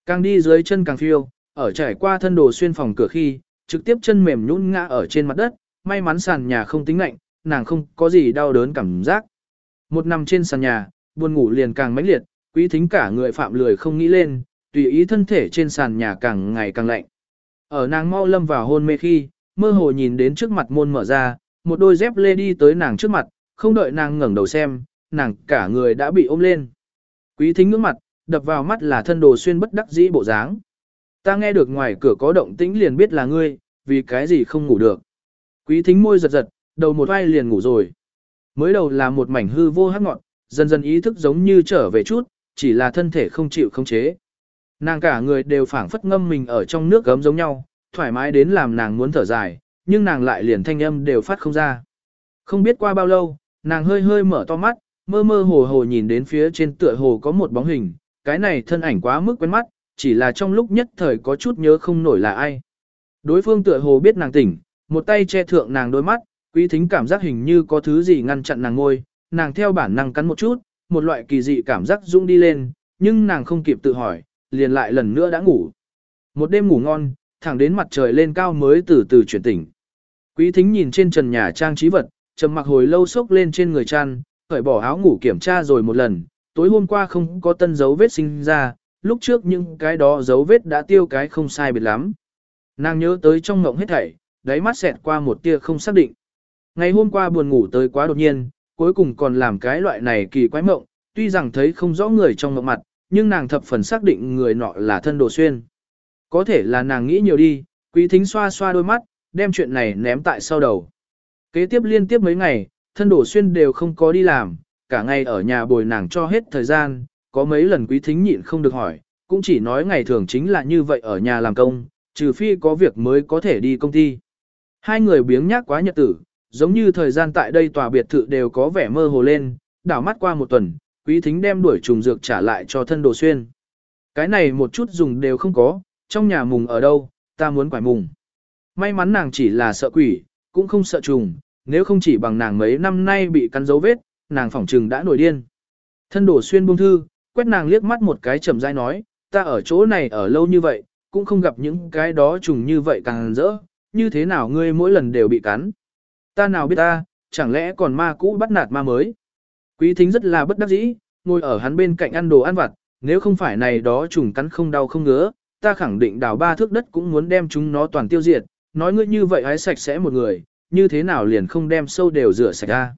Càng đi dưới chân càng phiêu, ở trải qua thân đồ xuyên phòng cửa khi, trực tiếp chân mềm nhũn ngã ở trên mặt đất, may mắn sàn nhà không tính lạnh, nàng không có gì đau đớn cảm giác. Một nằm trên sàn nhà, buồn ngủ liền càng mãnh liệt, quý thính cả người phạm lười không nghĩ lên, tùy ý thân thể trên sàn nhà càng ngày càng lạnh. Ở nàng mau lâm vào hôn mê khi, mơ hồ nhìn đến trước mặt môn mở ra, một đôi dép lê đi tới nàng trước mặt, không đợi nàng ngẩng đầu xem, nàng cả người đã bị ôm lên. Quý thính ngước mặt, đập vào mắt là thân đồ xuyên bất đắc dĩ bộ dáng. Ta nghe được ngoài cửa có động tĩnh liền biết là ngươi, vì cái gì không ngủ được. Quý thính môi giật giật, đầu một vai liền ngủ rồi. Mới đầu là một mảnh hư vô hắc ngọn, dần dần ý thức giống như trở về chút, chỉ là thân thể không chịu không chế. Nàng cả người đều phảng phất ngâm mình ở trong nước gấm giống nhau, thoải mái đến làm nàng muốn thở dài, nhưng nàng lại liền thanh âm đều phát không ra. Không biết qua bao lâu, nàng hơi hơi mở to mắt, mơ mơ hồ hồ nhìn đến phía trên tựa hồ có một bóng hình, cái này thân ảnh quá mức quen mắt, chỉ là trong lúc nhất thời có chút nhớ không nổi là ai. Đối phương tựa hồ biết nàng tỉnh, một tay che thượng nàng đôi mắt, quý thính cảm giác hình như có thứ gì ngăn chặn nàng ngôi, nàng theo bản năng cắn một chút, một loại kỳ dị cảm giác rung đi lên, nhưng nàng không kịp tự hỏi, liền lại lần nữa đã ngủ. Một đêm ngủ ngon, thẳng đến mặt trời lên cao mới từ từ chuyển tỉnh. Quý thính nhìn trên trần nhà trang trí vật, trầm mặc hồi lâu sốc lên trên người chăn, cởi bỏ áo ngủ kiểm tra rồi một lần, tối hôm qua không có tân dấu vết sinh ra, lúc trước những cái đó dấu vết đã tiêu cái không sai biệt lắm. Nàng nhớ tới trong ngộng hết thảy, đáy mắt xẹt qua một tia không xác định. Ngày hôm qua buồn ngủ tới quá đột nhiên, cuối cùng còn làm cái loại này kỳ quái mộng, tuy rằng thấy không rõ người trong ngộng mặt, nhưng nàng thập phần xác định người nọ là thân đồ xuyên. Có thể là nàng nghĩ nhiều đi, quý thính xoa xoa đôi mắt, đem chuyện này ném tại sau đầu. Kế tiếp liên tiếp mấy ngày, thân đồ xuyên đều không có đi làm, cả ngày ở nhà bồi nàng cho hết thời gian, có mấy lần quý thính nhịn không được hỏi, cũng chỉ nói ngày thường chính là như vậy ở nhà làm công, trừ phi có việc mới có thể đi công ty. Hai người biếng nhác quá nhật tử, giống như thời gian tại đây tòa biệt thự đều có vẻ mơ hồ lên, đảo mắt qua một tuần, quý thính đem đuổi trùng dược trả lại cho thân đồ xuyên. Cái này một chút dùng đều không có, trong nhà mùng ở đâu, ta muốn quải mùng. May mắn nàng chỉ là sợ quỷ, cũng không sợ trùng, nếu không chỉ bằng nàng mấy năm nay bị cắn dấu vết, nàng phỏng trừng đã nổi điên. Thân đổ xuyên buông thư, quét nàng liếc mắt một cái chậm rãi nói, ta ở chỗ này ở lâu như vậy, cũng không gặp những cái đó trùng như vậy càng rỡ, như thế nào ngươi mỗi lần đều bị cắn. Ta nào biết ta, chẳng lẽ còn ma cũ bắt nạt ma mới. Quý thính rất là bất đắc dĩ, ngồi ở hắn bên cạnh ăn đồ ăn vặt, nếu không phải này đó trùng cắn không đau không ngứa, ta khẳng định đào ba thước đất cũng muốn đem chúng nó toàn tiêu diệt, nói ngươi như vậy hái sạch sẽ một người, như thế nào liền không đem sâu đều rửa sạch ra.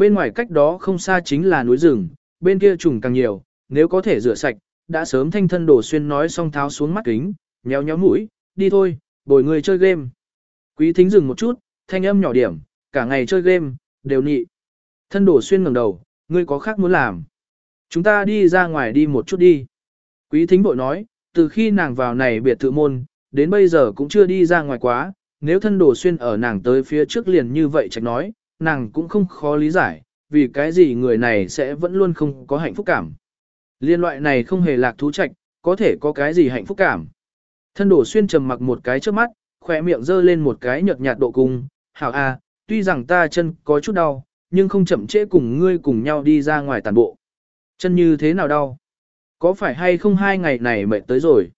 Bên ngoài cách đó không xa chính là núi rừng, bên kia trùng càng nhiều, nếu có thể rửa sạch, đã sớm thanh thân đổ xuyên nói xong tháo xuống mắt kính, nhéo nhéo mũi, đi thôi, bồi người chơi game. Quý thính dừng một chút, thanh âm nhỏ điểm, cả ngày chơi game, đều nhị. Thân đổ xuyên ngẩng đầu, ngươi có khác muốn làm. Chúng ta đi ra ngoài đi một chút đi. Quý thính bội nói, từ khi nàng vào này biệt thự môn, đến bây giờ cũng chưa đi ra ngoài quá, nếu thân đổ xuyên ở nàng tới phía trước liền như vậy trạch nói, nàng cũng không khó lý giải, vì cái gì người này sẽ vẫn luôn không có hạnh phúc cảm. Liên loại này không hề lạc thú trạch, có thể có cái gì hạnh phúc cảm. Thân đổ xuyên trầm mặc một cái trước mắt, khỏe miệng dơ lên một cái nhợt nhạt độ cung, hảo a, tuy rằng ta chân có chút đau, nhưng không chậm trễ cùng ngươi cùng nhau đi ra ngoài tàn bộ. Chân như thế nào đau? Có phải hay không hai ngày này mệt tới rồi?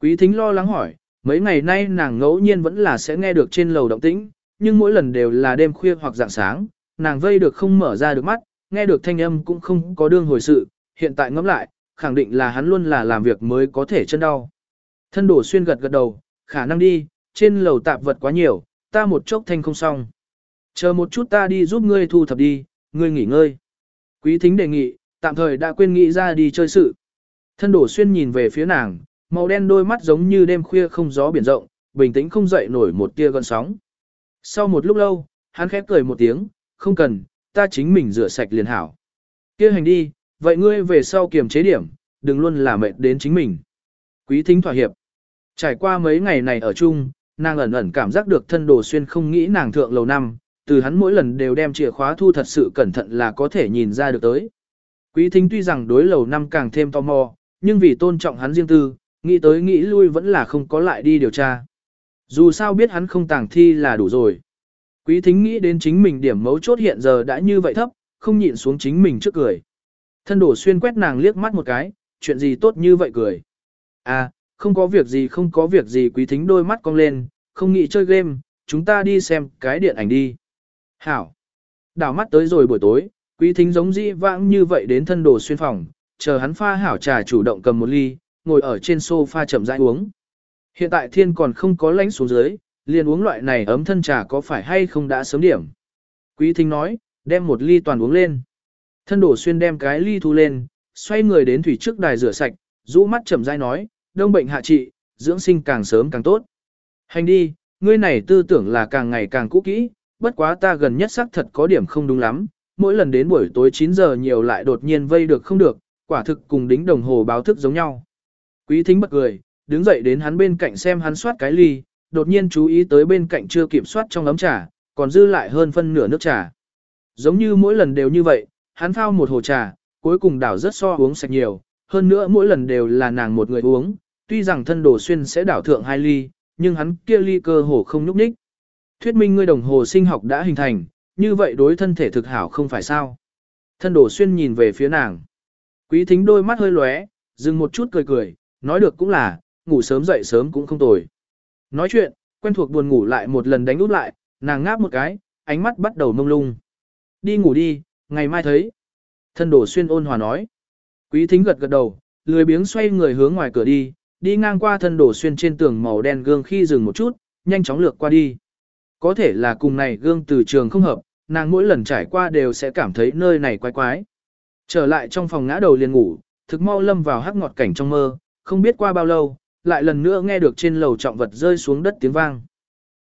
Quý thính lo lắng hỏi, Mấy ngày nay nàng ngẫu nhiên vẫn là sẽ nghe được trên lầu động tĩnh, nhưng mỗi lần đều là đêm khuya hoặc dạng sáng, nàng vây được không mở ra được mắt, nghe được thanh âm cũng không có đương hồi sự, hiện tại ngẫm lại, khẳng định là hắn luôn là làm việc mới có thể chân đau. Thân đổ xuyên gật gật đầu, khả năng đi, trên lầu tạp vật quá nhiều, ta một chốc thanh không xong. Chờ một chút ta đi giúp ngươi thu thập đi, ngươi nghỉ ngơi. Quý thính đề nghị, tạm thời đã quên nghĩ ra đi chơi sự. Thân đổ xuyên nhìn về phía nàng, màu đen đôi mắt giống như đêm khuya không gió biển rộng, bình tĩnh không dậy nổi một tia gợn sóng. Sau một lúc lâu, hắn khép cười một tiếng, không cần, ta chính mình rửa sạch liền hảo. kia hành đi, vậy ngươi về sau kiềm chế điểm, đừng luôn là mệt đến chính mình. Quý thính thỏa hiệp. Trải qua mấy ngày này ở chung, nàng ẩn ẩn cảm giác được thân đồ xuyên không nghĩ nàng thượng lầu năm, từ hắn mỗi lần đều đem chìa khóa thu thật sự cẩn thận là có thể nhìn ra được tới. Quý thính tuy rằng đối lầu năm càng thêm tò mò, nhưng vì tôn trọng hắn riêng tư, nghĩ tới nghĩ lui vẫn là không có lại đi điều tra. Dù sao biết hắn không tàng thi là đủ rồi. Quý thính nghĩ đến chính mình điểm mấu chốt hiện giờ đã như vậy thấp, không nhịn xuống chính mình trước cười. Thân đổ xuyên quét nàng liếc mắt một cái, chuyện gì tốt như vậy cười. À, không có việc gì không có việc gì quý thính đôi mắt cong lên, không nghĩ chơi game, chúng ta đi xem cái điện ảnh đi. Hảo. Đảo mắt tới rồi buổi tối, quý thính giống dĩ vãng như vậy đến thân đồ xuyên phòng, chờ hắn pha hảo trà chủ động cầm một ly, ngồi ở trên sofa chậm rãi uống. Hiện tại thiên còn không có lánh xuống dưới, liền uống loại này ấm thân trà có phải hay không đã sớm điểm. Quý thính nói, đem một ly toàn uống lên. Thân đổ xuyên đem cái ly thu lên, xoay người đến thủy trước đài rửa sạch, rũ mắt chậm rãi nói, đông bệnh hạ trị, dưỡng sinh càng sớm càng tốt. Hành đi, ngươi này tư tưởng là càng ngày càng cũ kỹ, bất quá ta gần nhất xác thật có điểm không đúng lắm, mỗi lần đến buổi tối 9 giờ nhiều lại đột nhiên vây được không được, quả thực cùng đính đồng hồ báo thức giống nhau. Quý thính bật cười, đứng dậy đến hắn bên cạnh xem hắn soát cái ly, đột nhiên chú ý tới bên cạnh chưa kiểm soát trong ấm trà, còn dư lại hơn phân nửa nước trà. Giống như mỗi lần đều như vậy, hắn phao một hồ trà, cuối cùng đảo rất so uống sạch nhiều, hơn nữa mỗi lần đều là nàng một người uống, tuy rằng thân đồ xuyên sẽ đảo thượng hai ly, nhưng hắn kia ly cơ hồ không nhúc nhích. Thuyết minh ngươi đồng hồ sinh học đã hình thành, như vậy đối thân thể thực hảo không phải sao. Thân đồ xuyên nhìn về phía nàng. Quý thính đôi mắt hơi lóe, dừng một chút cười cười, nói được cũng là, ngủ sớm dậy sớm cũng không tồi. Nói chuyện, quen thuộc buồn ngủ lại một lần đánh út lại, nàng ngáp một cái, ánh mắt bắt đầu mông lung. Đi ngủ đi, ngày mai thấy. Thân đổ xuyên ôn hòa nói. Quý thính gật gật đầu, lười biếng xoay người hướng ngoài cửa đi, đi ngang qua thân đổ xuyên trên tường màu đen gương khi dừng một chút, nhanh chóng lược qua đi. Có thể là cùng này gương từ trường không hợp, nàng mỗi lần trải qua đều sẽ cảm thấy nơi này quái quái. Trở lại trong phòng ngã đầu liền ngủ, thực mau lâm vào hắc ngọt cảnh trong mơ, không biết qua bao lâu, lại lần nữa nghe được trên lầu trọng vật rơi xuống đất tiếng vang.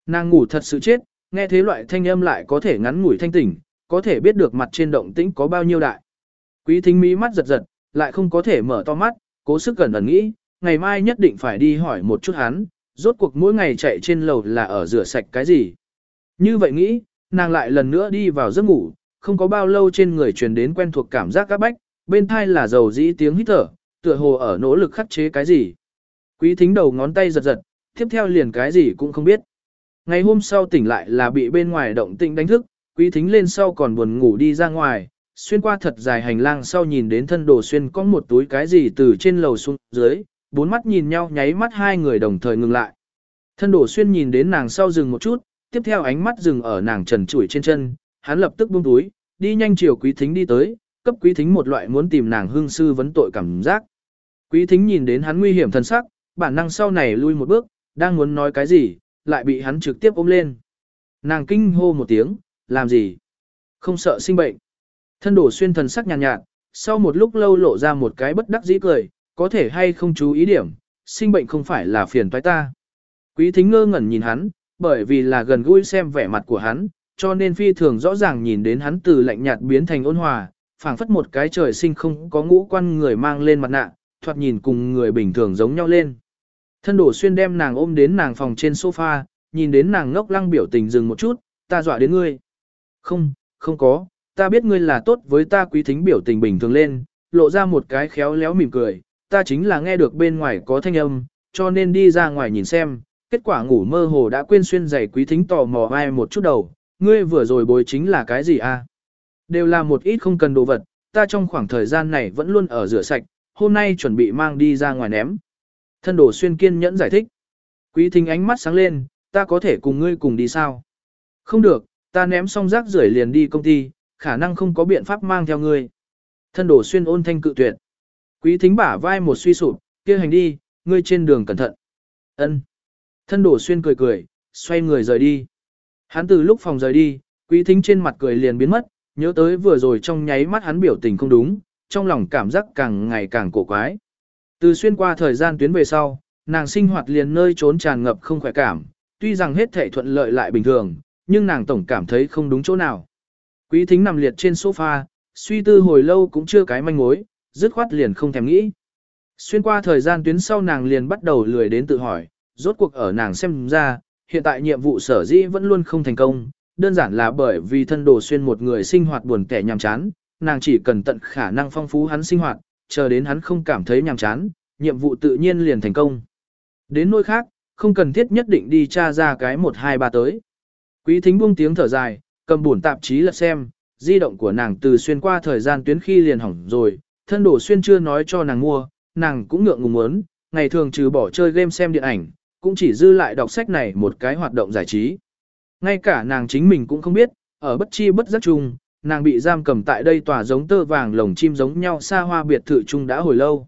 Nàng ngủ thật sự chết, nghe thế loại thanh âm lại có thể ngắn ngủi thanh tỉnh, có thể biết được mặt trên động tĩnh có bao nhiêu đại. Quý thính mỹ mắt giật giật, lại không có thể mở to mắt, cố sức gần ẩn nghĩ, ngày mai nhất định phải đi hỏi một chút hắn, rốt cuộc mỗi ngày chạy trên lầu là ở rửa sạch cái gì. Như vậy nghĩ, nàng lại lần nữa đi vào giấc ngủ, không có bao lâu trên người truyền đến quen thuộc cảm giác các bách, bên thai là dầu dĩ tiếng hít thở, tựa hồ ở nỗ lực khắc chế cái gì. Quý thính đầu ngón tay giật giật, tiếp theo liền cái gì cũng không biết. Ngày hôm sau tỉnh lại là bị bên ngoài động tĩnh đánh thức, quý thính lên sau còn buồn ngủ đi ra ngoài, xuyên qua thật dài hành lang sau nhìn đến thân đồ xuyên có một túi cái gì từ trên lầu xuống dưới, bốn mắt nhìn nhau nháy mắt hai người đồng thời ngừng lại. Thân đồ xuyên nhìn đến nàng sau dừng một chút, tiếp theo ánh mắt dừng ở nàng trần trụi trên chân, hắn lập tức buông túi, đi nhanh chiều quý thính đi tới, cấp quý thính một loại muốn tìm nàng hương sư vấn tội cảm giác. Quý thính nhìn đến hắn nguy hiểm thân sắc, bản năng sau này lui một bước, đang muốn nói cái gì, lại bị hắn trực tiếp ôm lên. Nàng kinh hô một tiếng, làm gì? Không sợ sinh bệnh. Thân đổ xuyên thần sắc nhàn nhạt, nhạt, sau một lúc lâu lộ ra một cái bất đắc dĩ cười, có thể hay không chú ý điểm, sinh bệnh không phải là phiền toái ta. Quý thính ngơ ngẩn nhìn hắn, bởi vì là gần gũi xem vẻ mặt của hắn, cho nên phi thường rõ ràng nhìn đến hắn từ lạnh nhạt biến thành ôn hòa, phảng phất một cái trời sinh không có ngũ quan người mang lên mặt nạ, thoạt nhìn cùng người bình thường giống nhau lên. Thân đổ xuyên đem nàng ôm đến nàng phòng trên sofa, nhìn đến nàng ngốc lăng biểu tình dừng một chút, ta dọa đến ngươi. Không, không có, ta biết ngươi là tốt với ta quý thính biểu tình bình thường lên, lộ ra một cái khéo léo mỉm cười, ta chính là nghe được bên ngoài có thanh âm, cho nên đi ra ngoài nhìn xem, kết quả ngủ mơ hồ đã quên xuyên giày quý thính tò mò ai một chút đầu, ngươi vừa rồi bồi chính là cái gì a? À? Đều là một ít không cần đồ vật, ta trong khoảng thời gian này vẫn luôn ở rửa sạch, hôm nay chuẩn bị mang đi ra ngoài ném. Thân đồ xuyên kiên nhẫn giải thích. Quý thính ánh mắt sáng lên, ta có thể cùng ngươi cùng đi sao? Không được, ta ném xong rác rưởi liền đi công ty, khả năng không có biện pháp mang theo ngươi. Thân đổ xuyên ôn thanh cự tuyệt. Quý thính bả vai một suy sụp, kia hành đi, ngươi trên đường cẩn thận. Ân. Thân đổ xuyên cười cười, xoay người rời đi. Hắn từ lúc phòng rời đi, quý thính trên mặt cười liền biến mất, nhớ tới vừa rồi trong nháy mắt hắn biểu tình không đúng, trong lòng cảm giác càng ngày càng cổ quái. Từ xuyên qua thời gian tuyến về sau, nàng sinh hoạt liền nơi trốn tràn ngập không khỏe cảm, tuy rằng hết thể thuận lợi lại bình thường, nhưng nàng tổng cảm thấy không đúng chỗ nào. Quý thính nằm liệt trên sofa, suy tư hồi lâu cũng chưa cái manh mối, dứt khoát liền không thèm nghĩ. Xuyên qua thời gian tuyến sau nàng liền bắt đầu lười đến tự hỏi, rốt cuộc ở nàng xem ra, hiện tại nhiệm vụ sở dĩ vẫn luôn không thành công, đơn giản là bởi vì thân đồ xuyên một người sinh hoạt buồn kẻ nhàm chán, nàng chỉ cần tận khả năng phong phú hắn sinh hoạt, chờ đến hắn không cảm thấy nhàm chán, nhiệm vụ tự nhiên liền thành công. Đến nơi khác, không cần thiết nhất định đi tra ra cái 1 2 3 tới. Quý thính buông tiếng thở dài, cầm buồn tạp chí lật xem, di động của nàng từ xuyên qua thời gian tuyến khi liền hỏng rồi, thân đổ xuyên chưa nói cho nàng mua, nàng cũng ngượng ngùng muốn, ngày thường trừ bỏ chơi game xem điện ảnh, cũng chỉ dư lại đọc sách này một cái hoạt động giải trí. Ngay cả nàng chính mình cũng không biết, ở bất chi bất giác chung, nàng bị giam cầm tại đây tòa giống tơ vàng lồng chim giống nhau xa hoa biệt thự chung đã hồi lâu.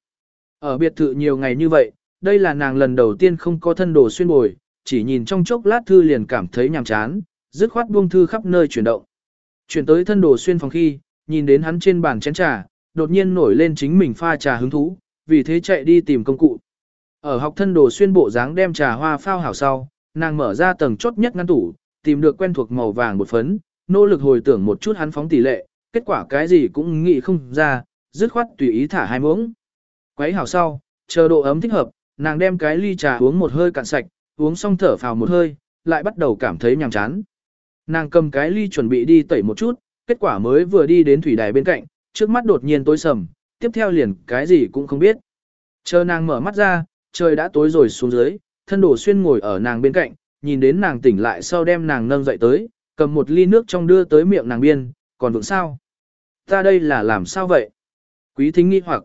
Ở biệt thự nhiều ngày như vậy, đây là nàng lần đầu tiên không có thân đồ xuyên bồi, chỉ nhìn trong chốc lát thư liền cảm thấy nhàm chán, dứt khoát buông thư khắp nơi chuyển động. Chuyển tới thân đồ xuyên phòng khi, nhìn đến hắn trên bàn chén trà, đột nhiên nổi lên chính mình pha trà hứng thú, vì thế chạy đi tìm công cụ. Ở học thân đồ xuyên bộ dáng đem trà hoa phao hảo sau, nàng mở ra tầng chốt nhất ngăn tủ, tìm được quen thuộc màu vàng bột phấn, nỗ lực hồi tưởng một chút hắn phóng tỷ lệ, kết quả cái gì cũng nghĩ không ra, dứt khoát tùy ý thả hai muỗng. Quấy hảo sau, chờ độ ấm thích hợp, nàng đem cái ly trà uống một hơi cạn sạch, uống xong thở phào một hơi, lại bắt đầu cảm thấy nhàm chán. Nàng cầm cái ly chuẩn bị đi tẩy một chút, kết quả mới vừa đi đến thủy đài bên cạnh, trước mắt đột nhiên tối sầm, tiếp theo liền cái gì cũng không biết. Chờ nàng mở mắt ra, trời đã tối rồi xuống dưới, thân đổ xuyên ngồi ở nàng bên cạnh, nhìn đến nàng tỉnh lại sau đem nàng nâng dậy tới, cầm một ly nước trong đưa tới miệng nàng biên, còn vững sao? Ta đây là làm sao vậy? Quý thính nghi hoặc.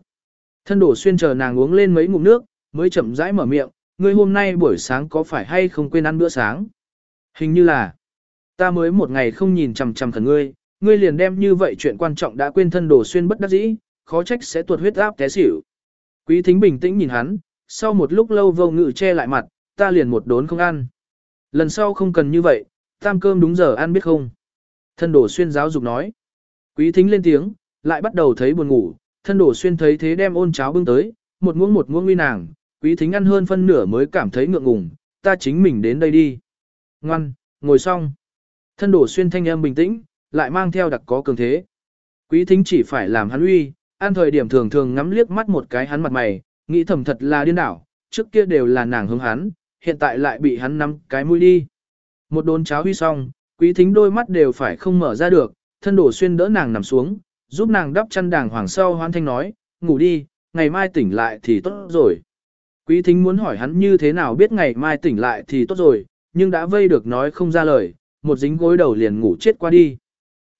Thân đổ xuyên chờ nàng uống lên mấy ngụm nước, mới chậm rãi mở miệng, ngươi hôm nay buổi sáng có phải hay không quên ăn bữa sáng? Hình như là, ta mới một ngày không nhìn chằm chằm thần ngươi, ngươi liền đem như vậy chuyện quan trọng đã quên thân đổ xuyên bất đắc dĩ, khó trách sẽ tuột huyết áp té xỉu. Quý thính bình tĩnh nhìn hắn, sau một lúc lâu vô ngự che lại mặt, ta liền một đốn không ăn. Lần sau không cần như vậy, tam cơm đúng giờ ăn biết không. Thân đổ xuyên giáo dục nói. Quý thính lên tiếng, lại bắt đầu thấy buồn ngủ, thân đổ xuyên thấy thế đem ôn cháo bưng tới, một muỗng một muỗng uy nàng, quý thính ăn hơn phân nửa mới cảm thấy ngượng ngùng, ta chính mình đến đây đi. Ngoan, ngồi xong. Thân đổ xuyên thanh âm bình tĩnh, lại mang theo đặc có cường thế. Quý thính chỉ phải làm hắn uy, ăn thời điểm thường thường ngắm liếc mắt một cái hắn mặt mày, nghĩ thầm thật là điên đảo, trước kia đều là nàng hướng hắn, hiện tại lại bị hắn nắm cái mũi đi. Một đốn cháo huy xong, quý thính đôi mắt đều phải không mở ra được, thân đổ xuyên đỡ nàng nằm xuống, giúp nàng đắp chăn đàng hoàng sau hoan thanh nói, ngủ đi, ngày mai tỉnh lại thì tốt rồi. Quý thính muốn hỏi hắn như thế nào biết ngày mai tỉnh lại thì tốt rồi, nhưng đã vây được nói không ra lời, một dính gối đầu liền ngủ chết qua đi.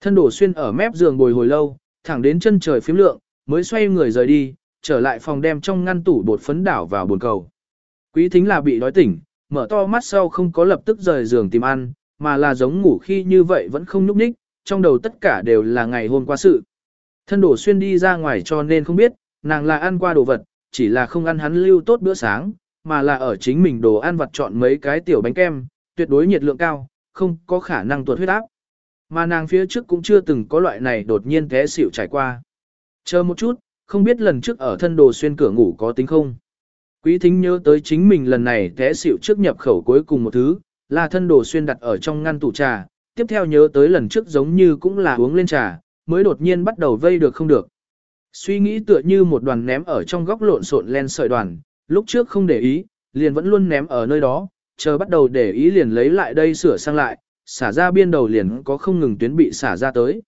Thân đổ xuyên ở mép giường bồi hồi lâu, thẳng đến chân trời phím lượng, mới xoay người rời đi, trở lại phòng đem trong ngăn tủ bột phấn đảo vào bồn cầu. Quý thính là bị đói tỉnh, mở to mắt sau không có lập tức rời giường tìm ăn, mà là giống ngủ khi như vậy vẫn không nhúc ních, trong đầu tất cả đều là ngày hôm qua sự. Thân đổ xuyên đi ra ngoài cho nên không biết, nàng là ăn qua đồ vật, chỉ là không ăn hắn lưu tốt bữa sáng, mà là ở chính mình đồ ăn vặt chọn mấy cái tiểu bánh kem, tuyệt đối nhiệt lượng cao, không có khả năng tuột huyết áp. Mà nàng phía trước cũng chưa từng có loại này đột nhiên té xỉu trải qua. Chờ một chút, không biết lần trước ở thân đồ xuyên cửa ngủ có tính không. Quý thính nhớ tới chính mình lần này té xỉu trước nhập khẩu cuối cùng một thứ, là thân đồ xuyên đặt ở trong ngăn tủ trà, tiếp theo nhớ tới lần trước giống như cũng là uống lên trà, mới đột nhiên bắt đầu vây được không được. Suy nghĩ tựa như một đoàn ném ở trong góc lộn xộn len sợi đoàn, lúc trước không để ý, liền vẫn luôn ném ở nơi đó, chờ bắt đầu để ý liền lấy lại đây sửa sang lại, xả ra biên đầu liền có không ngừng tuyến bị xả ra tới.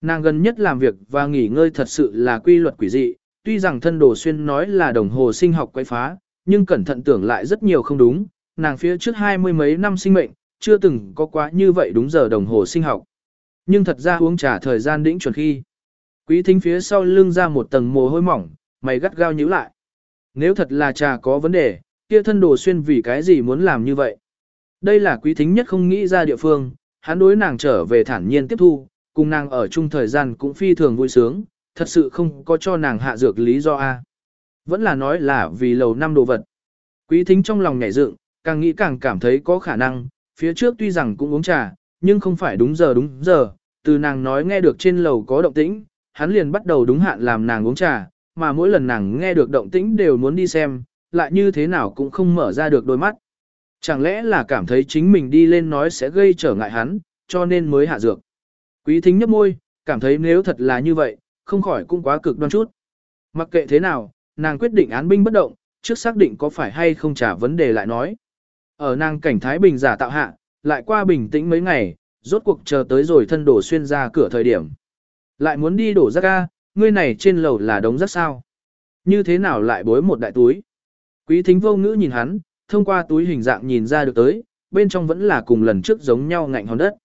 Nàng gần nhất làm việc và nghỉ ngơi thật sự là quy luật quỷ dị, tuy rằng thân đồ xuyên nói là đồng hồ sinh học quay phá, nhưng cẩn thận tưởng lại rất nhiều không đúng, nàng phía trước hai mươi mấy năm sinh mệnh, chưa từng có quá như vậy đúng giờ đồng hồ sinh học. Nhưng thật ra uống trà thời gian đỉnh chuẩn khi. Quý thính phía sau lưng ra một tầng mồ hôi mỏng, mày gắt gao nhíu lại. Nếu thật là trà có vấn đề, kia thân đồ xuyên vì cái gì muốn làm như vậy. Đây là quý thính nhất không nghĩ ra địa phương, hắn đối nàng trở về thản nhiên tiếp thu, cùng nàng ở chung thời gian cũng phi thường vui sướng, thật sự không có cho nàng hạ dược lý do A. Vẫn là nói là vì lầu năm đồ vật. Quý thính trong lòng nhảy dựng, càng nghĩ càng cảm thấy có khả năng, phía trước tuy rằng cũng uống trà, nhưng không phải đúng giờ đúng giờ, từ nàng nói nghe được trên lầu có động tĩnh, hắn liền bắt đầu đúng hạn làm nàng uống trà, mà mỗi lần nàng nghe được động tĩnh đều muốn đi xem, lại như thế nào cũng không mở ra được đôi mắt. Chẳng lẽ là cảm thấy chính mình đi lên nói sẽ gây trở ngại hắn, cho nên mới hạ dược. Quý thính nhấp môi, cảm thấy nếu thật là như vậy, không khỏi cũng quá cực đoan chút. Mặc kệ thế nào, nàng quyết định án binh bất động, trước xác định có phải hay không trả vấn đề lại nói. Ở nàng cảnh Thái Bình giả tạo hạ, lại qua bình tĩnh mấy ngày, rốt cuộc chờ tới rồi thân đổ xuyên ra cửa thời điểm. Lại muốn đi đổ rác ga, ngươi này trên lầu là đống rác sao. Như thế nào lại bối một đại túi. Quý thính vô ngữ nhìn hắn, thông qua túi hình dạng nhìn ra được tới, bên trong vẫn là cùng lần trước giống nhau ngạnh hòn đất.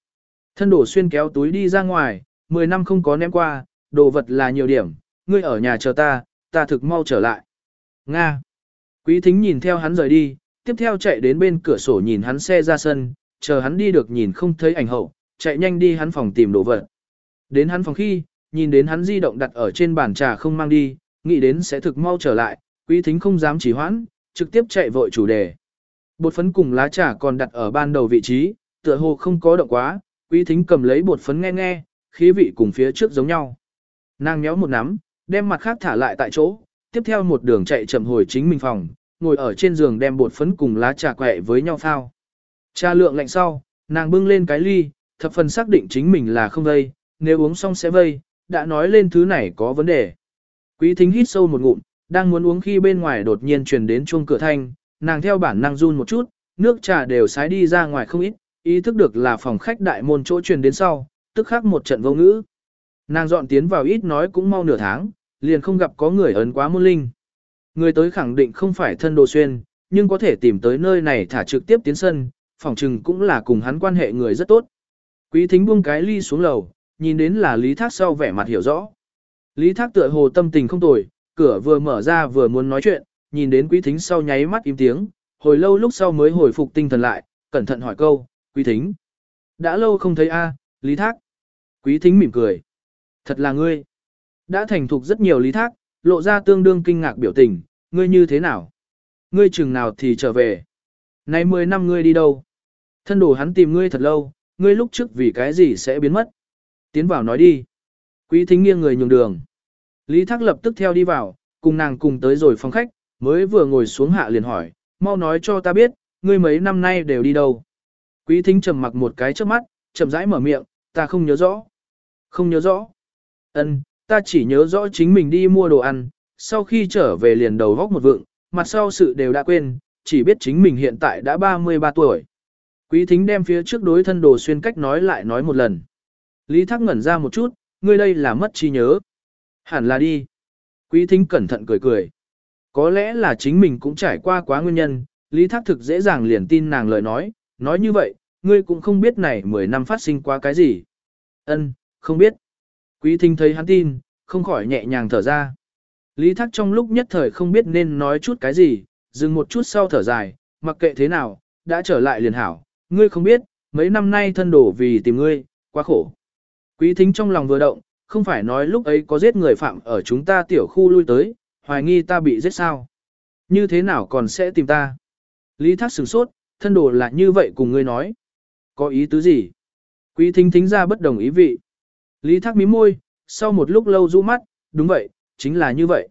Thân đổ xuyên kéo túi đi ra ngoài, 10 năm không có ném qua, đồ vật là nhiều điểm, ngươi ở nhà chờ ta, ta thực mau trở lại. Nga. Quý thính nhìn theo hắn rời đi, tiếp theo chạy đến bên cửa sổ nhìn hắn xe ra sân, chờ hắn đi được nhìn không thấy ảnh hậu, chạy nhanh đi hắn phòng tìm đồ vật. Đến hắn phòng khi, nhìn đến hắn di động đặt ở trên bàn trà không mang đi, nghĩ đến sẽ thực mau trở lại, quý thính không dám chỉ hoãn, trực tiếp chạy vội chủ đề. Bột phấn cùng lá trà còn đặt ở ban đầu vị trí, tựa hồ không có động quá, quý thính cầm lấy bột phấn nghe nghe, khí vị cùng phía trước giống nhau. Nàng nhéo một nắm, đem mặt khác thả lại tại chỗ, tiếp theo một đường chạy chậm hồi chính mình phòng, ngồi ở trên giường đem bột phấn cùng lá trà quẹ với nhau phao. Trà lượng lạnh sau, nàng bưng lên cái ly, thập phần xác định chính mình là không vây, nếu uống xong sẽ vây, đã nói lên thứ này có vấn đề. Quý thính hít sâu một ngụm, đang muốn uống khi bên ngoài đột nhiên truyền đến chuông cửa thanh, nàng theo bản năng run một chút, nước trà đều sái đi ra ngoài không ít, ý thức được là phòng khách đại môn chỗ truyền đến sau, tức khắc một trận vô ngữ. Nàng dọn tiến vào ít nói cũng mau nửa tháng, liền không gặp có người ấn quá môn linh. Người tới khẳng định không phải thân đồ xuyên, nhưng có thể tìm tới nơi này thả trực tiếp tiến sân, phòng trừng cũng là cùng hắn quan hệ người rất tốt. Quý thính buông cái ly xuống lầu, nhìn đến là Lý Thác sau vẻ mặt hiểu rõ. Lý Thác tựa hồ tâm tình không tồi, cửa vừa mở ra vừa muốn nói chuyện, nhìn đến quý thính sau nháy mắt im tiếng, hồi lâu lúc sau mới hồi phục tinh thần lại, cẩn thận hỏi câu, quý thính. Đã lâu không thấy a, Lý Thác. Quý thính mỉm cười. Thật là ngươi. Đã thành thục rất nhiều Lý Thác, lộ ra tương đương kinh ngạc biểu tình, ngươi như thế nào? Ngươi chừng nào thì trở về? Nay 10 năm ngươi đi đâu? Thân đồ hắn tìm ngươi thật lâu, ngươi lúc trước vì cái gì sẽ biến mất? Tiến vào nói đi. Quý thính nghiêng người nhường đường. Lý Thác lập tức theo đi vào, cùng nàng cùng tới rồi phòng khách, mới vừa ngồi xuống hạ liền hỏi, mau nói cho ta biết, ngươi mấy năm nay đều đi đâu? Quý thính trầm mặc một cái trước mắt, chậm rãi mở miệng, ta không nhớ rõ. Không nhớ rõ. Ân, ta chỉ nhớ rõ chính mình đi mua đồ ăn, sau khi trở về liền đầu góc một vượng, mặt sau sự đều đã quên, chỉ biết chính mình hiện tại đã 33 tuổi. Quý thính đem phía trước đối thân đồ xuyên cách nói lại nói một lần. Lý Thác ngẩn ra một chút, ngươi đây là mất trí nhớ. Hẳn là đi. Quý thính cẩn thận cười cười. Có lẽ là chính mình cũng trải qua quá nguyên nhân, Lý Thác thực dễ dàng liền tin nàng lời nói, nói như vậy, ngươi cũng không biết này 10 năm phát sinh qua cái gì. Ân, không biết. Quý thính thấy hắn tin, không khỏi nhẹ nhàng thở ra. Lý Thác trong lúc nhất thời không biết nên nói chút cái gì, dừng một chút sau thở dài, mặc kệ thế nào, đã trở lại liền hảo, ngươi không biết, mấy năm nay thân đổ vì tìm ngươi, quá khổ. Quý thính trong lòng vừa động, không phải nói lúc ấy có giết người phạm ở chúng ta tiểu khu lui tới, hoài nghi ta bị giết sao. Như thế nào còn sẽ tìm ta? Lý Thác sửng sốt, thân đồ là như vậy cùng ngươi nói. Có ý tứ gì? Quý thính thính ra bất đồng ý vị. Lý Thác mím môi, sau một lúc lâu rũ mắt, đúng vậy, chính là như vậy.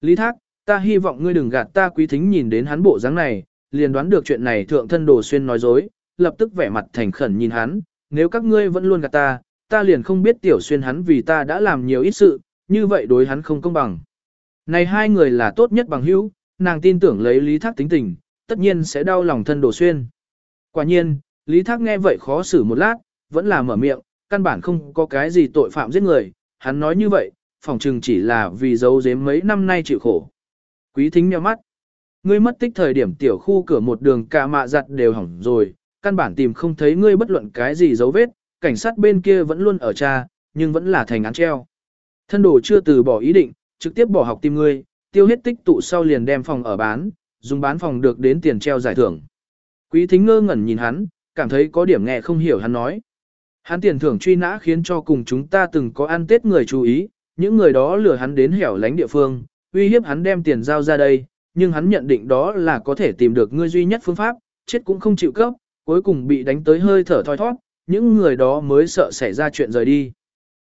Lý Thác, ta hy vọng ngươi đừng gạt ta quý thính nhìn đến hắn bộ dáng này, liền đoán được chuyện này thượng thân đồ xuyên nói dối, lập tức vẻ mặt thành khẩn nhìn hắn, nếu các ngươi vẫn luôn gạt ta, ta liền không biết tiểu xuyên hắn vì ta đã làm nhiều ít sự, như vậy đối hắn không công bằng. Này hai người là tốt nhất bằng hữu, nàng tin tưởng lấy Lý Thác tính tình, tất nhiên sẽ đau lòng thân đồ xuyên. Quả nhiên, Lý Thác nghe vậy khó xử một lát, vẫn là mở miệng, căn bản không có cái gì tội phạm giết người, hắn nói như vậy, phòng trừng chỉ là vì giấu giếm mấy năm nay chịu khổ. Quý thính nheo mắt. Ngươi mất tích thời điểm tiểu khu cửa một đường cả mạ giặt đều hỏng rồi, căn bản tìm không thấy ngươi bất luận cái gì dấu vết, cảnh sát bên kia vẫn luôn ở tra, nhưng vẫn là thành án treo. Thân đồ chưa từ bỏ ý định, trực tiếp bỏ học tìm ngươi, tiêu hết tích tụ sau liền đem phòng ở bán, dùng bán phòng được đến tiền treo giải thưởng. Quý thính ngơ ngẩn nhìn hắn, cảm thấy có điểm nghe không hiểu hắn nói. Hắn tiền thưởng truy nã khiến cho cùng chúng ta từng có ăn tết người chú ý, những người đó lừa hắn đến hẻo lánh địa phương, uy hiếp hắn đem tiền giao ra đây, nhưng hắn nhận định đó là có thể tìm được ngươi duy nhất phương pháp, chết cũng không chịu cấp, cuối cùng bị đánh tới hơi thở thoi thoát, những người đó mới sợ xảy ra chuyện rời đi.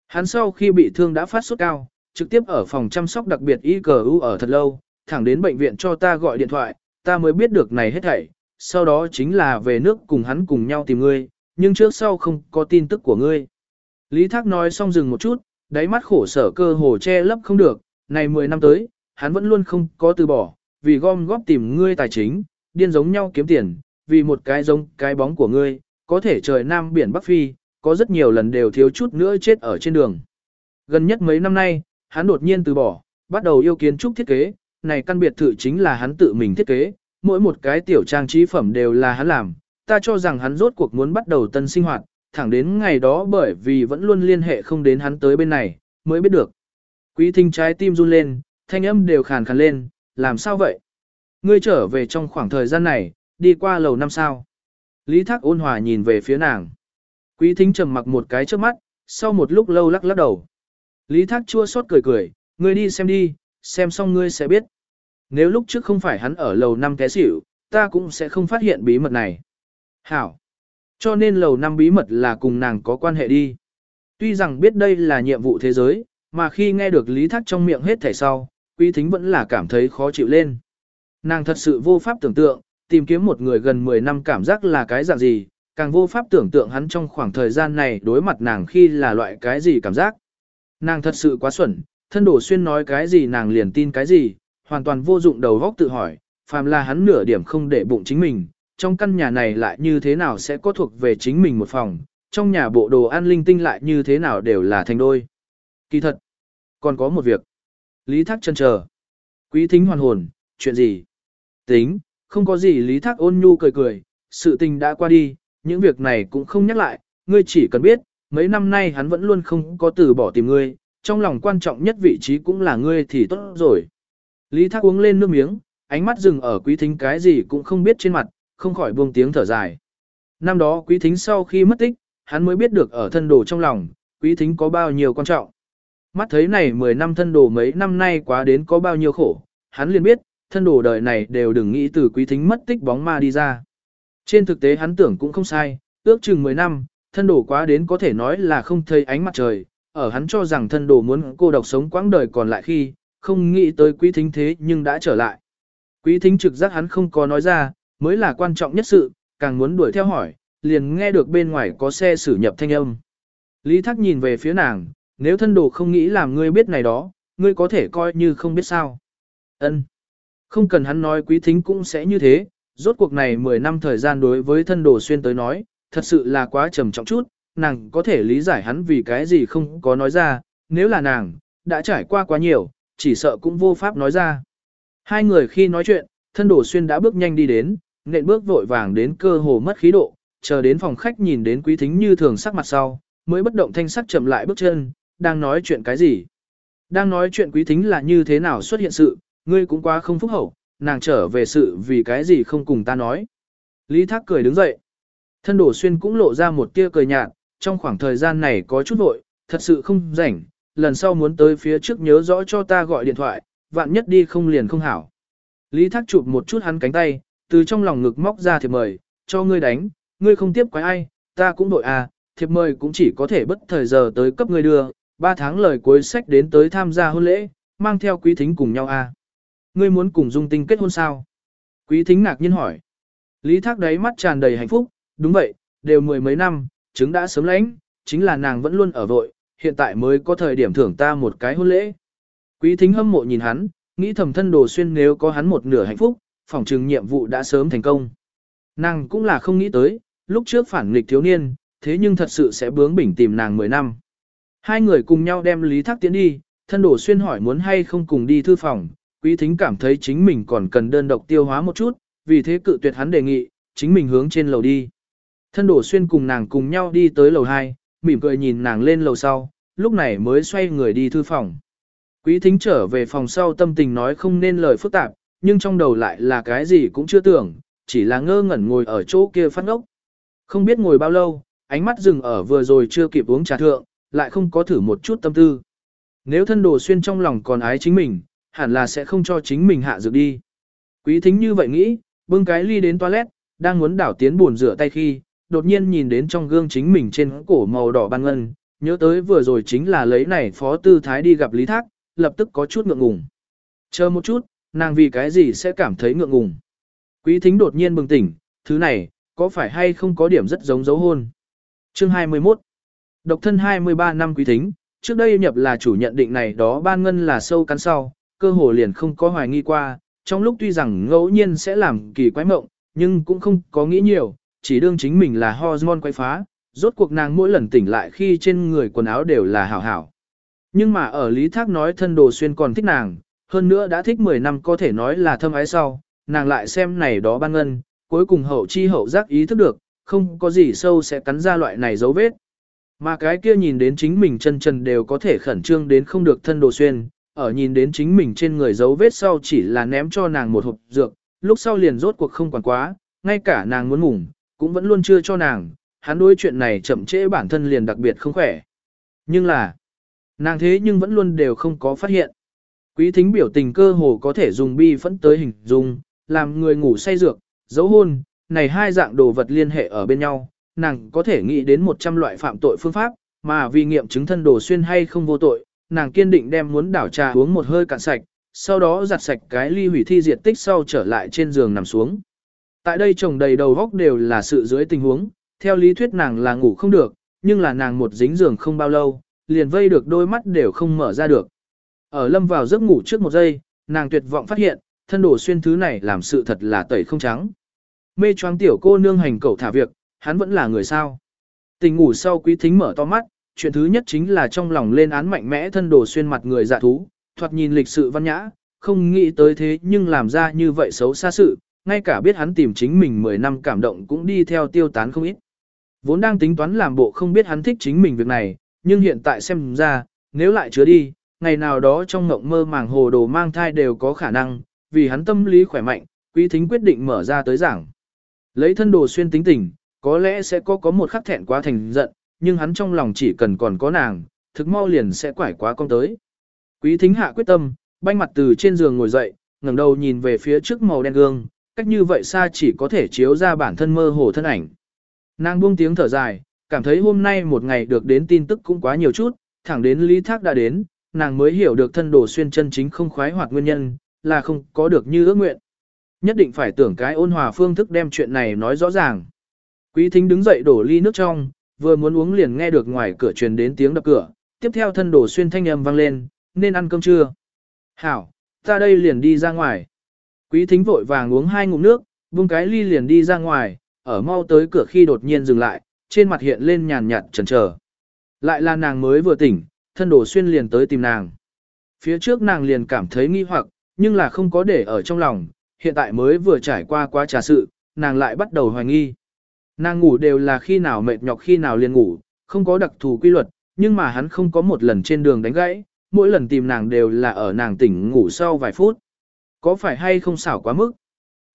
Hắn sau khi bị thương đã phát sốt cao, trực tiếp ở phòng chăm sóc đặc biệt ICU ở thật lâu, thẳng đến bệnh viện cho ta gọi điện thoại, ta mới biết được này hết thảy, sau đó chính là về nước cùng hắn cùng nhau tìm ngươi, nhưng trước sau không có tin tức của ngươi. Lý Thác nói xong dừng một chút, đáy mắt khổ sở cơ hồ che lấp không được, này 10 năm tới, hắn vẫn luôn không có từ bỏ, vì gom góp tìm ngươi tài chính, điên giống nhau kiếm tiền, vì một cái giống cái bóng của ngươi, có thể trời Nam biển Bắc Phi, có rất nhiều lần đều thiếu chút nữa chết ở trên đường. Gần nhất mấy năm nay, hắn đột nhiên từ bỏ, bắt đầu yêu kiến trúc thiết kế, này căn biệt thự chính là hắn tự mình thiết kế, mỗi một cái tiểu trang trí phẩm đều là hắn làm, ta cho rằng hắn rốt cuộc muốn bắt đầu tân sinh hoạt, thẳng đến ngày đó bởi vì vẫn luôn liên hệ không đến hắn tới bên này, mới biết được. Quý thính trái tim run lên, thanh âm đều khàn khàn lên, làm sao vậy? Ngươi trở về trong khoảng thời gian này, đi qua lầu năm sao? Lý Thác ôn hòa nhìn về phía nàng. Quý thính trầm mặc một cái trước mắt, sau một lúc lâu lắc lắc đầu. Lý Thác chua xót cười cười, ngươi đi xem đi, xem xong ngươi sẽ biết. Nếu lúc trước không phải hắn ở lầu năm té xỉu, ta cũng sẽ không phát hiện bí mật này. Hảo. Cho nên lầu năm bí mật là cùng nàng có quan hệ đi. Tuy rằng biết đây là nhiệm vụ thế giới, mà khi nghe được Lý Thác trong miệng hết thảy sau, Quý Thính vẫn là cảm thấy khó chịu lên. Nàng thật sự vô pháp tưởng tượng, tìm kiếm một người gần 10 năm cảm giác là cái dạng gì, càng vô pháp tưởng tượng hắn trong khoảng thời gian này đối mặt nàng khi là loại cái gì cảm giác. Nàng thật sự quá xuẩn, thân đổ xuyên nói cái gì nàng liền tin cái gì, hoàn toàn vô dụng đầu góc tự hỏi, phàm là hắn nửa điểm không để bụng chính mình, trong căn nhà này lại như thế nào sẽ có thuộc về chính mình một phòng, trong nhà bộ đồ an linh tinh lại như thế nào đều là thành đôi. Kỳ thật, còn có một việc. Lý Thác chân chờ. Quý thính hoàn hồn, chuyện gì? Tính, không có gì Lý Thác ôn nhu cười cười, sự tình đã qua đi, những việc này cũng không nhắc lại, ngươi chỉ cần biết, mấy năm nay hắn vẫn luôn không có từ bỏ tìm ngươi, trong lòng quan trọng nhất vị trí cũng là ngươi thì tốt rồi. Lý Thác uống lên nước miếng, ánh mắt dừng ở quý thính cái gì cũng không biết trên mặt, không khỏi buông tiếng thở dài. Năm đó quý thính sau khi mất tích, hắn mới biết được ở thân đồ trong lòng, quý thính có bao nhiêu quan trọng. Mắt thấy này 10 năm thân đồ mấy năm nay quá đến có bao nhiêu khổ, hắn liền biết, thân đồ đời này đều đừng nghĩ từ quý thính mất tích bóng ma đi ra. Trên thực tế hắn tưởng cũng không sai, ước chừng 10 năm, thân đồ quá đến có thể nói là không thấy ánh mặt trời, ở hắn cho rằng thân đồ muốn cô độc sống quãng đời còn lại khi, không nghĩ tới quý thính thế nhưng đã trở lại. Quý thính trực giác hắn không có nói ra, mới là quan trọng nhất sự, càng muốn đuổi theo hỏi, liền nghe được bên ngoài có xe xử nhập thanh âm. Lý Thác nhìn về phía nàng, nếu thân đồ không nghĩ làm ngươi biết này đó, ngươi có thể coi như không biết sao. Ân, Không cần hắn nói quý thính cũng sẽ như thế, rốt cuộc này 10 năm thời gian đối với thân đồ xuyên tới nói, thật sự là quá trầm trọng chút, nàng có thể lý giải hắn vì cái gì không có nói ra, nếu là nàng, đã trải qua quá nhiều, chỉ sợ cũng vô pháp nói ra. Hai người khi nói chuyện, thân đồ xuyên đã bước nhanh đi đến, nện bước vội vàng đến cơ hồ mất khí độ, chờ đến phòng khách nhìn đến quý thính như thường sắc mặt sau, mới bất động thanh sắc chậm lại bước chân, đang nói chuyện cái gì. Đang nói chuyện quý thính là như thế nào xuất hiện sự, ngươi cũng quá không phúc hậu, nàng trở về sự vì cái gì không cùng ta nói. Lý Thác cười đứng dậy. Thân đổ xuyên cũng lộ ra một tia cười nhạt, trong khoảng thời gian này có chút vội, thật sự không rảnh, lần sau muốn tới phía trước nhớ rõ cho ta gọi điện thoại, vạn nhất đi không liền không hảo. Lý Thác chụp một chút hắn cánh tay, từ trong lòng ngực móc ra thiệp mời, cho ngươi đánh, ngươi không tiếp quái ai, ta cũng đội à, thiệp mời cũng chỉ có thể bất thời giờ tới cấp ngươi đưa, ba tháng lời cuối sách đến tới tham gia hôn lễ, mang theo quý thính cùng nhau à. Ngươi muốn cùng dung tinh kết hôn sao? Quý thính ngạc nhiên hỏi. Lý Thác đáy mắt tràn đầy hạnh phúc, đúng vậy, đều mười mấy năm, chứng đã sớm lãnh, chính là nàng vẫn luôn ở vội, hiện tại mới có thời điểm thưởng ta một cái hôn lễ. Quý thính hâm mộ nhìn hắn, nghĩ thầm thân đồ xuyên nếu có hắn một nửa hạnh phúc, phòng trừng nhiệm vụ đã sớm thành công. Nàng cũng là không nghĩ tới, lúc trước phản nghịch thiếu niên, thế nhưng thật sự sẽ bướng bỉnh tìm nàng 10 năm. Hai người cùng nhau đem Lý Thác tiến đi, thân đổ xuyên hỏi muốn hay không cùng đi thư phòng, quý thính cảm thấy chính mình còn cần đơn độc tiêu hóa một chút, vì thế cự tuyệt hắn đề nghị, chính mình hướng trên lầu đi. Thân đổ xuyên cùng nàng cùng nhau đi tới lầu 2, mỉm cười nhìn nàng lên lầu sau, lúc này mới xoay người đi thư phòng. Quý thính trở về phòng sau tâm tình nói không nên lời phức tạp, nhưng trong đầu lại là cái gì cũng chưa tưởng, chỉ là ngơ ngẩn ngồi ở chỗ kia phát ngốc. Không biết ngồi bao lâu, ánh mắt dừng ở vừa rồi chưa kịp uống trà thượng, lại không có thử một chút tâm tư. Nếu thân đồ xuyên trong lòng còn ái chính mình, hẳn là sẽ không cho chính mình hạ dược đi. Quý thính như vậy nghĩ, bưng cái ly đến toilet, đang muốn đảo tiến buồn rửa tay khi, đột nhiên nhìn đến trong gương chính mình trên cổ màu đỏ ban ngân, nhớ tới vừa rồi chính là lấy này phó tư thái đi gặp Lý Thác, lập tức có chút ngượng ngùng. Chờ một chút, nàng vì cái gì sẽ cảm thấy ngượng ngùng. Quý thính đột nhiên bừng tỉnh, thứ này, có phải hay không có điểm rất giống dấu hôn. Chương 21 Độc thân 23 năm quý thính, trước đây nhập là chủ nhận định này đó ban ngân là sâu cắn sau, cơ hồ liền không có hoài nghi qua, trong lúc tuy rằng ngẫu nhiên sẽ làm kỳ quái mộng, nhưng cũng không có nghĩ nhiều, chỉ đương chính mình là hormone quay phá, rốt cuộc nàng mỗi lần tỉnh lại khi trên người quần áo đều là hảo hảo. Nhưng mà ở Lý Thác nói thân đồ xuyên còn thích nàng, hơn nữa đã thích 10 năm có thể nói là thâm ái sau, nàng lại xem này đó ban ngân, cuối cùng hậu chi hậu giác ý thức được, không có gì sâu sẽ cắn ra loại này dấu vết. Mà cái kia nhìn đến chính mình chân chân đều có thể khẩn trương đến không được thân đồ xuyên, ở nhìn đến chính mình trên người dấu vết sau chỉ là ném cho nàng một hộp dược, lúc sau liền rốt cuộc không quản quá, ngay cả nàng muốn ngủ, cũng vẫn luôn chưa cho nàng, hắn đối chuyện này chậm trễ bản thân liền đặc biệt không khỏe. Nhưng là, nàng thế nhưng vẫn luôn đều không có phát hiện. Quý thính biểu tình cơ hồ có thể dùng bi phẫn tới hình dung, làm người ngủ say dược, dấu hôn, này hai dạng đồ vật liên hệ ở bên nhau, nàng có thể nghĩ đến 100 loại phạm tội phương pháp, mà vì nghiệm chứng thân đồ xuyên hay không vô tội, nàng kiên định đem muốn đảo trà uống một hơi cạn sạch, sau đó giặt sạch cái ly hủy thi diệt tích sau trở lại trên giường nằm xuống. Tại đây chồng đầy đầu góc đều là sự dưới tình huống, theo lý thuyết nàng là ngủ không được, nhưng là nàng một dính giường không bao lâu, liền vây được đôi mắt đều không mở ra được. Ở lâm vào giấc ngủ trước một giây, nàng tuyệt vọng phát hiện, thân đổ xuyên thứ này làm sự thật là tẩy không trắng. Mê choáng tiểu cô nương hành cẩu thả việc, hắn vẫn là người sao. Tình ngủ sau quý thính mở to mắt, chuyện thứ nhất chính là trong lòng lên án mạnh mẽ thân đồ xuyên mặt người dạ thú, thoạt nhìn lịch sự văn nhã, không nghĩ tới thế nhưng làm ra như vậy xấu xa sự, ngay cả biết hắn tìm chính mình 10 năm cảm động cũng đi theo tiêu tán không ít. Vốn đang tính toán làm bộ không biết hắn thích chính mình việc này, nhưng hiện tại xem ra, nếu lại chứa đi, ngày nào đó trong ngộng mơ màng hồ đồ mang thai đều có khả năng, vì hắn tâm lý khỏe mạnh, quý thính quyết định mở ra tới giảng. Lấy thân đồ xuyên tính tình, có lẽ sẽ có có một khắc thẹn quá thành giận, nhưng hắn trong lòng chỉ cần còn có nàng, thực mau liền sẽ quải quá con tới. Quý thính hạ quyết tâm, banh mặt từ trên giường ngồi dậy, ngẩng đầu nhìn về phía trước màu đen gương, cách như vậy xa chỉ có thể chiếu ra bản thân mơ hồ thân ảnh. Nàng buông tiếng thở dài, cảm thấy hôm nay một ngày được đến tin tức cũng quá nhiều chút, thẳng đến Lý Thác đã đến, nàng mới hiểu được thân đồ xuyên chân chính không khoái hoặc nguyên nhân, là không có được như ước nguyện. Nhất định phải tưởng cái ôn hòa phương thức đem chuyện này nói rõ ràng. Quý thính đứng dậy đổ ly nước trong, vừa muốn uống liền nghe được ngoài cửa truyền đến tiếng đập cửa, tiếp theo thân đồ xuyên thanh âm vang lên, nên ăn cơm trưa. Hảo, ta đây liền đi ra ngoài. Quý thính vội vàng uống hai ngụm nước, vung cái ly liền đi ra ngoài, ở mau tới cửa khi đột nhiên dừng lại, trên mặt hiện lên nhàn nhạt chần chờ. Lại là nàng mới vừa tỉnh, thân đồ xuyên liền tới tìm nàng. Phía trước nàng liền cảm thấy nghi hoặc, nhưng là không có để ở trong lòng, hiện tại mới vừa trải qua quá trà sự, nàng lại bắt đầu hoài nghi. Nàng ngủ đều là khi nào mệt nhọc khi nào liền ngủ, không có đặc thù quy luật, nhưng mà hắn không có một lần trên đường đánh gãy, mỗi lần tìm nàng đều là ở nàng tỉnh ngủ sau vài phút. Có phải hay không xảo quá mức?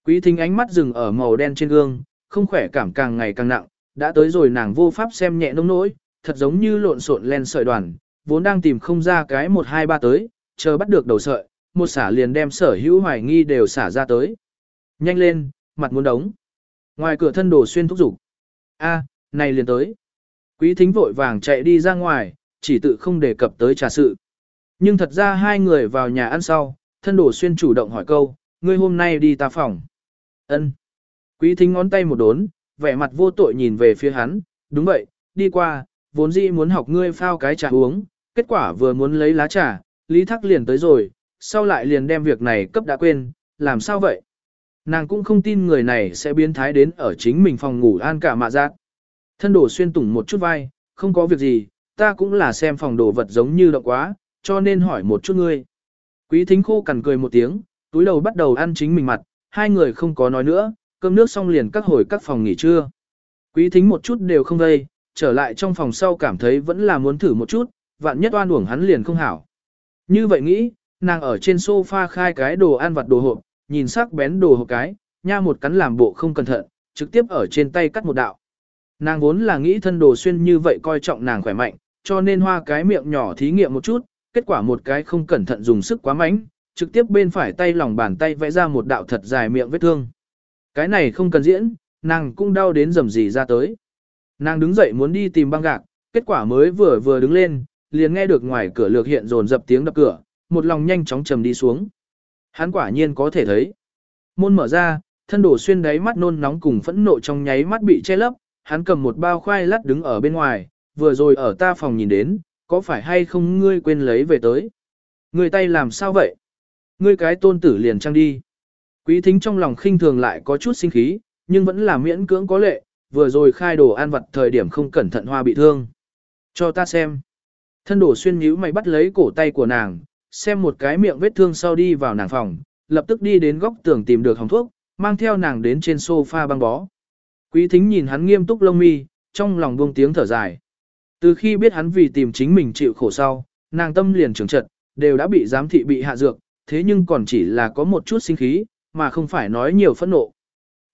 Quý thính ánh mắt dừng ở màu đen trên gương, không khỏe cảm càng ngày càng nặng, đã tới rồi nàng vô pháp xem nhẹ nông nỗi, thật giống như lộn xộn len sợi đoàn, vốn đang tìm không ra cái 1 2 3 tới, chờ bắt được đầu sợi, một xả liền đem sở hữu hoài nghi đều xả ra tới. Nhanh lên, mặt muốn đóng. Ngoài cửa thân đồ xuyên thúc giục. A, này liền tới. Quý thính vội vàng chạy đi ra ngoài, chỉ tự không đề cập tới trà sự. Nhưng thật ra hai người vào nhà ăn sau, thân đồ xuyên chủ động hỏi câu, ngươi hôm nay đi ta phòng. Ân. Quý thính ngón tay một đốn, vẻ mặt vô tội nhìn về phía hắn, đúng vậy, đi qua, vốn dĩ muốn học ngươi phao cái trà uống, kết quả vừa muốn lấy lá trà, Lý Thác liền tới rồi, sau lại liền đem việc này cấp đã quên, làm sao vậy? Nàng cũng không tin người này sẽ biến thái đến ở chính mình phòng ngủ an cả mạ giác. Thân đổ xuyên tủng một chút vai, không có việc gì, ta cũng là xem phòng đồ vật giống như động quá, cho nên hỏi một chút ngươi. Quý thính khô cằn cười một tiếng, túi đầu bắt đầu ăn chính mình mặt, hai người không có nói nữa, cơm nước xong liền các hồi các phòng nghỉ trưa. Quý thính một chút đều không gây, trở lại trong phòng sau cảm thấy vẫn là muốn thử một chút, vạn nhất oan uổng hắn liền không hảo. Như vậy nghĩ, nàng ở trên sofa khai cái đồ ăn vặt đồ hộp, nhìn sắc bén đồ hộp cái, nha một cắn làm bộ không cẩn thận, trực tiếp ở trên tay cắt một đạo. Nàng vốn là nghĩ thân đồ xuyên như vậy coi trọng nàng khỏe mạnh, cho nên hoa cái miệng nhỏ thí nghiệm một chút, kết quả một cái không cẩn thận dùng sức quá mạnh, trực tiếp bên phải tay lòng bàn tay vẽ ra một đạo thật dài miệng vết thương. Cái này không cần diễn, nàng cũng đau đến rầm rì ra tới. Nàng đứng dậy muốn đi tìm băng gạc, kết quả mới vừa vừa đứng lên, liền nghe được ngoài cửa lược hiện dồn dập tiếng đập cửa, một lòng nhanh chóng trầm đi xuống. Hắn quả nhiên có thể thấy. Môn mở ra, thân đổ xuyên đáy mắt nôn nóng cùng phẫn nộ trong nháy mắt bị che lấp, hắn cầm một bao khoai lát đứng ở bên ngoài, vừa rồi ở ta phòng nhìn đến, có phải hay không ngươi quên lấy về tới. Ngươi tay làm sao vậy? Ngươi cái tôn tử liền trăng đi. Quý thính trong lòng khinh thường lại có chút sinh khí, nhưng vẫn là miễn cưỡng có lệ, vừa rồi khai đồ ăn vặt thời điểm không cẩn thận hoa bị thương. Cho ta xem. Thân đổ xuyên nhíu mày bắt lấy cổ tay của nàng, xem một cái miệng vết thương sau đi vào nàng phòng, lập tức đi đến góc tường tìm được hồng thuốc, mang theo nàng đến trên sofa băng bó. Quý thính nhìn hắn nghiêm túc lông mi, trong lòng buông tiếng thở dài. Từ khi biết hắn vì tìm chính mình chịu khổ sau, nàng tâm liền trưởng trật, đều đã bị giám thị bị hạ dược, thế nhưng còn chỉ là có một chút sinh khí, mà không phải nói nhiều phẫn nộ.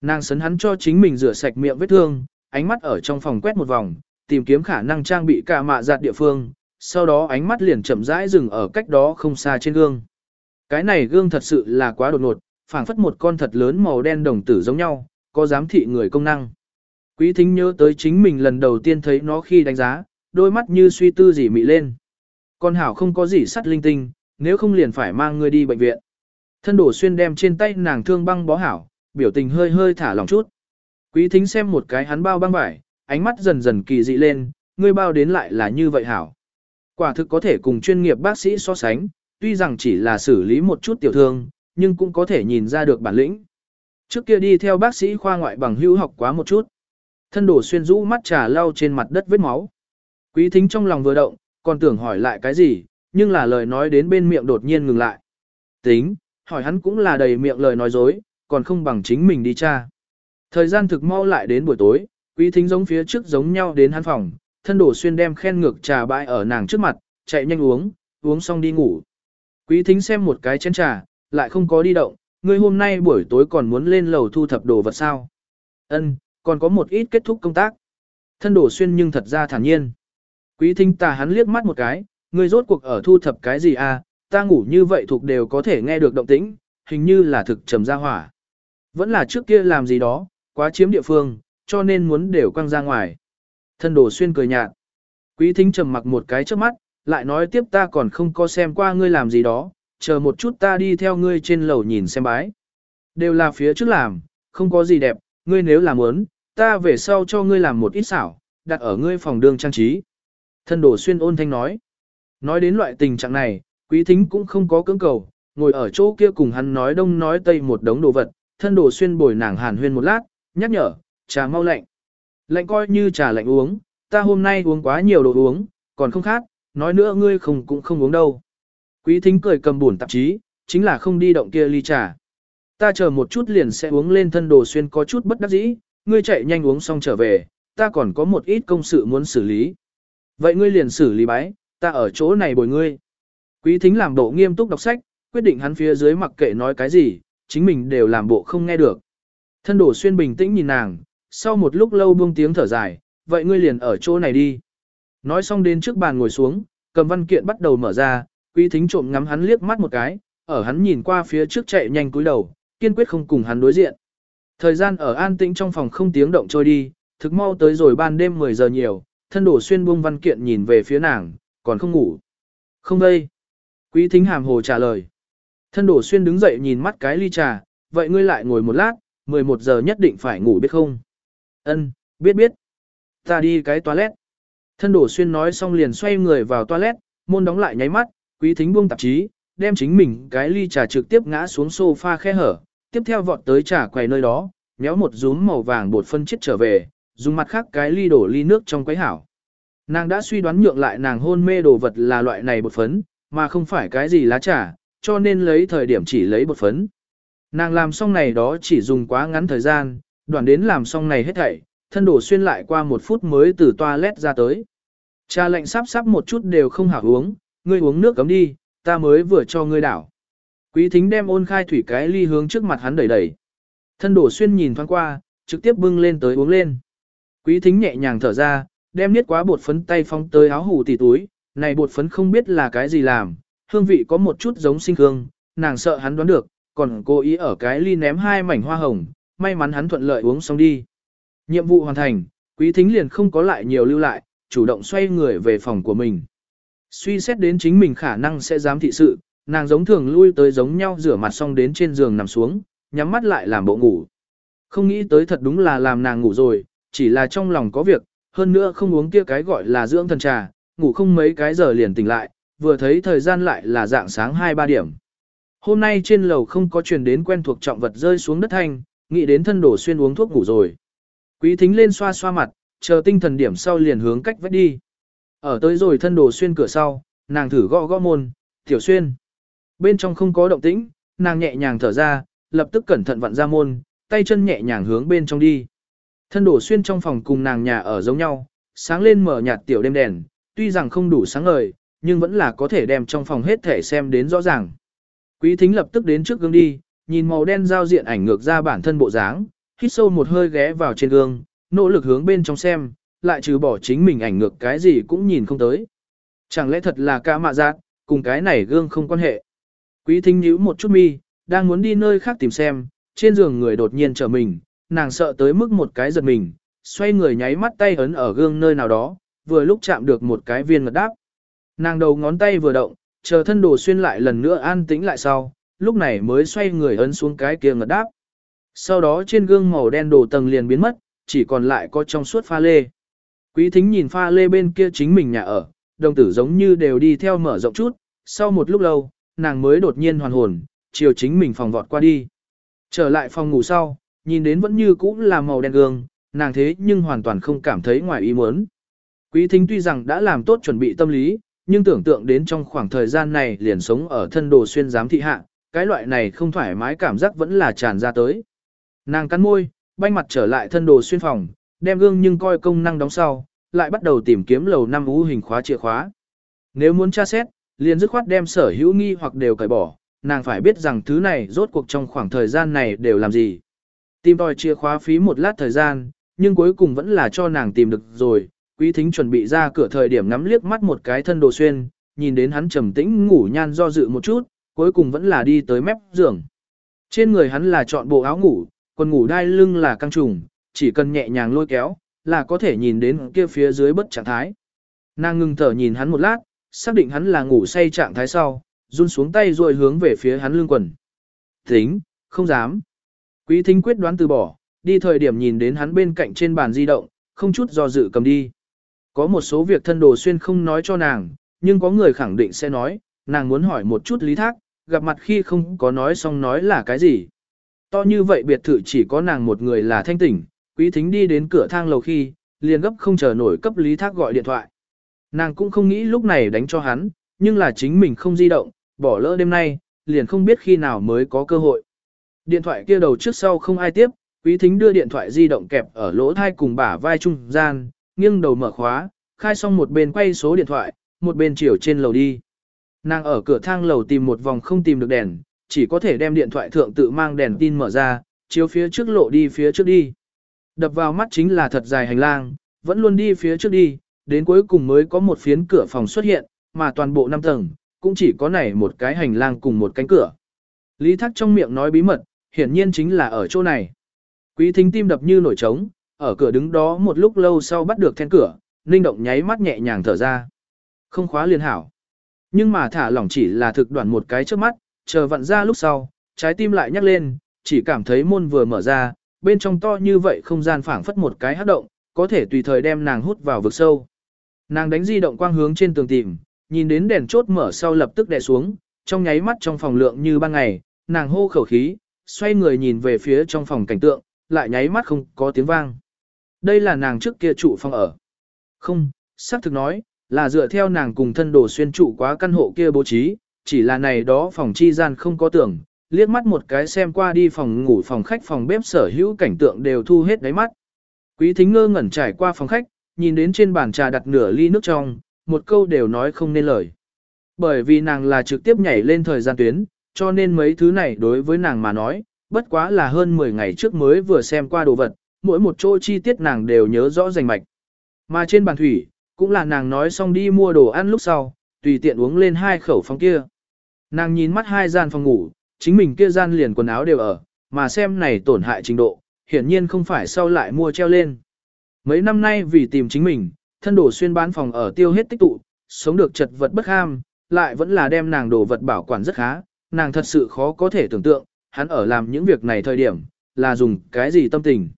Nàng sấn hắn cho chính mình rửa sạch miệng vết thương, ánh mắt ở trong phòng quét một vòng, tìm kiếm khả năng trang bị cả mạ giặt địa phương, sau đó ánh mắt liền chậm rãi dừng ở cách đó không xa trên gương. Cái này gương thật sự là quá đột ngột, phảng phất một con thật lớn màu đen đồng tử giống nhau, có giám thị người công năng. Quý thính nhớ tới chính mình lần đầu tiên thấy nó khi đánh giá, đôi mắt như suy tư gì mị lên. Con hảo không có gì sắt linh tinh, nếu không liền phải mang người đi bệnh viện. Thân đổ xuyên đem trên tay nàng thương băng bó hảo, biểu tình hơi hơi thả lòng chút. Quý thính xem một cái hắn bao băng vải, ánh mắt dần dần kỳ dị lên, ngươi bao đến lại là như vậy hảo. Quả thực có thể cùng chuyên nghiệp bác sĩ so sánh, tuy rằng chỉ là xử lý một chút tiểu thương, nhưng cũng có thể nhìn ra được bản lĩnh. Trước kia đi theo bác sĩ khoa ngoại bằng hữu học quá một chút. Thân đổ xuyên rũ mắt trà lau trên mặt đất vết máu. Quý thính trong lòng vừa động, còn tưởng hỏi lại cái gì, nhưng là lời nói đến bên miệng đột nhiên ngừng lại. Tính, hỏi hắn cũng là đầy miệng lời nói dối, còn không bằng chính mình đi tra. Thời gian thực mau lại đến buổi tối, quý thính giống phía trước giống nhau đến hắn phòng, thân đổ xuyên đem khen ngược trà bãi ở nàng trước mặt, chạy nhanh uống, uống xong đi ngủ. Quý thính xem một cái chén trà, lại không có đi động, ngươi hôm nay buổi tối còn muốn lên lầu thu thập đồ vật sao. Ân, còn có một ít kết thúc công tác. Thân đổ xuyên nhưng thật ra thản nhiên. Quý thính tà hắn liếc mắt một cái, ngươi rốt cuộc ở thu thập cái gì à, ta ngủ như vậy thuộc đều có thể nghe được động tĩnh, hình như là thực trầm ra hỏa. Vẫn là trước kia làm gì đó, quá chiếm địa phương, cho nên muốn đều quăng ra ngoài. Thân đồ xuyên cười nhạt. Quý thính trầm mặc một cái trước mắt, lại nói tiếp ta còn không có xem qua ngươi làm gì đó, chờ một chút ta đi theo ngươi trên lầu nhìn xem bái. Đều là phía trước làm, không có gì đẹp, ngươi nếu làm muốn, ta về sau cho ngươi làm một ít xảo, đặt ở ngươi phòng đường trang trí. Thân đồ xuyên ôn thanh nói. Nói đến loại tình trạng này, quý thính cũng không có cưỡng cầu, ngồi ở chỗ kia cùng hắn nói đông nói tây một đống đồ vật, thân đồ xuyên bồi nàng hàn huyên một lát, nhắc nhở, trà mau lạnh. Lạnh coi như trà lạnh uống, ta hôm nay uống quá nhiều đồ uống, còn không khác, nói nữa ngươi không cũng không uống đâu. Quý thính cười cầm buồn tạp chí, chính là không đi động kia ly trà. Ta chờ một chút liền sẽ uống lên thân đồ xuyên có chút bất đắc dĩ, ngươi chạy nhanh uống xong trở về, ta còn có một ít công sự muốn xử lý. Vậy ngươi liền xử lý bái, ta ở chỗ này bồi ngươi. Quý thính làm bộ nghiêm túc đọc sách, quyết định hắn phía dưới mặc kệ nói cái gì, chính mình đều làm bộ không nghe được. Thân đổ xuyên bình tĩnh nhìn nàng, sau một lúc lâu buông tiếng thở dài, vậy ngươi liền ở chỗ này đi. Nói xong đến trước bàn ngồi xuống, cầm văn kiện bắt đầu mở ra, quý thính trộm ngắm hắn liếc mắt một cái, ở hắn nhìn qua phía trước chạy nhanh cúi đầu, kiên quyết không cùng hắn đối diện. Thời gian ở an tĩnh trong phòng không tiếng động trôi đi, thực mau tới rồi ban đêm 10 giờ nhiều, thân đổ xuyên buông văn kiện nhìn về phía nàng, còn không ngủ. Không đây. Quý thính hàm hồ trả lời. Thân đổ xuyên đứng dậy nhìn mắt cái ly trà, vậy ngươi lại ngồi một lát, 11 giờ nhất định phải ngủ biết không? Ân, biết biết. Ta đi cái toilet. Thân đổ xuyên nói xong liền xoay người vào toilet, môn đóng lại nháy mắt, quý thính buông tạp chí, đem chính mình cái ly trà trực tiếp ngã xuống sofa khe hở, tiếp theo vọt tới trà quầy nơi đó, nhéo một rúm màu vàng bột phân chết trở về, dùng mặt khác cái ly đổ ly nước trong quấy hảo. Nàng đã suy đoán nhượng lại nàng hôn mê đồ vật là loại này bột phấn, mà không phải cái gì lá trà, cho nên lấy thời điểm chỉ lấy bột phấn. Nàng làm xong này đó chỉ dùng quá ngắn thời gian, đoàn đến làm xong này hết thảy, thân đổ xuyên lại qua một phút mới từ toilet ra tới. Cha lệnh sắp sắp một chút đều không hảo uống, ngươi uống nước cấm đi, ta mới vừa cho ngươi đảo. Quý thính đem ôn khai thủy cái ly hướng trước mặt hắn đẩy đẩy. Thân đổ xuyên nhìn thoáng qua, trực tiếp bưng lên tới uống lên. Quý thính nhẹ nhàng thở ra, đem niết quá bột phấn tay phóng tới áo hủ tỉ túi, này bột phấn không biết là cái gì làm, hương vị có một chút giống sinh hương, nàng sợ hắn đoán được, còn cố ý ở cái ly ném hai mảnh hoa hồng, may mắn hắn thuận lợi uống xong đi. Nhiệm vụ hoàn thành, quý thính liền không có lại nhiều lưu lại, chủ động xoay người về phòng của mình. Suy xét đến chính mình khả năng sẽ dám thị sự, nàng giống thường lui tới giống nhau rửa mặt xong đến trên giường nằm xuống, nhắm mắt lại làm bộ ngủ. Không nghĩ tới thật đúng là làm nàng ngủ rồi, chỉ là trong lòng có việc, hơn nữa không uống kia cái gọi là dưỡng thần trà, ngủ không mấy cái giờ liền tỉnh lại, vừa thấy thời gian lại là dạng sáng 2-3 điểm. Hôm nay trên lầu không có truyền đến quen thuộc trọng vật rơi xuống đất thanh, nghĩ đến thân đổ xuyên uống thuốc ngủ rồi. Quý thính lên xoa xoa mặt, chờ tinh thần điểm sau liền hướng cách vách đi. Ở tới rồi thân đồ xuyên cửa sau, nàng thử gõ gõ môn, tiểu xuyên. Bên trong không có động tĩnh, nàng nhẹ nhàng thở ra, lập tức cẩn thận vặn ra môn, tay chân nhẹ nhàng hướng bên trong đi. Thân đồ xuyên trong phòng cùng nàng nhà ở giống nhau, sáng lên mở nhạt tiểu đêm đèn, tuy rằng không đủ sáng ngời, nhưng vẫn là có thể đem trong phòng hết thể xem đến rõ ràng. Quý thính lập tức đến trước gương đi, nhìn màu đen giao diện ảnh ngược ra bản thân bộ dáng, hít sâu một hơi ghé vào trên gương, nỗ lực hướng bên trong xem, lại trừ bỏ chính mình ảnh ngược cái gì cũng nhìn không tới. Chẳng lẽ thật là ca mạ giác, cùng cái này gương không quan hệ. Quý thính nhíu một chút mi, đang muốn đi nơi khác tìm xem, trên giường người đột nhiên trở mình, nàng sợ tới mức một cái giật mình, xoay người nháy mắt tay ấn ở gương nơi nào đó, vừa lúc chạm được một cái viên ngật đáp. Nàng đầu ngón tay vừa động, chờ thân đồ xuyên lại lần nữa an tĩnh lại sau, lúc này mới xoay người ấn xuống cái kia ngật đáp. Sau đó trên gương màu đen đồ tầng liền biến mất, chỉ còn lại có trong suốt pha lê. Quý thính nhìn pha lê bên kia chính mình nhà ở, đồng tử giống như đều đi theo mở rộng chút, sau một lúc lâu, nàng mới đột nhiên hoàn hồn, chiều chính mình phòng vọt qua đi. Trở lại phòng ngủ sau, nhìn đến vẫn như cũ là màu đen gương, nàng thế nhưng hoàn toàn không cảm thấy ngoài ý muốn. Quý thính tuy rằng đã làm tốt chuẩn bị tâm lý, nhưng tưởng tượng đến trong khoảng thời gian này liền sống ở thân đồ xuyên giám thị hạ, cái loại này không thoải mái cảm giác vẫn là tràn ra tới. Nàng cắn môi, banh mặt trở lại thân đồ xuyên phòng, đem gương nhưng coi công năng đóng sau, lại bắt đầu tìm kiếm lầu năm ú hình khóa chìa khóa. Nếu muốn tra xét, liền dứt khoát đem sở hữu nghi hoặc đều cởi bỏ, nàng phải biết rằng thứ này rốt cuộc trong khoảng thời gian này đều làm gì. Tìm đòi chìa khóa phí một lát thời gian, nhưng cuối cùng vẫn là cho nàng tìm được rồi, quý thính chuẩn bị ra cửa thời điểm ngắm liếc mắt một cái thân đồ xuyên, nhìn đến hắn trầm tĩnh ngủ nhan do dự một chút, cuối cùng vẫn là đi tới mép giường. Trên người hắn là chọn bộ áo ngủ, quần ngủ đai lưng là căng trùng, chỉ cần nhẹ nhàng lôi kéo, là có thể nhìn đến kia phía dưới bất trạng thái. Nàng ngừng thở nhìn hắn một lát, xác định hắn là ngủ say trạng thái sau, run xuống tay rồi hướng về phía hắn lưng quần. Tính, không dám. Quý thính quyết đoán từ bỏ, đi thời điểm nhìn đến hắn bên cạnh trên bàn di động, không chút do dự cầm đi. Có một số việc thân đồ xuyên không nói cho nàng, nhưng có người khẳng định sẽ nói, nàng muốn hỏi một chút lý thác, gặp mặt khi không có nói xong nói là cái gì. To như vậy biệt thự chỉ có nàng một người là thanh tỉnh, quý thính đi đến cửa thang lầu khi, liền gấp không chờ nổi cấp lý thác gọi điện thoại. Nàng cũng không nghĩ lúc này đánh cho hắn, nhưng là chính mình không di động, bỏ lỡ đêm nay, liền không biết khi nào mới có cơ hội. Điện thoại kia đầu trước sau không ai tiếp, quý thính đưa điện thoại di động kẹp ở lỗ thai cùng bả vai trung gian, nghiêng đầu mở khóa, khai xong một bên quay số điện thoại, một bên chiều trên lầu đi. Nàng ở cửa thang lầu tìm một vòng không tìm được đèn, chỉ có thể đem điện thoại thượng tự mang đèn tin mở ra, chiếu phía trước lộ đi phía trước đi. Đập vào mắt chính là thật dài hành lang, vẫn luôn đi phía trước đi, đến cuối cùng mới có một phiến cửa phòng xuất hiện, mà toàn bộ năm tầng, cũng chỉ có này một cái hành lang cùng một cánh cửa. Lý Thác trong miệng nói bí mật, hiển nhiên chính là ở chỗ này. Quý thính tim đập như nổi trống, ở cửa đứng đó một lúc lâu sau bắt được then cửa, Ninh Động nháy mắt nhẹ nhàng thở ra. Không khóa liền hảo. Nhưng mà thả lỏng chỉ là thực đoạn một cái trước mắt, chờ vặn ra lúc sau, trái tim lại nhắc lên, chỉ cảm thấy môn vừa mở ra, bên trong to như vậy không gian phảng phất một cái hấp động, có thể tùy thời đem nàng hút vào vực sâu. Nàng đánh di động quang hướng trên tường tìm, nhìn đến đèn chốt mở sau lập tức đè xuống, trong nháy mắt trong phòng lượng như ban ngày, nàng hô khẩu khí, xoay người nhìn về phía trong phòng cảnh tượng, lại nháy mắt không có tiếng vang. Đây là nàng trước kia trụ phòng ở. Không, xác thực nói, là dựa theo nàng cùng thân đồ xuyên trụ quá căn hộ kia bố trí, chỉ là này đó phòng chi gian không có tưởng, liếc mắt một cái xem qua đi phòng ngủ phòng khách phòng bếp sở hữu cảnh tượng đều thu hết đáy mắt. Quý thính ngơ ngẩn trải qua phòng khách, nhìn đến trên bàn trà đặt nửa ly nước trong, một câu đều nói không nên lời. Bởi vì nàng là trực tiếp nhảy lên thời gian tuyến, cho nên mấy thứ này đối với nàng mà nói, bất quá là hơn 10 ngày trước mới vừa xem qua đồ vật, mỗi một chỗ chi tiết nàng đều nhớ rõ rành mạch. Mà trên bàn thủy, cũng là nàng nói xong đi mua đồ ăn lúc sau, tùy tiện uống lên hai khẩu phòng kia. Nàng nhìn mắt hai gian phòng ngủ, chính mình kia gian liền quần áo đều ở, mà xem này tổn hại trình độ, hiển nhiên không phải sau lại mua treo lên. Mấy năm nay vì tìm chính mình, thân đồ xuyên bán phòng ở tiêu hết tích tụ, sống được chật vật bất ham, lại vẫn là đem nàng đồ vật bảo quản rất khá, nàng thật sự khó có thể tưởng tượng, hắn ở làm những việc này thời điểm, là dùng cái gì tâm tình.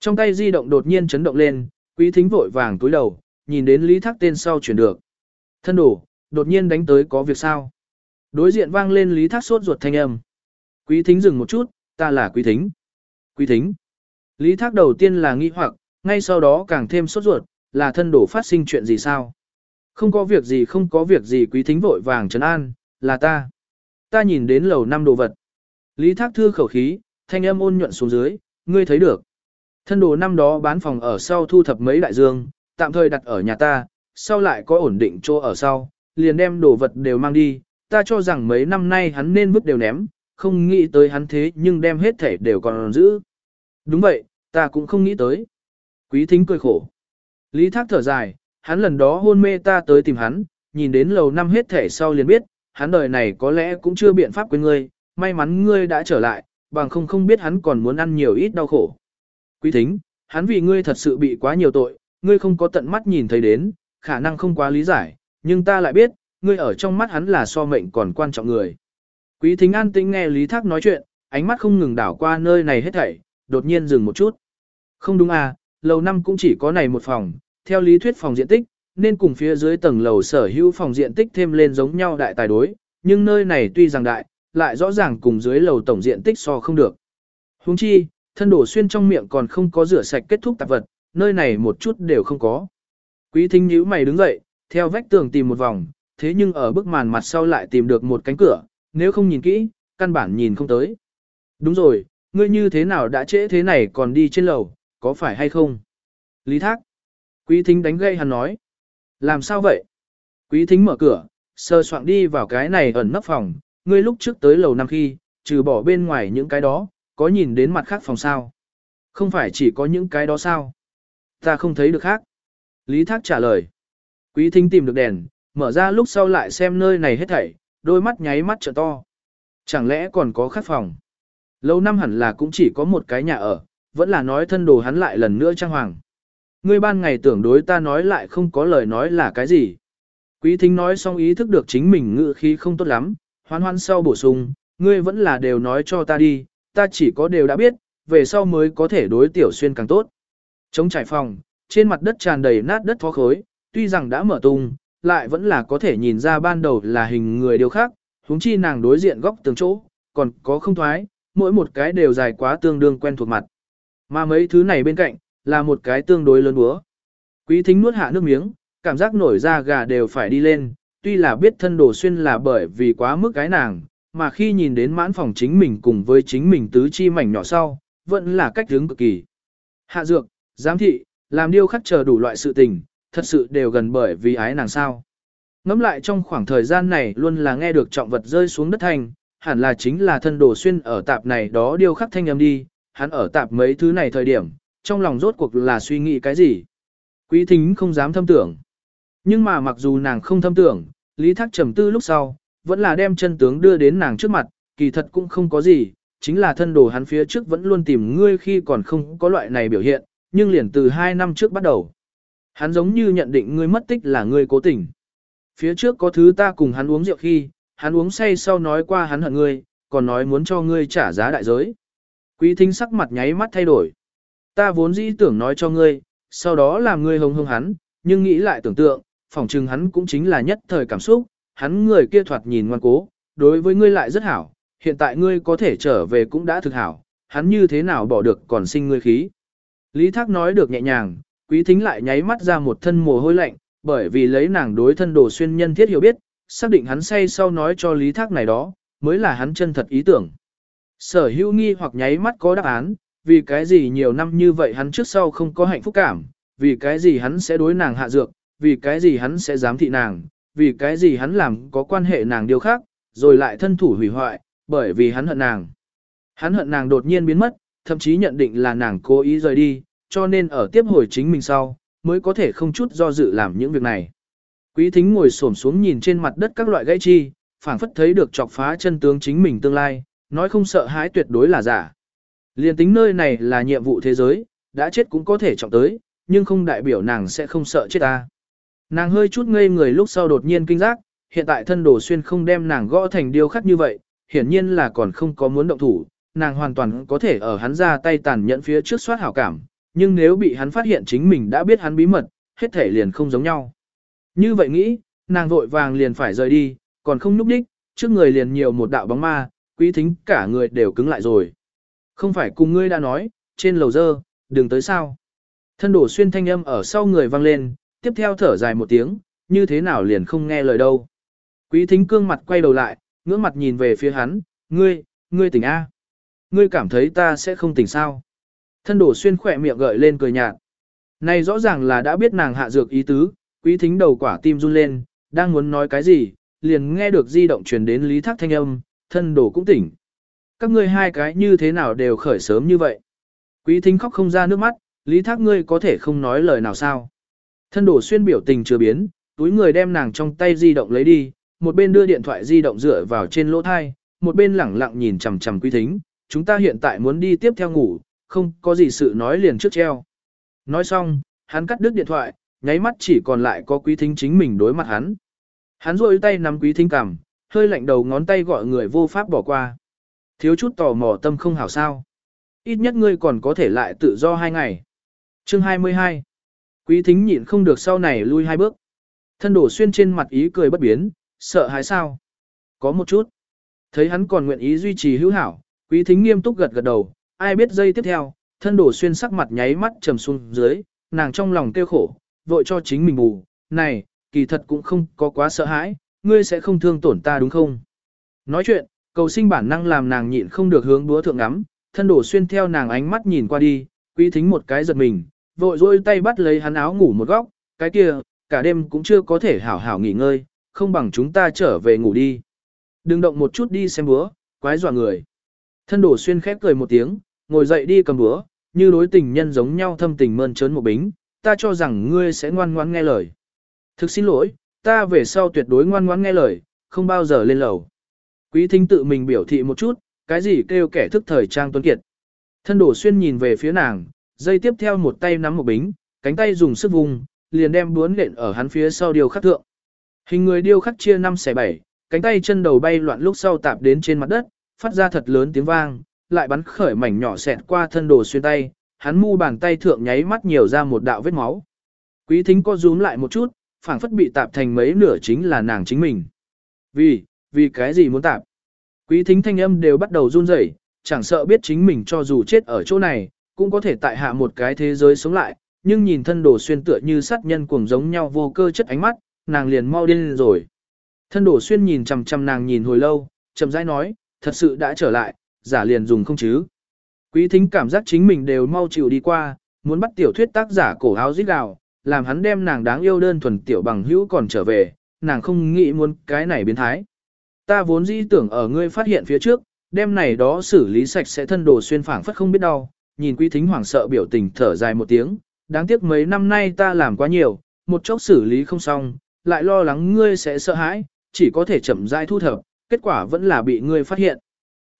Trong tay di động đột nhiên chấn động lên, quý thính vội vàng túi đầu, nhìn đến lý thác tên sau chuyển được. Thân đổ, đột nhiên đánh tới có việc sao. Đối diện vang lên lý thác sốt ruột thanh âm. Quý thính dừng một chút, ta là quý thính. Quý thính. Lý thác đầu tiên là nghi hoặc, ngay sau đó càng thêm sốt ruột, là thân đổ phát sinh chuyện gì sao? Không có việc gì không có việc gì quý thính vội vàng trấn an, là ta. Ta nhìn đến lầu năm đồ vật. Lý thác thư khẩu khí, thanh âm ôn nhuận xuống dưới, ngươi thấy được. Thân đồ năm đó bán phòng ở sau thu thập mấy đại dương, tạm thời đặt ở nhà ta, sau lại có ổn định chỗ ở sau, liền đem đồ vật đều mang đi, ta cho rằng mấy năm nay hắn nên vứt đều ném, không nghĩ tới hắn thế nhưng đem hết thể đều còn giữ. Đúng vậy, ta cũng không nghĩ tới. Quý thính cười khổ. Lý thác thở dài, hắn lần đó hôn mê ta tới tìm hắn, nhìn đến lầu năm hết thể sau liền biết, hắn đời này có lẽ cũng chưa biện pháp quên ngươi, may mắn ngươi đã trở lại, bằng không không biết hắn còn muốn ăn nhiều ít đau khổ. Quý thính, hắn vì ngươi thật sự bị quá nhiều tội, ngươi không có tận mắt nhìn thấy đến, khả năng không quá lý giải, nhưng ta lại biết, ngươi ở trong mắt hắn là so mệnh còn quan trọng người. Quý thính an tĩnh nghe Lý Thác nói chuyện, ánh mắt không ngừng đảo qua nơi này hết thảy, đột nhiên dừng một chút. Không đúng à, lầu năm cũng chỉ có này một phòng, theo lý thuyết phòng diện tích, nên cùng phía dưới tầng lầu sở hữu phòng diện tích thêm lên giống nhau đại tài đối, nhưng nơi này tuy rằng đại, lại rõ ràng cùng dưới lầu tổng diện tích so không được. Huống chi, thân đổ xuyên trong miệng còn không có rửa sạch kết thúc tạp vật, nơi này một chút đều không có. Quý thính nhíu mày đứng dậy, theo vách tường tìm một vòng, thế nhưng ở bức màn mặt sau lại tìm được một cánh cửa, nếu không nhìn kỹ, căn bản nhìn không tới. Đúng rồi, ngươi như thế nào đã trễ thế này còn đi trên lầu, có phải hay không? Lý Thác. Quý thính đánh gây hắn nói. Làm sao vậy? Quý thính mở cửa, sơ soạn đi vào cái này ẩn nấp phòng, ngươi lúc trước tới lầu năm khi, trừ bỏ bên ngoài những cái đó, có nhìn đến mặt khác phòng sao? Không phải chỉ có những cái đó sao? Ta không thấy được khác. Lý Thác trả lời. Quý thính tìm được đèn, mở ra lúc sau lại xem nơi này hết thảy, đôi mắt nháy mắt trợ to. Chẳng lẽ còn có khách phòng? Lâu năm hẳn là cũng chỉ có một cái nhà ở, vẫn là nói thân đồ hắn lại lần nữa trang hoàng. Ngươi ban ngày tưởng đối ta nói lại không có lời nói là cái gì. Quý thính nói xong ý thức được chính mình ngự khí không tốt lắm, hoan hoan sau bổ sung, ngươi vẫn là đều nói cho ta đi, ta chỉ có đều đã biết, về sau mới có thể đối tiểu xuyên càng tốt trống trải phòng, trên mặt đất tràn đầy nát đất phó khối, tuy rằng đã mở tung, lại vẫn là có thể nhìn ra ban đầu là hình người điều khác, huống chi nàng đối diện góc tường chỗ, còn có không thoái, mỗi một cái đều dài quá tương đương quen thuộc mặt. Mà mấy thứ này bên cạnh, là một cái tương đối lớn búa. Quý thính nuốt hạ nước miếng, cảm giác nổi da gà đều phải đi lên, tuy là biết thân đồ xuyên là bởi vì quá mức cái nàng, mà khi nhìn đến mãn phòng chính mình cùng với chính mình tứ chi mảnh nhỏ sau, vẫn là cách hướng cực kỳ. Hạ dược, giám thị, làm điêu khắc chờ đủ loại sự tình, thật sự đều gần bởi vì ái nàng sao. Ngắm lại trong khoảng thời gian này luôn là nghe được trọng vật rơi xuống đất thành, hẳn là chính là thân đồ xuyên ở tạp này đó điêu khắc thanh âm đi, hắn ở tạp mấy thứ này thời điểm, trong lòng rốt cuộc là suy nghĩ cái gì. Quý thính không dám thâm tưởng. Nhưng mà mặc dù nàng không thâm tưởng, Lý Thác trầm tư lúc sau, vẫn là đem chân tướng đưa đến nàng trước mặt, kỳ thật cũng không có gì, chính là thân đồ hắn phía trước vẫn luôn tìm ngươi khi còn không có loại này biểu hiện, nhưng liền từ hai năm trước bắt đầu. Hắn giống như nhận định ngươi mất tích là ngươi cố tình. Phía trước có thứ ta cùng hắn uống rượu khi, hắn uống say sau nói qua hắn hận ngươi, còn nói muốn cho ngươi trả giá đại giới. Quý thính sắc mặt nháy mắt thay đổi. Ta vốn dĩ tưởng nói cho ngươi, sau đó làm ngươi hồng hông hắn, nhưng nghĩ lại tưởng tượng, phỏng chừng hắn cũng chính là nhất thời cảm xúc, hắn người kia thoạt nhìn ngoan cố, đối với ngươi lại rất hảo, hiện tại ngươi có thể trở về cũng đã thực hảo, hắn như thế nào bỏ được còn sinh ngươi khí. Lý Thác nói được nhẹ nhàng, quý thính lại nháy mắt ra một thân mồ hôi lạnh, bởi vì lấy nàng đối thân đồ xuyên nhân thiết hiểu biết, xác định hắn say sau nói cho Lý Thác này đó, mới là hắn chân thật ý tưởng. Sở hữu nghi hoặc nháy mắt có đáp án, vì cái gì nhiều năm như vậy hắn trước sau không có hạnh phúc cảm, vì cái gì hắn sẽ đối nàng hạ dược, vì cái gì hắn sẽ giám thị nàng, vì cái gì hắn làm có quan hệ nàng điều khác, rồi lại thân thủ hủy hoại, bởi vì hắn hận nàng. Hắn hận nàng đột nhiên biến mất, thậm chí nhận định là nàng cố ý rời đi, cho nên ở tiếp hồi chính mình sau, mới có thể không chút do dự làm những việc này. Quý thính ngồi xổm xuống nhìn trên mặt đất các loại gãy chi, phảng phất thấy được chọc phá chân tướng chính mình tương lai, nói không sợ hãi tuyệt đối là giả. Liên tính nơi này là nhiệm vụ thế giới, đã chết cũng có thể trọng tới, nhưng không đại biểu nàng sẽ không sợ chết ta. Nàng hơi chút ngây người lúc sau đột nhiên kinh giác, hiện tại thân đồ xuyên không đem nàng gõ thành điêu khắc như vậy, hiển nhiên là còn không có muốn động thủ, nàng hoàn toàn có thể ở hắn ra tay tàn nhẫn phía trước soát hảo cảm, nhưng nếu bị hắn phát hiện chính mình đã biết hắn bí mật, hết thể liền không giống nhau. Như vậy nghĩ, nàng vội vàng liền phải rời đi, còn không núp đích, trước người liền nhiều một đạo bóng ma, quý thính cả người đều cứng lại rồi. Không phải cùng ngươi đã nói, trên lầu dơ, đừng tới sao. Thân đổ xuyên thanh âm ở sau người vang lên, tiếp theo thở dài một tiếng, như thế nào liền không nghe lời đâu. Quý thính cương mặt quay đầu lại, ngưỡng mặt nhìn về phía hắn, ngươi, ngươi tỉnh A. Ngươi cảm thấy ta sẽ không tỉnh sao. Thân đổ xuyên khỏe miệng gợi lên cười nhạt. Này rõ ràng là đã biết nàng hạ dược ý tứ, quý thính đầu quả tim run lên, đang muốn nói cái gì, liền nghe được di động truyền đến lý thác thanh âm, thân đổ cũng tỉnh. Các ngươi hai cái như thế nào đều khởi sớm như vậy. Quý thính khóc không ra nước mắt, lý thác ngươi có thể không nói lời nào sao. Thân đổ xuyên biểu tình chưa biến, túi người đem nàng trong tay di động lấy đi, một bên đưa điện thoại di động dựa vào trên lỗ thai, một bên lẳng lặng nhìn chằm chằm quý thính, chúng ta hiện tại muốn đi tiếp theo ngủ, không có gì sự nói liền trước treo. Nói xong, hắn cắt đứt điện thoại, nháy mắt chỉ còn lại có quý thính chính mình đối mặt hắn. Hắn rôi tay nắm quý thính cằm, hơi lạnh đầu ngón tay gọi người vô pháp bỏ qua. Thiếu chút tò mò tâm không hảo sao. Ít nhất ngươi còn có thể lại tự do hai ngày. Chương 22 Quý thính nhịn không được sau này lui hai bước. Thân đổ xuyên trên mặt ý cười bất biến, sợ hãi sao? Có một chút. Thấy hắn còn nguyện ý duy trì hữu hảo, quý thính nghiêm túc gật gật đầu, ai biết giây tiếp theo, thân đổ xuyên sắc mặt nháy mắt trầm xuống dưới, nàng trong lòng kêu khổ, vội cho chính mình bù, này, kỳ thật cũng không có quá sợ hãi, ngươi sẽ không thương tổn ta đúng không? Nói chuyện, cầu sinh bản năng làm nàng nhịn không được hướng búa thượng ngắm, thân đổ xuyên theo nàng ánh mắt nhìn qua đi, quý thính một cái giật mình, vội dôi tay bắt lấy hắn áo ngủ một góc, cái kia, cả đêm cũng chưa có thể hảo hảo nghỉ ngơi, không bằng chúng ta trở về ngủ đi. Đừng động một chút đi xem búa, quái dọa người. Thân đổ xuyên khép cười một tiếng, ngồi dậy đi cầm búa, như đối tình nhân giống nhau thâm tình mơn trớn một bính, ta cho rằng ngươi sẽ ngoan ngoãn nghe lời. Thực xin lỗi, ta về sau tuyệt đối ngoan ngoãn nghe lời, không bao giờ lên lầu. Quý thính tự mình biểu thị một chút, cái gì kêu kẻ thức thời trang tuấn kiệt. Thân đổ xuyên nhìn về phía nàng, dây tiếp theo một tay nắm một bính, cánh tay dùng sức vùng, liền đem bướn lện ở hắn phía sau điều khắc thượng. Hình người điêu khắc chia 5 xẻ 7, cánh tay chân đầu bay loạn lúc sau tạp đến trên mặt đất, phát ra thật lớn tiếng vang, lại bắn khởi mảnh nhỏ xẹt qua thân đồ xuyên tay, hắn mu bàn tay thượng nháy mắt nhiều ra một đạo vết máu. Quý thính co rúm lại một chút, phảng phất bị tạp thành mấy nửa chính là nàng chính mình. Vì, vì cái gì muốn tạp? Quý thính thanh âm đều bắt đầu run rẩy, chẳng sợ biết chính mình cho dù chết ở chỗ này, cũng có thể tại hạ một cái thế giới sống lại, nhưng nhìn thân đồ xuyên tựa như sát nhân cuồng giống nhau vô cơ chất ánh mắt, nàng liền mau điên rồi. Thân đồ xuyên nhìn chằm chằm nàng nhìn hồi lâu, chậm rãi nói, thật sự đã trở lại, giả liền dùng không chứ. Quý thính cảm giác chính mình đều mau chịu đi qua, muốn bắt tiểu thuyết tác giả cổ áo giết gào, làm hắn đem nàng đáng yêu đơn thuần tiểu bằng hữu còn trở về, nàng không nghĩ muốn cái này biến thái. Ta vốn dĩ tưởng ở ngươi phát hiện phía trước, đem này đó xử lý sạch sẽ thân đồ xuyên phảng phất không biết đau, nhìn quý thính hoảng sợ biểu tình thở dài một tiếng, đáng tiếc mấy năm nay ta làm quá nhiều, một chốc xử lý không xong, lại lo lắng ngươi sẽ sợ hãi, chỉ có thể chậm rãi thu thập, kết quả vẫn là bị ngươi phát hiện.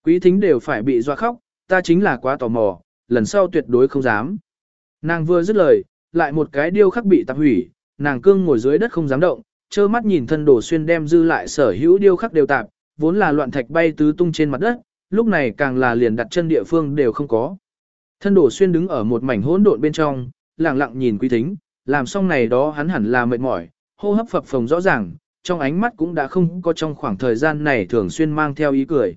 Quý thính đều phải bị doa khóc, ta chính là quá tò mò, lần sau tuyệt đối không dám. Nàng vừa dứt lời, lại một cái điêu khắc bị tạp hủy, nàng cương ngồi dưới đất không dám động, trơ mắt nhìn thân đổ xuyên đem dư lại sở hữu điêu khắc đều tạp, vốn là loạn thạch bay tứ tung trên mặt đất, lúc này càng là liền đặt chân địa phương đều không có. Thân đổ xuyên đứng ở một mảnh hỗn độn bên trong, lặng lặng nhìn quý thính, làm xong này đó hắn hẳn là mệt mỏi, hô hấp phập phồng rõ ràng, trong ánh mắt cũng đã không có trong khoảng thời gian này thường xuyên mang theo ý cười.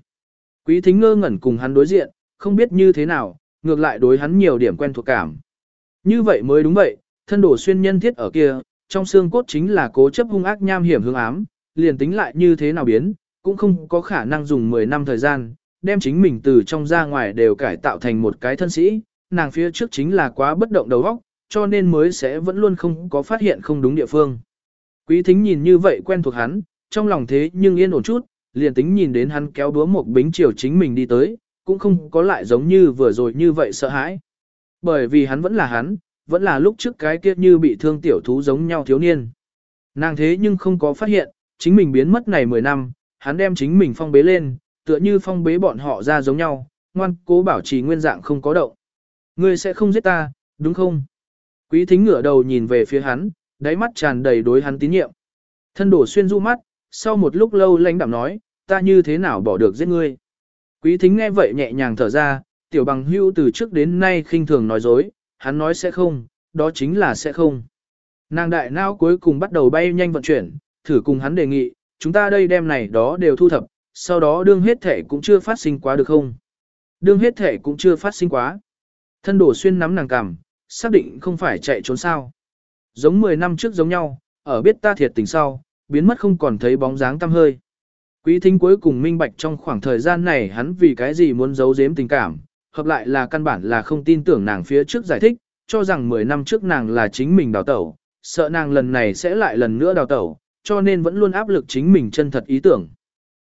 Quý thính ngơ ngẩn cùng hắn đối diện, không biết như thế nào, ngược lại đối hắn nhiều điểm quen thuộc cảm. Như vậy mới đúng vậy, thân đổ xuyên nhân thiết ở kia, trong xương cốt chính là cố chấp hung ác nham hiểm hương ám, liền tính lại như thế nào biến, cũng không có khả năng dùng 10 năm thời gian, đem chính mình từ trong ra ngoài đều cải tạo thành một cái thân sĩ, nàng phía trước chính là quá bất động đầu óc, cho nên mới sẽ vẫn luôn không có phát hiện không đúng địa phương. Quý thính nhìn như vậy quen thuộc hắn, trong lòng thế nhưng yên ổn chút, liền tính nhìn đến hắn kéo búa một bính chiều chính mình đi tới, cũng không có lại giống như vừa rồi như vậy sợ hãi. Bởi vì hắn vẫn là hắn, vẫn là lúc trước cái kia như bị thương tiểu thú giống nhau thiếu niên. Nàng thế nhưng không có phát hiện, chính mình biến mất này 10 năm, hắn đem chính mình phong bế lên, tựa như phong bế bọn họ ra giống nhau, ngoan cố bảo trì nguyên dạng không có động. Ngươi sẽ không giết ta, đúng không? Quý thính ngửa đầu nhìn về phía hắn, đáy mắt tràn đầy đối hắn tín nhiệm. Thân đổ xuyên du mắt, sau một lúc lâu lãnh đạm nói, ta như thế nào bỏ được giết ngươi. Quý thính nghe vậy nhẹ nhàng thở ra, tiểu bằng hưu từ trước đến nay khinh thường nói dối, hắn nói sẽ không, đó chính là sẽ không. Nàng đại não cuối cùng bắt đầu bay nhanh vận chuyển, thử cùng hắn đề nghị, chúng ta đây đem này đó đều thu thập, sau đó đương hết thể cũng chưa phát sinh quá được không? Đương hết thể cũng chưa phát sinh quá. Thân đổ xuyên nắm nàng cằm, xác định không phải chạy trốn sao. Giống 10 năm trước giống nhau, ở biết ta thiệt tình sau, biến mất không còn thấy bóng dáng tăm hơi. Quý thính cuối cùng minh bạch trong khoảng thời gian này hắn vì cái gì muốn giấu giếm tình cảm, hợp lại là căn bản là không tin tưởng nàng phía trước giải thích, cho rằng 10 năm trước nàng là chính mình đào tẩu, sợ nàng lần này sẽ lại lần nữa đào tẩu, cho nên vẫn luôn áp lực chính mình chân thật ý tưởng.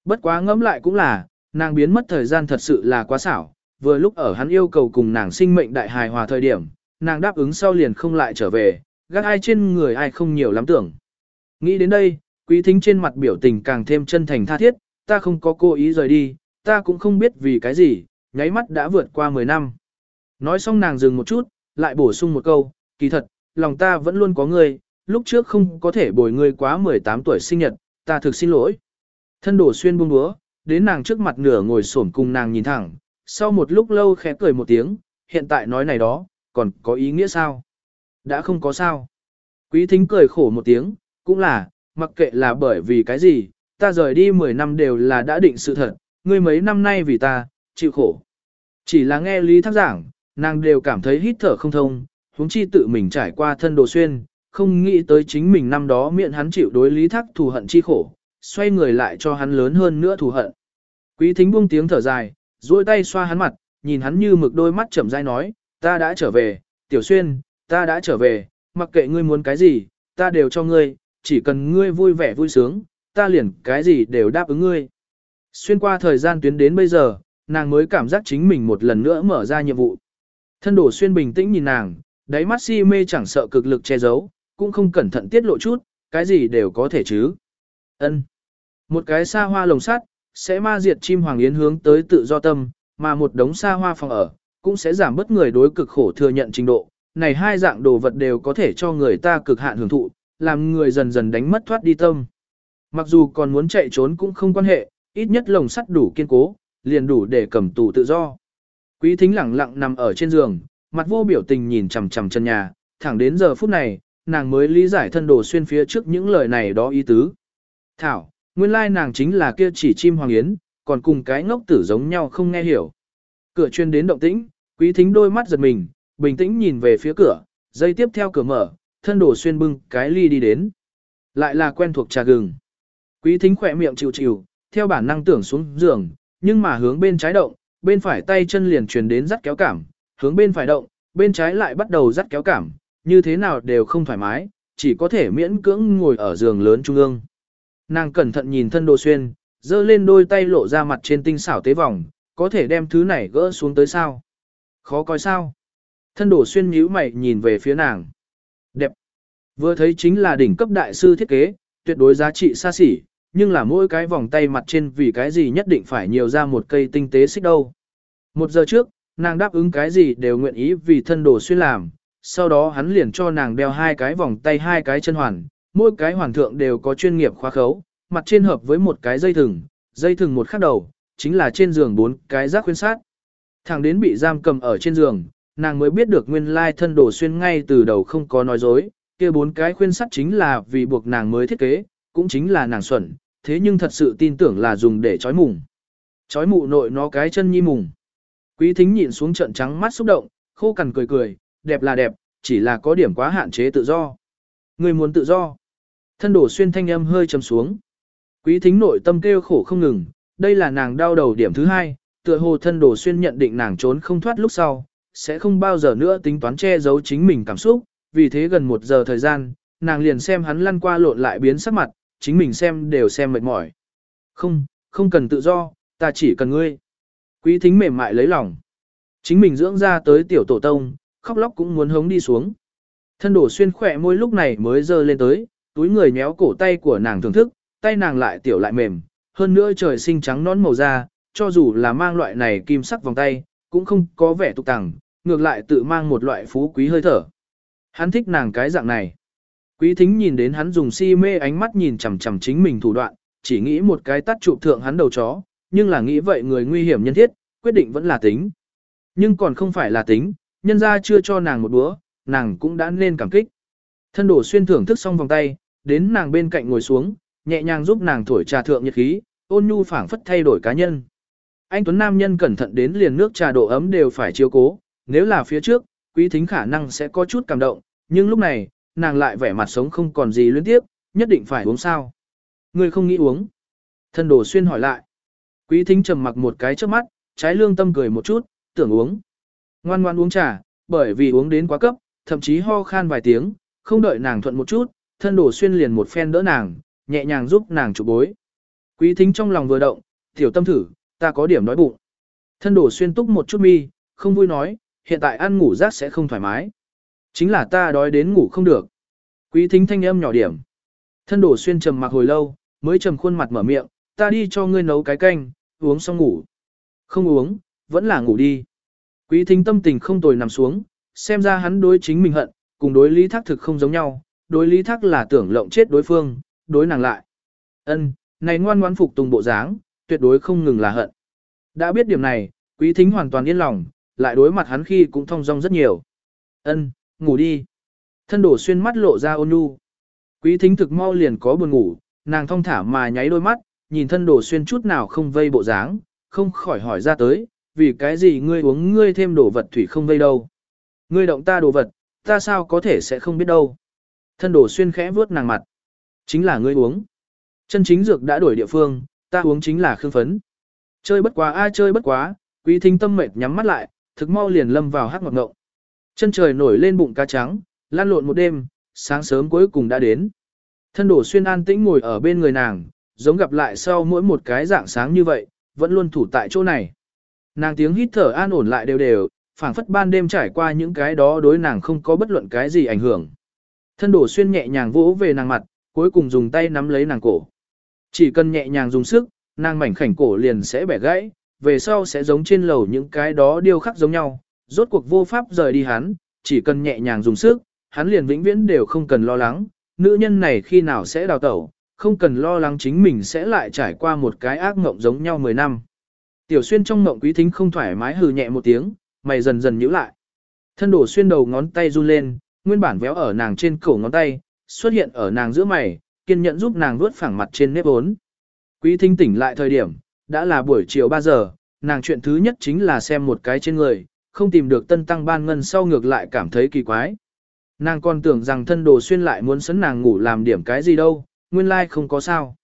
Bất quá ngẫm lại cũng là, nàng biến mất thời gian thật sự là quá xảo, vừa lúc ở hắn yêu cầu cùng nàng sinh mệnh đại hài hòa thời điểm, nàng đáp ứng sau liền không lại trở về, gác ai trên người ai không nhiều lắm tưởng. Nghĩ đến đây, quý thính trên mặt biểu tình càng thêm chân thành tha thiết, ta không có cố ý rời đi, ta cũng không biết vì cái gì, nháy mắt đã vượt qua 10 năm. Nói xong nàng dừng một chút, lại bổ sung một câu, kỳ thật, lòng ta vẫn luôn có ngươi, lúc trước không có thể bồi ngươi quá 18 tuổi sinh nhật, ta thực xin lỗi. Thân đổ xuyên buông búa, đến nàng trước mặt nửa ngồi xổm cùng nàng nhìn thẳng, sau một lúc lâu khẽ cười một tiếng, hiện tại nói này đó, còn có ý nghĩa sao? Đã không có sao. Quý thính cười khổ một tiếng, cũng là, mặc kệ là bởi vì cái gì, ta rời đi 10 năm đều là đã định sự thật, ngươi mấy năm nay vì ta, chịu khổ. Chỉ là nghe Lý Thác giảng, nàng đều cảm thấy hít thở không thông, huống chi tự mình trải qua thân đồ xuyên, không nghĩ tới chính mình năm đó miệng hắn chịu đối Lý Thác thù hận chi khổ, xoay người lại cho hắn lớn hơn nữa thù hận. Quý thính buông tiếng thở dài, duỗi tay xoa hắn mặt, nhìn hắn như mực đôi mắt chậm rãi nói, ta đã trở về, tiểu xuyên, ta đã trở về, mặc kệ ngươi muốn cái gì, ta đều cho ngươi, chỉ cần ngươi vui vẻ vui sướng, ta liền cái gì đều đáp ứng ngươi. Xuyên qua thời gian tuyến đến bây giờ, nàng mới cảm giác chính mình một lần nữa mở ra nhiệm vụ. Thân đổ xuyên bình tĩnh nhìn nàng, đáy mắt si mê chẳng sợ cực lực che giấu, cũng không cẩn thận tiết lộ chút, cái gì đều có thể chứ. Ân. Một cái xa hoa lồng sắt, sẽ ma diệt chim hoàng yến hướng tới tự do tâm, mà một đống xa hoa phòng ở, cũng sẽ giảm bớt người đối cực khổ thừa nhận trình độ. Này hai dạng đồ vật đều có thể cho người ta cực hạn hưởng thụ, làm người dần dần đánh mất thoát đi tâm. Mặc dù còn muốn chạy trốn cũng không quan hệ, ít nhất lồng sắt đủ kiên cố, liền đủ để cầm tù tự do. Quý thính lẳng lặng nằm ở trên giường, mặt vô biểu tình nhìn chằm chằm chân nhà, thẳng đến giờ phút này, nàng mới lý giải thân đồ xuyên phía trước những lời này đó ý tứ. Thảo, nguyên lai nàng chính là kia chỉ chim hoàng yến, còn cùng cái ngốc tử giống nhau không nghe hiểu. Cửa chuyên đến động tĩnh, quý thính đôi mắt giật mình, bình tĩnh nhìn về phía cửa, dây tiếp theo cửa mở, thân đổ xuyên bưng cái ly đi đến. Lại là quen thuộc trà gừng. Quý thính khỏe miệng chịu chịu, theo bản năng tưởng xuống giường, nhưng mà hướng bên trái động, bên phải tay chân liền truyền đến dắt kéo cảm, hướng bên phải động, bên trái lại bắt đầu dắt kéo cảm, như thế nào đều không thoải mái, chỉ có thể miễn cưỡng ngồi ở giường lớn trung ương. Nàng cẩn thận nhìn thân đồ xuyên, dơ lên đôi tay lộ ra mặt trên tinh xảo tế vòng, có thể đem thứ này gỡ xuống tới sao? Khó coi sao? Thân đồ xuyên nhíu mày nhìn về phía nàng. Vừa thấy chính là đỉnh cấp đại sư thiết kế, tuyệt đối giá trị xa xỉ, nhưng là mỗi cái vòng tay mặt trên vì cái gì nhất định phải nhiều ra một cây tinh tế xích đâu. Một giờ trước, nàng đáp ứng cái gì đều nguyện ý vì thân đồ xuyên làm, sau đó hắn liền cho nàng đeo hai cái vòng tay hai cái chân hoàn, mỗi cái hoàn thượng đều có chuyên nghiệp khóa khấu, mặt trên hợp với một cái dây thừng, dây thừng một khắc đầu, chính là trên giường bốn cái giác khuyên sát. Thằng đến bị giam cầm ở trên giường, nàng mới biết được nguyên lai thân đồ xuyên ngay từ đầu không có nói dối, kia bốn cái khuyên sắt chính là vì buộc nàng mới thiết kế, cũng chính là nàng xuẩn, thế nhưng thật sự tin tưởng là dùng để trói mùng. Trói mụ nội nó cái chân nhi mùng. Quý thính nhịn xuống trận trắng mắt xúc động, khô cằn cười cười, đẹp là đẹp, chỉ là có điểm quá hạn chế tự do. Người muốn tự do. Thân đổ xuyên thanh âm hơi trầm xuống. Quý thính nội tâm kêu khổ không ngừng, đây là nàng đau đầu điểm thứ hai, tựa hồ thân đổ xuyên nhận định nàng trốn không thoát lúc sau, sẽ không bao giờ nữa tính toán che giấu chính mình cảm xúc, vì thế gần một giờ thời gian, nàng liền xem hắn lăn qua lộn lại biến sắc mặt, chính mình xem đều xem mệt mỏi. Không, không cần tự do, ta chỉ cần ngươi. Quý thính mềm mại lấy lòng. Chính mình dưỡng ra tới tiểu tổ tông, khóc lóc cũng muốn hống đi xuống. Thân đổ xuyên khỏe môi lúc này mới dơ lên tới, túi người nhéo cổ tay của nàng thưởng thức, tay nàng lại tiểu lại mềm, hơn nữa trời sinh trắng nón màu da, cho dù là mang loại này kim sắc vòng tay, cũng không có vẻ tục tằng, ngược lại tự mang một loại phú quý hơi thở. Hắn thích nàng cái dạng này. Quý thính nhìn đến hắn dùng si mê ánh mắt nhìn chằm chằm chính mình thủ đoạn, chỉ nghĩ một cái tắt trụ thượng hắn đầu chó, nhưng là nghĩ vậy người nguy hiểm nhân thiết, quyết định vẫn là tính. Nhưng còn không phải là tính, nhân ra chưa cho nàng một búa, nàng cũng đã nên cảm kích. Thân đổ xuyên thưởng thức xong vòng tay, đến nàng bên cạnh ngồi xuống, nhẹ nhàng giúp nàng thổi trà thượng nhiệt khí, ôn nhu phảng phất thay đổi cá nhân. Anh Tuấn Nam nhân cẩn thận đến liền nước trà độ ấm đều phải chiếu cố, nếu là phía trước, quý thính khả năng sẽ có chút cảm động, nhưng lúc này, nàng lại vẻ mặt sống không còn gì luyến tiếp, nhất định phải uống sao. Người không nghĩ uống. Thân đồ xuyên hỏi lại. Quý thính trầm mặc một cái trước mắt, trái lương tâm cười một chút, tưởng uống. Ngoan ngoan uống trà, bởi vì uống đến quá cấp, thậm chí ho khan vài tiếng, không đợi nàng thuận một chút, thân đồ xuyên liền một phen đỡ nàng, nhẹ nhàng giúp nàng chụp bối. Quý thính trong lòng vừa động, tiểu tâm thử, ta có điểm đói bụng. Thân đồ xuyên túc một chút mi, không vui nói, hiện tại ăn ngủ rác sẽ không thoải mái. Chính là ta đói đến ngủ không được. Quý thính thanh âm nhỏ điểm. Thân đổ xuyên trầm mặc hồi lâu, mới trầm khuôn mặt mở miệng, ta đi cho ngươi nấu cái canh, uống xong ngủ. Không uống, vẫn là ngủ đi. Quý thính tâm tình không tồi nằm xuống, xem ra hắn đối chính mình hận, cùng đối lý thác thực không giống nhau, đối lý thác là tưởng lộng chết đối phương, đối nàng lại. Ân, này ngoan ngoãn phục tùng bộ dáng, tuyệt đối không ngừng là hận. Đã biết điểm này, quý thính hoàn toàn yên lòng, lại đối mặt hắn khi cũng thong dong rất nhiều. Ân, ngủ đi. Thân đổ xuyên mắt lộ ra ôn nhu. Quý thính thực mau liền có buồn ngủ, nàng thong thả mà nháy đôi mắt, nhìn thân đổ xuyên chút nào không vây bộ dáng, không khỏi hỏi ra tới, vì cái gì ngươi uống ngươi thêm đồ vật thủy không vây đâu. Ngươi động ta đồ vật, ta sao có thể sẽ không biết đâu. Thân đổ xuyên khẽ vuốt nàng mặt. Chính là ngươi uống. Chân chính dược đã đổi địa phương, ta uống chính là khương phấn. Chơi bất quá ai chơi bất quá, quý thính tâm mệt nhắm mắt lại, thực mau liền lâm vào hắc ngọc ngộng. Chân trời nổi lên bụng cá trắng, lan lộn một đêm, sáng sớm cuối cùng đã đến. Thân đổ xuyên an tĩnh ngồi ở bên người nàng, giống gặp lại sau mỗi một cái dạng sáng như vậy, vẫn luôn thủ tại chỗ này. Nàng tiếng hít thở an ổn lại đều đều, phảng phất ban đêm trải qua những cái đó đối nàng không có bất luận cái gì ảnh hưởng. Thân đổ xuyên nhẹ nhàng vỗ về nàng mặt, cuối cùng dùng tay nắm lấy nàng cổ. Chỉ cần nhẹ nhàng dùng sức, nàng mảnh khảnh cổ liền sẽ bẻ gãy, về sau sẽ giống trên lầu những cái đó điêu khắc giống nhau, rốt cuộc vô pháp rời đi hắn, chỉ cần nhẹ nhàng dùng sức, hắn liền vĩnh viễn đều không cần lo lắng, nữ nhân này khi nào sẽ đào tẩu, không cần lo lắng chính mình sẽ lại trải qua một cái ác mộng giống nhau 10 năm. Tiểu xuyên trong mộng quý thính không thoải mái hừ nhẹ một tiếng, mày dần dần nhíu lại. Thân đổ xuyên đầu ngón tay run lên, nguyên bản véo ở nàng trên cổ ngón tay, xuất hiện ở nàng giữa mày, kiên nhẫn giúp nàng vuốt phẳng mặt trên nếp ốn. Quý thính tỉnh lại thời điểm, đã là buổi chiều 3 giờ, nàng chuyện thứ nhất chính là xem một cái trên người, không tìm được tân tăng ban ngân sau ngược lại cảm thấy kỳ quái. Nàng còn tưởng rằng thân đồ xuyên lại muốn sấn nàng ngủ làm điểm cái gì đâu, nguyên lai like không có sao.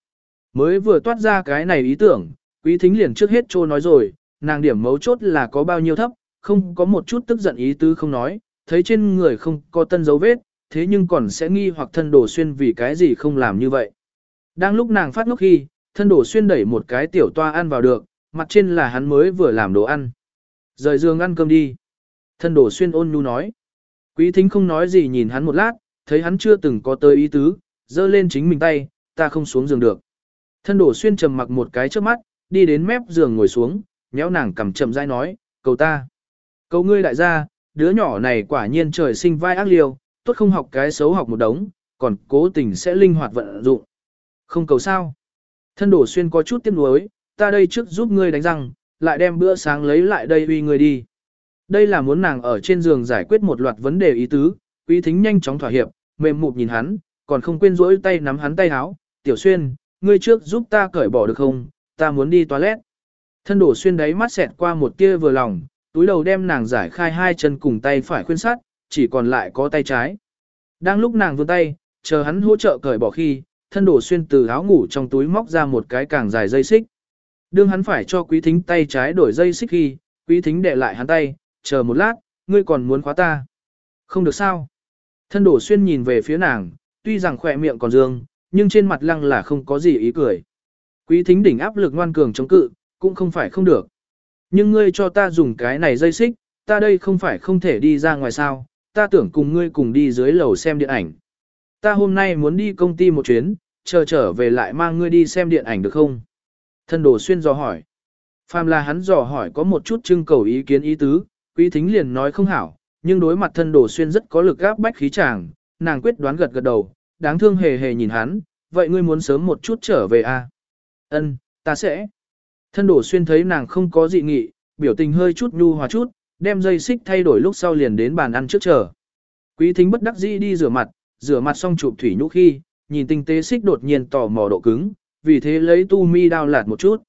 Mới vừa toát ra cái này ý tưởng, quý thính liền trước hết trô nói rồi, nàng điểm mấu chốt là có bao nhiêu thấp, không có một chút tức giận ý tứ không nói, thấy trên người không có tân dấu vết, thế nhưng còn sẽ nghi hoặc thân đồ xuyên vì cái gì không làm như vậy. Đang lúc nàng phát ngốc khi, thân đổ xuyên đẩy một cái tiểu toa ăn vào được, mặt trên là hắn mới vừa làm đồ ăn. Rời giường ăn cơm đi. Thân đổ xuyên ôn nhu nói. Quý thính không nói gì nhìn hắn một lát, thấy hắn chưa từng có tới ý tứ, dơ lên chính mình tay, ta không xuống giường được. Thân đổ xuyên trầm mặc một cái trước mắt, đi đến mép giường ngồi xuống, nhéo nàng cầm chậm rãi nói, cầu ta. Cầu ngươi đại gia, đứa nhỏ này quả nhiên trời sinh vai ác liêu, tốt không học cái xấu học một đống, còn cố tình sẽ linh hoạt vận dụng. Không cầu sao. Thân đổ xuyên có chút tiếc nuối, ta đây trước giúp ngươi đánh răng, lại đem bữa sáng lấy lại đây uy ngươi đi. Đây là muốn nàng ở trên giường giải quyết một loạt vấn đề ý tứ, quý thính nhanh chóng thỏa hiệp, mềm mụt nhìn hắn, còn không quên rỗi tay nắm hắn tay háo, tiểu xuyên, ngươi trước giúp ta cởi bỏ được không, ta muốn đi toilet. Thân đổ xuyên đáy mắt xẹt qua một tia vừa lòng, túi đầu đem nàng giải khai hai chân cùng tay phải khuyên sát, chỉ còn lại có tay trái. Đang lúc nàng vươn tay, chờ hắn hỗ trợ cởi bỏ khi, thân đổ xuyên từ áo ngủ trong túi móc ra một cái càng dài dây xích. Đương hắn phải cho quý thính tay trái đổi dây xích khi, quý thính để lại hắn tay, chờ một lát, ngươi còn muốn khóa ta. Không được sao. Thân đổ xuyên nhìn về phía nàng, tuy rằng khỏe miệng còn dương, nhưng trên mặt lăng là không có gì ý cười. Quý thính đỉnh áp lực ngoan cường chống cự, cũng không phải không được. Nhưng ngươi cho ta dùng cái này dây xích, ta đây không phải không thể đi ra ngoài sao, ta tưởng cùng ngươi cùng đi dưới lầu xem điện ảnh. Ta hôm nay muốn đi công ty một chuyến, chờ trở về lại mang ngươi đi xem điện ảnh được không? Thân đồ xuyên dò hỏi. Phàm là hắn dò hỏi có một chút trưng cầu ý kiến ý tứ, quý thính liền nói không hảo, nhưng đối mặt thân đồ xuyên rất có lực áp bách khí chàng, nàng quyết đoán gật gật đầu, đáng thương hề hề nhìn hắn, vậy ngươi muốn sớm một chút trở về à? Ân, ta sẽ. Thân đồ xuyên thấy nàng không có dị nghị, biểu tình hơi chút nhu hòa chút, đem dây xích thay đổi lúc sau liền đến bàn ăn trước chờ. Quý thính bất đắc dĩ đi rửa mặt, rửa mặt xong chụp thủy nhũ khi, nhìn tinh tế xích đột nhiên tò mò độ cứng, vì thế lấy tu mi đao lạt một chút.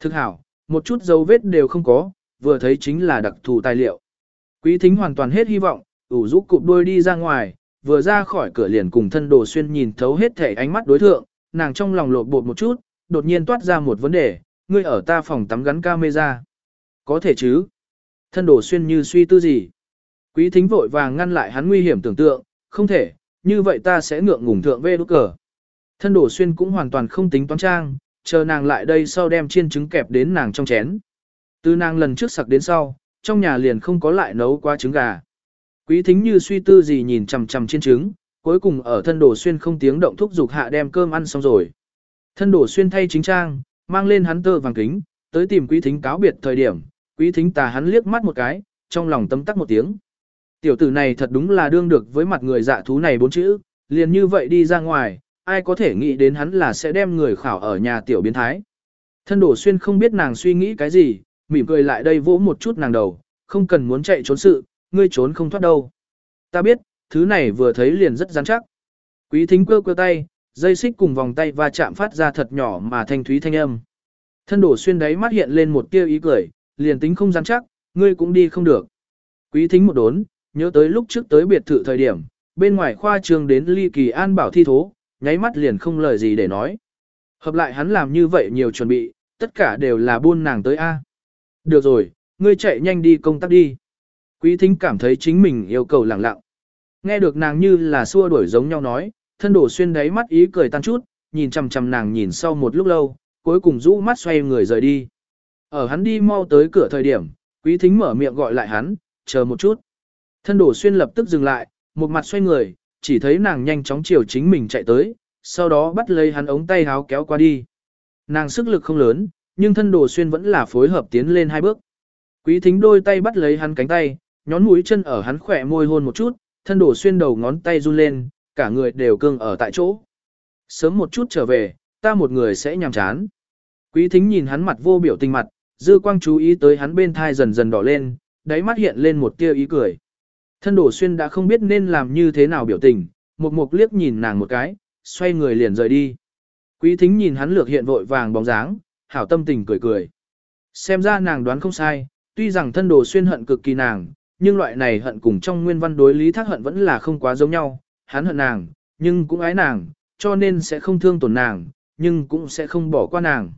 Thực hảo, một chút dấu vết đều không có, vừa thấy chính là đặc thù tài liệu. Quý thính hoàn toàn hết hy vọng, ủ rũ cụp đôi đi ra ngoài, vừa ra khỏi cửa liền cùng thân đồ xuyên nhìn thấu hết thể ánh mắt đối thượng, nàng trong lòng lột bột một chút, đột nhiên toát ra một vấn đề, ngươi ở ta phòng tắm gắn camera. Có thể chứ? Thân đồ xuyên như suy tư gì? Quý thính vội vàng ngăn lại hắn nguy hiểm tưởng tượng, không thể, như vậy ta sẽ ngượng ngùng thượng về đốt cờ. Thân đổ xuyên cũng hoàn toàn không tính toán trang, chờ nàng lại đây sau đem chiên trứng kẹp đến nàng trong chén. Từ nàng lần trước sặc đến sau, trong nhà liền không có lại nấu qua trứng gà. Quý thính như suy tư gì nhìn chằm chằm chiên trứng, cuối cùng ở thân đổ xuyên không tiếng động thúc giục hạ đem cơm ăn xong rồi. Thân đổ xuyên thay chính trang, mang lên hắn tơ vàng kính, tới tìm quý thính cáo biệt thời điểm, quý thính tà hắn liếc mắt một cái, trong lòng tấm tắc một tiếng. Tiểu tử này thật đúng là đương được với mặt người dạ thú này bốn chữ, liền như vậy đi ra ngoài, ai có thể nghĩ đến hắn là sẽ đem người khảo ở nhà tiểu biến thái. Thân đổ xuyên không biết nàng suy nghĩ cái gì, mỉm cười lại đây vỗ một chút nàng đầu, không cần muốn chạy trốn sự, ngươi trốn không thoát đâu. Ta biết, thứ này vừa thấy liền rất rắn chắc. Quý thính quơ quơ tay, dây xích cùng vòng tay va chạm phát ra thật nhỏ mà thanh thúy thanh âm. Thân đổ xuyên đáy mắt hiện lên một tia ý cười, liền tính không rắn chắc, ngươi cũng đi không được. Quý thính một đốn, nhớ tới lúc trước tới biệt thự thời điểm, bên ngoài khoa trường đến ly kỳ an bảo thi thố, nháy mắt liền không lời gì để nói. Hợp lại hắn làm như vậy nhiều chuẩn bị, tất cả đều là buôn nàng tới A. Được rồi, ngươi chạy nhanh đi công tác đi. Quý thính cảm thấy chính mình yêu cầu lặng lặng. Nghe được nàng như là xua đuổi giống nhau nói, thân đổ xuyên đáy mắt ý cười tan chút, nhìn chằm chằm nàng nhìn sau một lúc lâu, cuối cùng rũ mắt xoay người rời đi. Ở hắn đi mau tới cửa thời điểm, quý thính mở miệng gọi lại hắn, chờ một chút. Thân đổ xuyên lập tức dừng lại, một mặt xoay người, chỉ thấy nàng nhanh chóng chiều chính mình chạy tới, sau đó bắt lấy hắn ống tay háo kéo qua đi. Nàng sức lực không lớn, nhưng thân đồ xuyên vẫn là phối hợp tiến lên hai bước. Quý thính đôi tay bắt lấy hắn cánh tay, nhón mũi chân ở hắn khỏe môi hôn một chút, thân đồ xuyên đầu ngón tay run lên, cả người đều cương ở tại chỗ. Sớm một chút trở về, ta một người sẽ nhàm chán. Quý thính nhìn hắn mặt vô biểu tình mặt, dư quang chú ý tới hắn bên thai dần dần đỏ lên, đáy mắt hiện lên một tia ý cười. Thân đổ xuyên đã không biết nên làm như thế nào biểu tình, một mục liếc nhìn nàng một cái, xoay người liền rời đi. Quý thính nhìn hắn lược hiện vội vàng bóng dáng, hảo tâm tình cười cười. Xem ra nàng đoán không sai, tuy rằng thân đồ xuyên hận cực kỳ nàng, nhưng loại này hận cùng trong nguyên văn đối lý thác hận vẫn là không quá giống nhau. Hắn hận nàng, nhưng cũng ái nàng, cho nên sẽ không thương tổn nàng, nhưng cũng sẽ không bỏ qua nàng.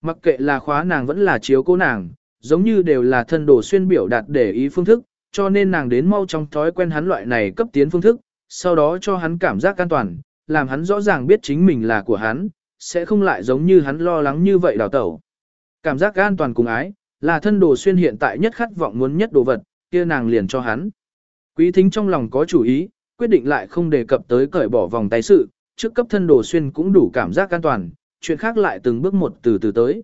Mặc kệ là khóa nàng vẫn là chiếu cố nàng, giống như đều là thân đồ xuyên biểu đạt để ý phương thức, cho nên nàng đến mau trong thói quen hắn loại này cấp tiến phương thức, sau đó cho hắn cảm giác an toàn, làm hắn rõ ràng biết chính mình là của hắn, sẽ không lại giống như hắn lo lắng như vậy đào tẩu. Cảm giác an toàn cùng ái, là thân đồ xuyên hiện tại nhất khát vọng muốn nhất đồ vật, kia nàng liền cho hắn. Quý thính trong lòng có chủ ý, quyết định lại không đề cập tới cởi bỏ vòng tay sự, trước cấp thân đồ xuyên cũng đủ cảm giác an toàn, chuyện khác lại từng bước một từ từ tới.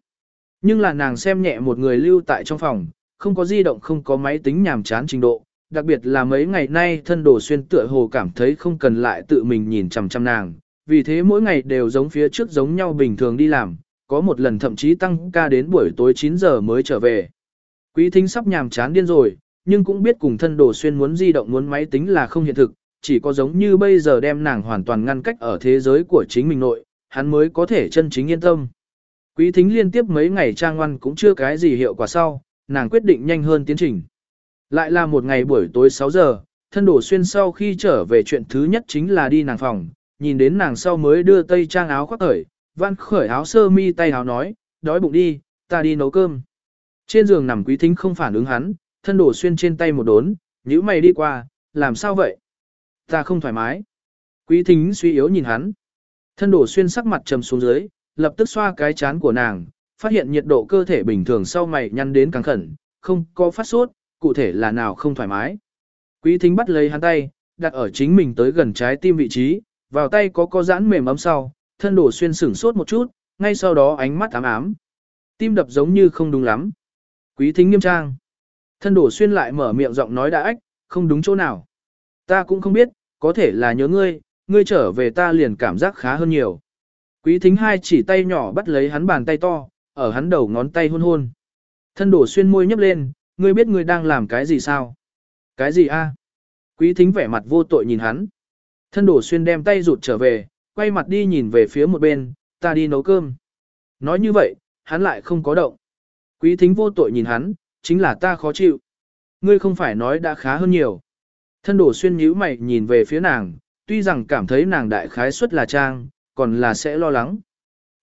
Nhưng là nàng xem nhẹ một người lưu tại trong phòng, không có di động không có máy tính nhàm chán trình độ, đặc biệt là mấy ngày nay thân đồ xuyên tựa hồ cảm thấy không cần lại tự mình nhìn chằm chằm nàng, vì thế mỗi ngày đều giống phía trước giống nhau bình thường đi làm, có một lần thậm chí tăng ca đến buổi tối 9 giờ mới trở về. Quý thính sắp nhàm chán điên rồi, nhưng cũng biết cùng thân đồ xuyên muốn di động muốn máy tính là không hiện thực, chỉ có giống như bây giờ đem nàng hoàn toàn ngăn cách ở thế giới của chính mình nội, hắn mới có thể chân chính yên tâm. Quý thính liên tiếp mấy ngày trang ngoan cũng chưa cái gì hiệu quả sau, nàng quyết định nhanh hơn tiến trình. Lại là một ngày buổi tối 6 giờ, thân đổ xuyên sau khi trở về chuyện thứ nhất chính là đi nàng phòng, nhìn đến nàng sau mới đưa tây trang áo khoác khởi, văn khởi áo sơ mi tay áo nói, đói bụng đi, ta đi nấu cơm. Trên giường nằm quý thính không phản ứng hắn, thân đổ xuyên trên tay một đốn, nhữ mày đi qua, làm sao vậy? Ta không thoải mái. Quý thính suy yếu nhìn hắn. Thân đổ xuyên sắc mặt trầm xuống dưới, lập tức xoa cái chán của nàng, phát hiện nhiệt độ cơ thể bình thường sau mày nhăn đến càng khẩn, không có phát sốt, cụ thể là nào không thoải mái. Quý thính bắt lấy hắn tay, đặt ở chính mình tới gần trái tim vị trí, vào tay có có giãn mềm ấm sau, thân đổ xuyên sửng sốt một chút, ngay sau đó ánh mắt ám ám. Tim đập giống như không đúng lắm. Quý thính nghiêm trang. Thân đổ xuyên lại mở miệng giọng nói đã ách, không đúng chỗ nào. Ta cũng không biết, có thể là nhớ ngươi, ngươi trở về ta liền cảm giác khá hơn nhiều. Quý thính hai chỉ tay nhỏ bắt lấy hắn bàn tay to, ở hắn đầu ngón tay hôn hôn. Thân đổ xuyên môi nhấp lên, ngươi biết ngươi đang làm cái gì sao? Cái gì a? Quý thính vẻ mặt vô tội nhìn hắn. Thân đổ xuyên đem tay rụt trở về, quay mặt đi nhìn về phía một bên, ta đi nấu cơm. Nói như vậy, hắn lại không có động. Quý thính vô tội nhìn hắn, chính là ta khó chịu. Ngươi không phải nói đã khá hơn nhiều. Thân đổ xuyên nhíu mày nhìn về phía nàng, tuy rằng cảm thấy nàng đại khái suất là trang, còn là sẽ lo lắng.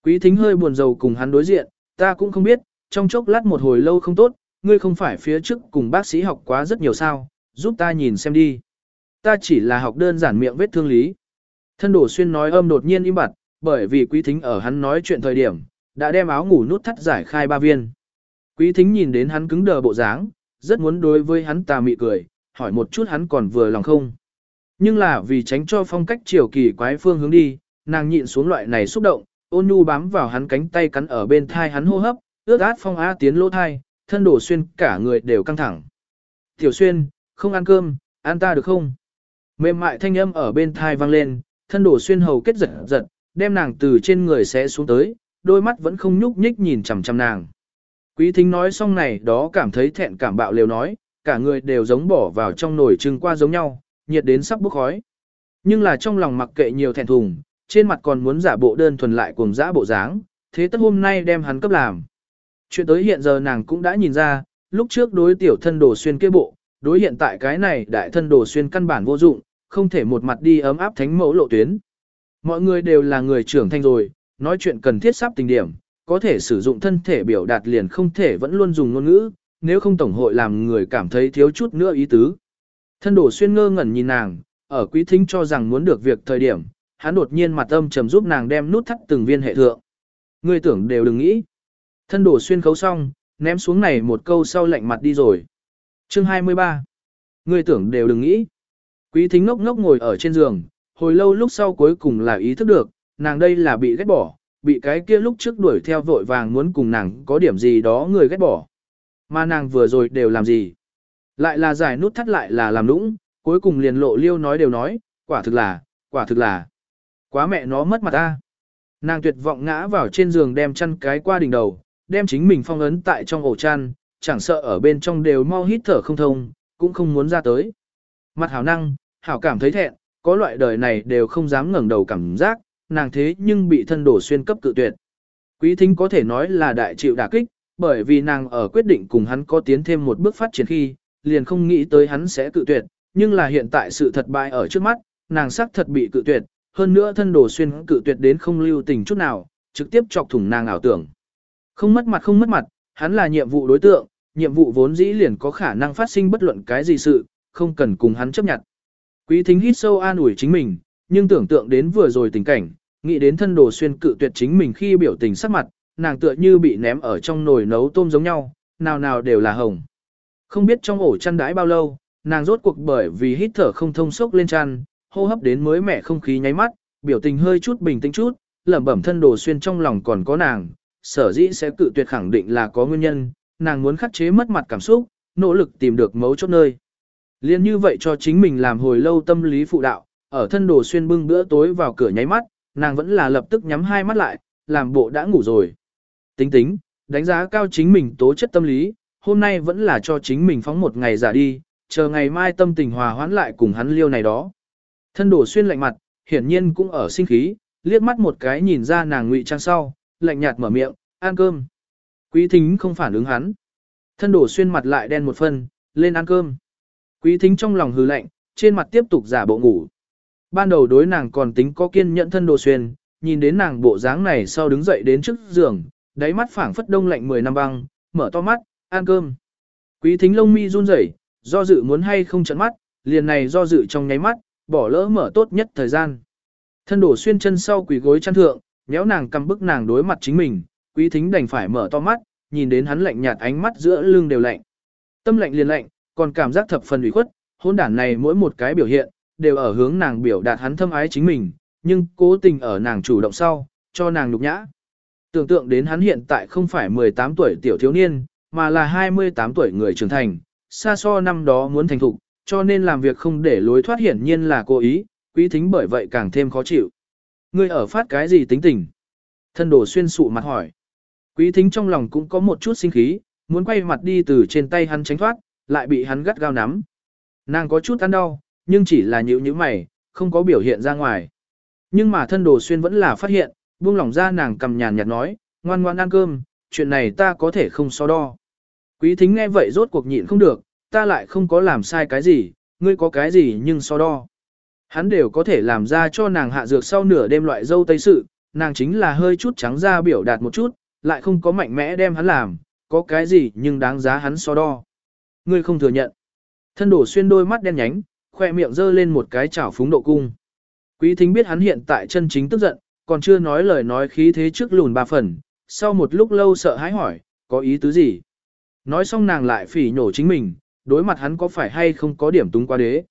Quý thính hơi buồn rầu cùng hắn đối diện, ta cũng không biết, trong chốc lát một hồi lâu không tốt, ngươi không phải phía trước cùng bác sĩ học quá rất nhiều sao, giúp ta nhìn xem đi. Ta chỉ là học đơn giản miệng vết thương lý. Thân đổ xuyên nói âm đột nhiên im bặt, bởi vì quý thính ở hắn nói chuyện thời điểm, đã đem áo ngủ nút thắt giải khai ba viên. Quý thính nhìn đến hắn cứng đờ bộ dáng, rất muốn đối với hắn tà mị cười, hỏi một chút hắn còn vừa lòng không. Nhưng là vì tránh cho phong cách chiều kỳ quái phương hướng đi, nàng nhịn xuống loại này xúc động, ôn nhu bám vào hắn cánh tay cắn ở bên thai hắn hô hấp, ướt át phong á tiến lỗ thai, thân đổ xuyên cả người đều căng thẳng. Tiểu xuyên, không ăn cơm, ăn ta được không? Mềm mại thanh âm ở bên thai vang lên, thân đổ xuyên hầu kết giật giật, đem nàng từ trên người sẽ xuống tới, đôi mắt vẫn không nhúc nhích nhìn chằm chằm nàng. Quý thính nói xong này đó cảm thấy thẹn cảm bạo liều nói, cả người đều giống bỏ vào trong nồi trưng qua giống nhau, nhiệt đến sắp bốc khói. Nhưng là trong lòng mặc kệ nhiều thẹn thùng, trên mặt còn muốn giả bộ đơn thuần lại cùng dã bộ dáng, thế tất hôm nay đem hắn cấp làm. Chuyện tới hiện giờ nàng cũng đã nhìn ra, lúc trước đối tiểu thân đồ xuyên kia bộ, đối hiện tại cái này đại thân đồ xuyên căn bản vô dụng, không thể một mặt đi ấm áp thánh mẫu lộ tuyến. Mọi người đều là người trưởng thành rồi, nói chuyện cần thiết sắp tình điểm, có thể sử dụng thân thể biểu đạt liền không thể vẫn luôn dùng ngôn ngữ, nếu không tổng hội làm người cảm thấy thiếu chút nữa ý tứ. Thân đổ xuyên ngơ ngẩn nhìn nàng, ở quý thính cho rằng muốn được việc thời điểm, hắn đột nhiên mặt âm trầm giúp nàng đem nút thắt từng viên hệ thượng. Ngươi tưởng đều đừng nghĩ. Thân đổ xuyên khấu xong, ném xuống này một câu sau lạnh mặt đi rồi. Chương 23. Ngươi tưởng đều đừng nghĩ. Quý thính ngốc ngốc ngồi ở trên giường, hồi lâu lúc sau cuối cùng là ý thức được, nàng đây là bị ghét bỏ, bị cái kia lúc trước đuổi theo vội vàng muốn cùng nàng có điểm gì đó người ghét bỏ. Mà nàng vừa rồi đều làm gì? Lại là giải nút thắt lại là làm nũng, cuối cùng liền lộ liêu nói đều nói, quả thực là, quả thực là. Quá mẹ nó mất mặt ta. Nàng tuyệt vọng ngã vào trên giường đem chăn cái qua đỉnh đầu, đem chính mình phong ấn tại trong ổ chăn, chẳng sợ ở bên trong đều mau hít thở không thông, cũng không muốn ra tới. Mặt hảo năng, hảo cảm thấy thẹn, có loại đời này đều không dám ngẩng đầu cảm giác, nàng thế nhưng bị thân đổ xuyên cấp cự tuyệt. Quý thính có thể nói là đại chịu đả kích, bởi vì nàng ở quyết định cùng hắn có tiến thêm một bước phát triển khi, liền không nghĩ tới hắn sẽ cự tuyệt, nhưng là hiện tại sự thật bại ở trước mắt, nàng xác thật bị cự tuyệt, hơn nữa thân đồ xuyên cự tuyệt đến không lưu tình chút nào, trực tiếp chọc thủng nàng ảo tưởng. Không mất mặt không mất mặt, hắn là nhiệm vụ đối tượng, nhiệm vụ vốn dĩ liền có khả năng phát sinh bất luận cái gì sự, không cần cùng hắn chấp nhận. Quý thính hít sâu an ủi chính mình, nhưng tưởng tượng đến vừa rồi tình cảnh, nghĩ đến thân đồ xuyên cự tuyệt chính mình khi biểu tình sắc mặt, nàng tựa như bị ném ở trong nồi nấu tôm giống nhau, nào nào đều là hồng. Không biết trong ổ chăn đãi bao lâu, nàng rốt cuộc bởi vì hít thở không thông sốc lên chăn, hô hấp đến mới mẻ không khí nháy mắt, biểu tình hơi chút bình tĩnh chút, lẩm bẩm thân đồ xuyên trong lòng còn có nàng, sở dĩ sẽ cự tuyệt khẳng định là có nguyên nhân, nàng muốn khắc chế mất mặt cảm xúc, nỗ lực tìm được mấu chốt nơi. Liên như vậy cho chính mình làm hồi lâu tâm lý phụ đạo, ở thân đồ xuyên bưng bữa tối vào cửa nháy mắt, nàng vẫn là lập tức nhắm hai mắt lại, làm bộ đã ngủ rồi. Tính tính, đánh giá cao chính mình tố chất tâm lý, hôm nay vẫn là cho chính mình phóng một ngày giả đi, chờ ngày mai tâm tình hòa hoãn lại cùng hắn liêu này đó. Thân đổ xuyên lạnh mặt, hiển nhiên cũng ở sinh khí, liếc mắt một cái nhìn ra nàng ngụy trang sau, lạnh nhạt mở miệng, ăn cơm. Quý thính không phản ứng hắn. Thân đổ xuyên mặt lại đen một phân, lên ăn cơm. Quý thính trong lòng hừ lạnh, trên mặt tiếp tục giả bộ ngủ. Ban đầu đối nàng còn tính có kiên nhẫn thân đồ xuyên, nhìn đến nàng bộ dáng này sau đứng dậy đến trước giường, đáy mắt phảng phất đông lạnh 10 năm băng, mở to mắt, ăn cơm. Quý thính lông mi run rẩy, do dự muốn hay không trận mắt, liền này do dự trong nháy mắt, bỏ lỡ mở tốt nhất thời gian. Thân đổ xuyên chân sau quỳ gối chăn thượng, nhéo nàng cầm bức nàng đối mặt chính mình, quý thính đành phải mở to mắt, nhìn đến hắn lạnh nhạt ánh mắt giữa lưng đều lạnh. Tâm lạnh liền lạnh, còn cảm giác thập phần ủy khuất, hôn đản này mỗi một cái biểu hiện, đều ở hướng nàng biểu đạt hắn thâm ái chính mình, nhưng cố tình ở nàng chủ động sau, cho nàng nhục nhã. Tưởng tượng đến hắn hiện tại không phải 18 tuổi tiểu thiếu niên, mà là 28 tuổi người trưởng thành, xa so năm đó muốn thành thục, cho nên làm việc không để lối thoát hiển nhiên là cố ý, quý thính bởi vậy càng thêm khó chịu. Ngươi ở phát cái gì tính tình? Thân đồ xuyên sụ mặt hỏi. Quý thính trong lòng cũng có một chút sinh khí, muốn quay mặt đi từ trên tay hắn tránh thoát, lại bị hắn gắt gao nắm. Nàng có chút ăn đau, nhưng chỉ là nhữ nhữ mày, không có biểu hiện ra ngoài. Nhưng mà thân đồ xuyên vẫn là phát hiện, buông lỏng ra nàng cầm nhàn nhạt nói, ngoan ngoan ăn cơm, chuyện này ta có thể không so đo. Quý thính nghe vậy rốt cuộc nhịn không được, ta lại không có làm sai cái gì, ngươi có cái gì nhưng so đo. Hắn đều có thể làm ra cho nàng hạ dược sau nửa đêm loại dâu tây sự, nàng chính là hơi chút trắng ra biểu đạt một chút, lại không có mạnh mẽ đem hắn làm, có cái gì nhưng đáng giá hắn so đo. Ngươi không thừa nhận. Thân đổ xuyên đôi mắt đen nhánh, khoe miệng dơ lên một cái chảo phúng độ cung. Quý thính biết hắn hiện tại chân chính tức giận, còn chưa nói lời nói khí thế trước lùn ba phần, sau một lúc lâu sợ hãi hỏi, có ý tứ gì? Nói xong nàng lại phỉ nhổ chính mình, đối mặt hắn có phải hay không có điểm túng qua đế.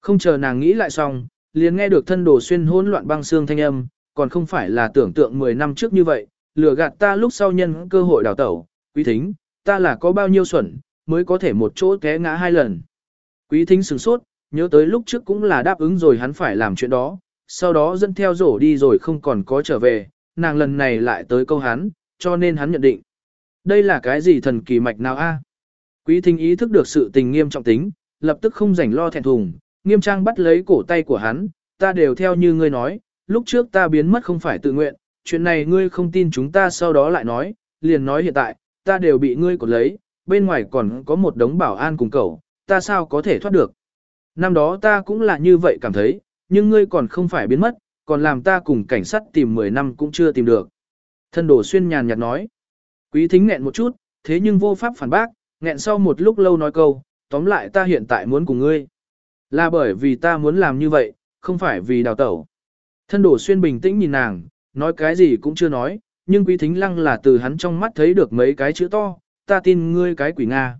Không chờ nàng nghĩ lại xong, liền nghe được thân đồ xuyên hỗn loạn băng xương thanh âm, còn không phải là tưởng tượng 10 năm trước như vậy, lừa gạt ta lúc sau nhân cơ hội đào tẩu, quý thính, ta là có bao nhiêu xuẩn, mới có thể một chỗ té ngã hai lần. Quý thính sửng sốt, nhớ tới lúc trước cũng là đáp ứng rồi hắn phải làm chuyện đó, sau đó dẫn theo rổ đi rồi không còn có trở về, nàng lần này lại tới câu hắn, cho nên hắn nhận định. Đây là cái gì thần kỳ mạch nào a? Quý thính ý thức được sự tình nghiêm trọng tính, lập tức không rảnh lo thẹn thùng, nghiêm trang bắt lấy cổ tay của hắn, ta đều theo như ngươi nói, lúc trước ta biến mất không phải tự nguyện, chuyện này ngươi không tin chúng ta sau đó lại nói, liền nói hiện tại, ta đều bị ngươi cột lấy, bên ngoài còn có một đống bảo an cùng cậu, ta sao có thể thoát được. Năm đó ta cũng là như vậy cảm thấy, nhưng ngươi còn không phải biến mất, còn làm ta cùng cảnh sát tìm 10 năm cũng chưa tìm được. Thân đổ xuyên nhàn nhạt nói. Quý thính nghẹn một chút, thế nhưng vô pháp phản bác, nghẹn sau một lúc lâu nói câu, tóm lại ta hiện tại muốn cùng ngươi. Là bởi vì ta muốn làm như vậy, không phải vì đào tẩu. Thân đổ xuyên bình tĩnh nhìn nàng, nói cái gì cũng chưa nói, nhưng quý thính lăng là từ hắn trong mắt thấy được mấy cái chữ to, ta tin ngươi cái quỷ Nga.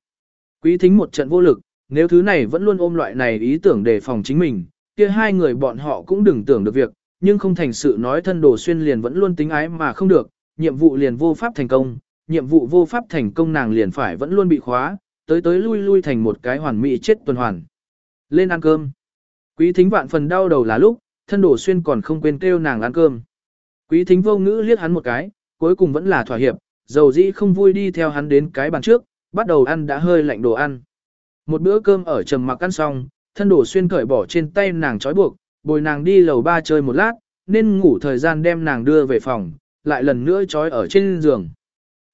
Quý thính một trận vô lực, nếu thứ này vẫn luôn ôm loại này ý tưởng để phòng chính mình, kia hai người bọn họ cũng đừng tưởng được việc, nhưng không thành sự nói thân đồ xuyên liền vẫn luôn tính ái mà không được, nhiệm vụ liền vô pháp thành công, nhiệm vụ vô pháp thành công nàng liền phải vẫn luôn bị khóa, tới tới lui lui thành một cái hoàn mỹ chết tuần hoàn. Lên ăn cơm. Quý thính vạn phần đau đầu là lúc, thân đổ xuyên còn không quên kêu nàng ăn cơm. Quý thính vô ngữ liếc hắn một cái, cuối cùng vẫn là thỏa hiệp, dầu dĩ không vui đi theo hắn đến cái bàn trước, bắt đầu ăn đã hơi lạnh đồ ăn. Một bữa cơm ở trầm mặc ăn xong, thân đổ xuyên cởi bỏ trên tay nàng trói buộc, bồi nàng đi lầu ba chơi một lát, nên ngủ thời gian đem nàng đưa về phòng, lại lần nữa trói ở trên giường.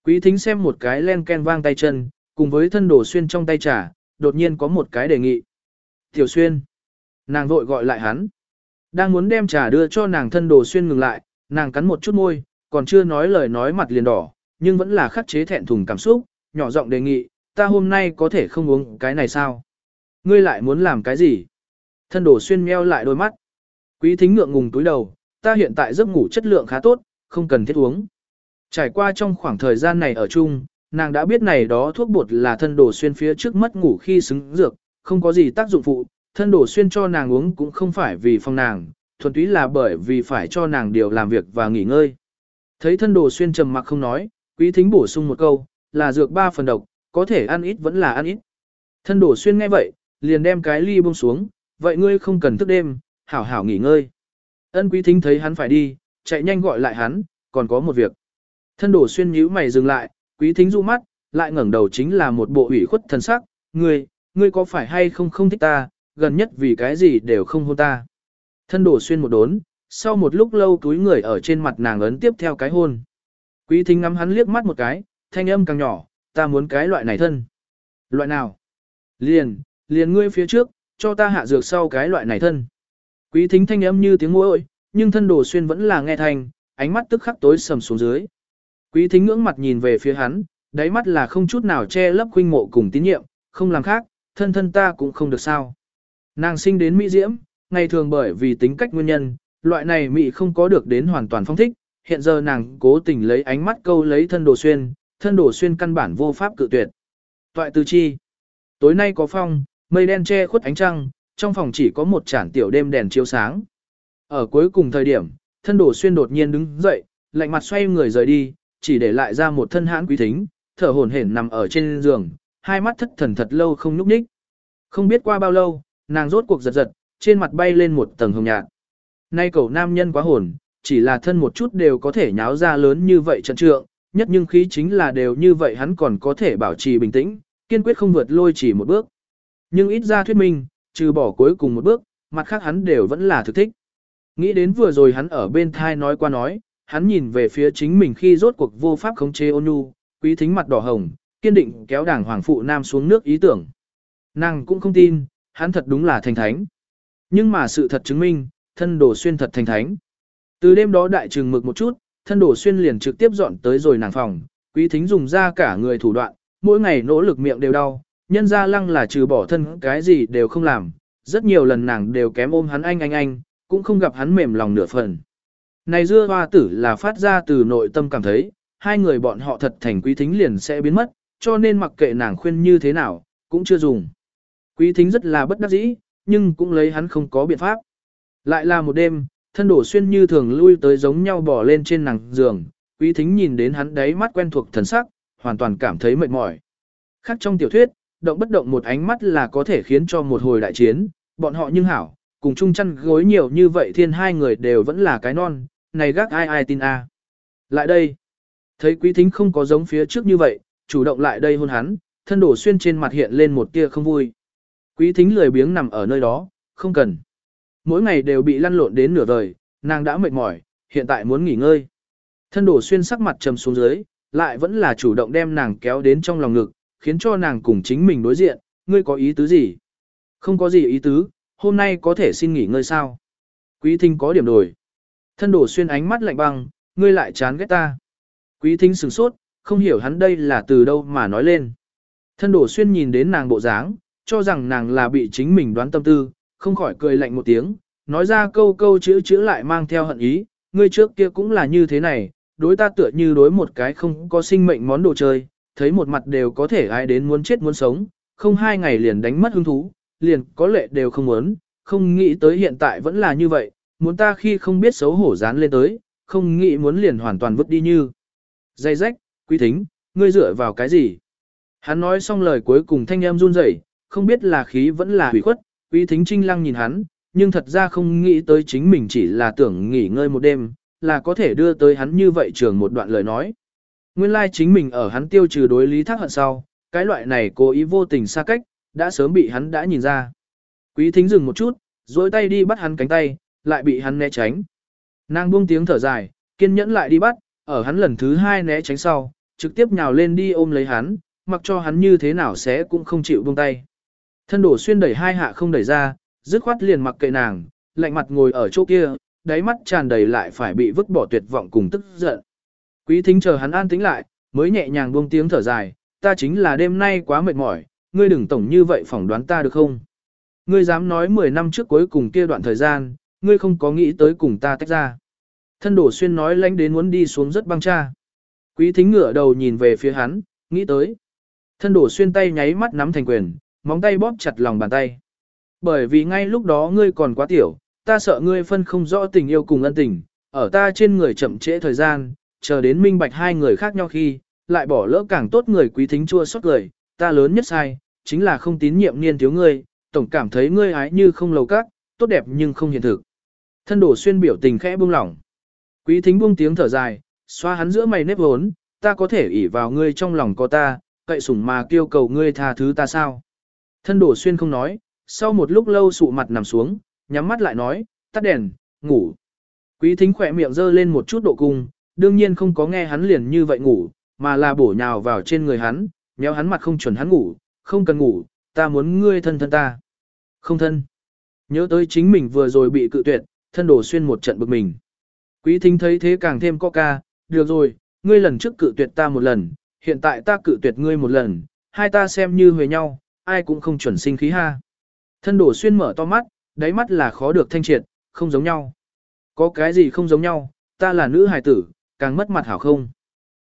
Quý thính xem một cái len ken vang tay chân, cùng với thân đồ xuyên trong tay trà, đột nhiên có một cái đề nghị. Tiểu xuyên. Nàng vội gọi lại hắn. Đang muốn đem trà đưa cho nàng thân đồ xuyên ngừng lại, nàng cắn một chút môi, còn chưa nói lời nói mặt liền đỏ, nhưng vẫn là khắc chế thẹn thùng cảm xúc, nhỏ giọng đề nghị, ta hôm nay có thể không uống cái này sao? Ngươi lại muốn làm cái gì? Thân đồ xuyên meo lại đôi mắt. Quý thính ngượng ngùng túi đầu, ta hiện tại giấc ngủ chất lượng khá tốt, không cần thiết uống. Trải qua trong khoảng thời gian này ở chung, nàng đã biết này đó thuốc bột là thân đổ xuyên phía trước mất ngủ khi xứng dược, không có gì tác dụng phụ, thân đổ xuyên cho nàng uống cũng không phải vì phòng nàng, thuần túy là bởi vì phải cho nàng điều làm việc và nghỉ ngơi. Thấy thân đồ xuyên trầm mặc không nói, quý thính bổ sung một câu, là dược ba phần độc, có thể ăn ít vẫn là ăn ít. Thân đổ xuyên nghe vậy, liền đem cái ly buông xuống, vậy ngươi không cần thức đêm, hảo hảo nghỉ ngơi. Ân quý thính thấy hắn phải đi, chạy nhanh gọi lại hắn, còn có một việc. Thân đổ xuyên nhíu mày dừng lại, quý thính du mắt, lại ngẩng đầu chính là một bộ ủy khuất thần sắc, ngươi, ngươi có phải hay không không thích ta, gần nhất vì cái gì đều không hôn ta. Thân đổ xuyên một đốn, sau một lúc lâu túi người ở trên mặt nàng ấn tiếp theo cái hôn. Quý thính ngắm hắn liếc mắt một cái, thanh âm càng nhỏ, ta muốn cái loại này thân. Loại nào? Liền, liền ngươi phía trước, cho ta hạ dược sau cái loại này thân. Quý thính thanh âm như tiếng môi, nhưng thân đồ xuyên vẫn là nghe thành, ánh mắt tức khắc tối sầm xuống dưới. Quý thính ngưỡng mặt nhìn về phía hắn, đáy mắt là không chút nào che lấp khuynh mộ cùng tín nhiệm, không làm khác, thân thân ta cũng không được sao. Nàng sinh đến Mỹ Diễm, ngày thường bởi vì tính cách nguyên nhân, loại này Mỹ không có được đến hoàn toàn phong thích, hiện giờ nàng cố tình lấy ánh mắt câu lấy thân đồ xuyên, thân đồ xuyên căn bản vô pháp cự tuyệt. Toại từ chi. Tối nay có phong, mây đen che khuất ánh trăng, trong phòng chỉ có một chản tiểu đêm đèn chiếu sáng. Ở cuối cùng thời điểm, thân đồ xuyên đột nhiên đứng dậy, lạnh mặt xoay người rời đi, chỉ để lại ra một thân hãn quý thính, thở hổn hển nằm ở trên giường, hai mắt thất thần thật lâu không nhúc nhích. Không biết qua bao lâu, nàng rốt cuộc giật giật, trên mặt bay lên một tầng hồng nhạt. Nay cậu nam nhân quá hồn, chỉ là thân một chút đều có thể nháo ra lớn như vậy trận trượng, nhất nhưng khí chính là đều như vậy hắn còn có thể bảo trì bình tĩnh, kiên quyết không vượt lôi chỉ một bước. Nhưng ít ra thuyết minh, trừ bỏ cuối cùng một bước, mặt khác hắn đều vẫn là thực thích. Nghĩ đến vừa rồi hắn ở bên thai nói qua nói, hắn nhìn về phía chính mình khi rốt cuộc vô pháp khống chế ôn nhu, quý thính mặt đỏ hồng, kiên định kéo đảng hoàng phụ nam xuống nước ý tưởng. Nàng cũng không tin, hắn thật đúng là thành thánh. Nhưng mà sự thật chứng minh, thân đồ xuyên thật thành thánh. Từ đêm đó đại trừng mực một chút, thân đồ xuyên liền trực tiếp dọn tới rồi nàng phòng, quý thính dùng ra cả người thủ đoạn, mỗi ngày nỗ lực miệng đều đau, nhân ra lăng là trừ bỏ thân cái gì đều không làm, rất nhiều lần nàng đều kém ôm hắn anh anh anh, cũng không gặp hắn mềm lòng nửa phần. Này dưa hoa tử là phát ra từ nội tâm cảm thấy, hai người bọn họ thật thành quý thính liền sẽ biến mất, cho nên mặc kệ nàng khuyên như thế nào, cũng chưa dùng. Quý thính rất là bất đắc dĩ, nhưng cũng lấy hắn không có biện pháp. Lại là một đêm, thân đổ xuyên như thường lui tới giống nhau bỏ lên trên nàng giường, quý thính nhìn đến hắn đáy mắt quen thuộc thần sắc, hoàn toàn cảm thấy mệt mỏi. Khác trong tiểu thuyết, động bất động một ánh mắt là có thể khiến cho một hồi đại chiến, bọn họ nhưng hảo, cùng chung chăn gối nhiều như vậy thiên hai người đều vẫn là cái non, này gác ai ai tin a. Lại đây, thấy quý thính không có giống phía trước như vậy, chủ động lại đây hôn hắn, thân đổ xuyên trên mặt hiện lên một tia không vui. Quý thính lười biếng nằm ở nơi đó, không cần. Mỗi ngày đều bị lăn lộn đến nửa vời, nàng đã mệt mỏi, hiện tại muốn nghỉ ngơi. Thân đổ xuyên sắc mặt trầm xuống dưới, lại vẫn là chủ động đem nàng kéo đến trong lòng ngực, khiến cho nàng cùng chính mình đối diện, ngươi có ý tứ gì? Không có gì ý tứ, hôm nay có thể xin nghỉ ngơi sao? Quý thính có điểm đổi. Thân đổ xuyên ánh mắt lạnh băng, ngươi lại chán ghét ta. Quý thính sửng sốt, không hiểu hắn đây là từ đâu mà nói lên. Thân đổ xuyên nhìn đến nàng bộ dáng, cho rằng nàng là bị chính mình đoán tâm tư, không khỏi cười lạnh một tiếng, nói ra câu câu chữ chữ lại mang theo hận ý, ngươi trước kia cũng là như thế này, đối ta tựa như đối một cái không có sinh mệnh món đồ chơi, thấy một mặt đều có thể ai đến muốn chết muốn sống, không hai ngày liền đánh mất hứng thú, liền có lệ đều không muốn, không nghĩ tới hiện tại vẫn là như vậy, muốn ta khi không biết xấu hổ dán lên tới, không nghĩ muốn liền hoàn toàn vứt đi như. Dây rách, quý thính, ngươi dựa vào cái gì? Hắn nói xong lời cuối cùng thanh em run rẩy, không biết là khí vẫn là hủy khuất, quý thính trinh lăng nhìn hắn, nhưng thật ra không nghĩ tới chính mình chỉ là tưởng nghỉ ngơi một đêm, là có thể đưa tới hắn như vậy trường một đoạn lời nói. Nguyên lai chính mình ở hắn tiêu trừ đối lý thác hận sau, cái loại này cố ý vô tình xa cách, đã sớm bị hắn đã nhìn ra. Quý thính dừng một chút, dối tay đi bắt hắn cánh tay, lại bị hắn né tránh. Nàng buông tiếng thở dài, kiên nhẫn lại đi bắt, ở hắn lần thứ hai né tránh sau, trực tiếp nhào lên đi ôm lấy hắn, mặc cho hắn như thế nào sẽ cũng không chịu buông tay. Thân đổ xuyên đẩy hai hạ không đẩy ra, dứt khoát liền mặc kệ nàng, lạnh mặt ngồi ở chỗ kia, đáy mắt tràn đầy lại phải bị vứt bỏ tuyệt vọng cùng tức giận. Quý thính chờ hắn an tĩnh lại, mới nhẹ nhàng buông tiếng thở dài, ta chính là đêm nay quá mệt mỏi, ngươi đừng tổng như vậy phỏng đoán ta được không? Ngươi dám nói 10 năm trước cuối cùng kia đoạn thời gian, ngươi không có nghĩ tới cùng ta tách ra. Thân đổ xuyên nói lánh đến muốn đi xuống rất băng cha. Quý thính ngửa đầu nhìn về phía hắn, nghĩ tới. Thân đổ xuyên tay nháy mắt nắm thành quyền, móng tay bóp chặt lòng bàn tay. Bởi vì ngay lúc đó ngươi còn quá tiểu, ta sợ ngươi phân không rõ tình yêu cùng ân tình, ở ta trên người chậm trễ thời gian, chờ đến minh bạch hai người khác nhau khi, lại bỏ lỡ càng tốt người quý thính chua xót lời, ta lớn nhất sai, chính là không tín nhiệm niên thiếu ngươi, tổng cảm thấy ngươi ái như không lầu cát, tốt đẹp nhưng không hiện thực. Thân đổ xuyên biểu tình khẽ buông lỏng. Quý thính buông tiếng thở dài, xoa hắn giữa mày nếp hốn, ta có thể ỷ vào ngươi trong lòng có ta, cậy sủng mà kêu cầu ngươi tha thứ ta sao. Thân đổ xuyên không nói, sau một lúc lâu sụ mặt nằm xuống, nhắm mắt lại nói, tắt đèn, ngủ. Quý thính khỏe miệng dơ lên một chút độ cung, đương nhiên không có nghe hắn liền như vậy ngủ, mà là bổ nhào vào trên người hắn, nhéo hắn mặt không chuẩn hắn ngủ, không cần ngủ, ta muốn ngươi thân thân ta. Không thân. Nhớ tới chính mình vừa rồi bị cự tuyệt, thân đổ xuyên một trận bực mình. Quý thính thấy thế càng thêm co ca, được rồi, ngươi lần trước cự tuyệt ta một lần, hiện tại ta cự tuyệt ngươi một lần, hai ta xem như huề nhau, ai cũng không chuẩn sinh khí ha. Thân đổ xuyên mở to mắt, đáy mắt là khó được thanh triệt, không giống nhau. Có cái gì không giống nhau, ta là nữ hài tử, càng mất mặt hảo không.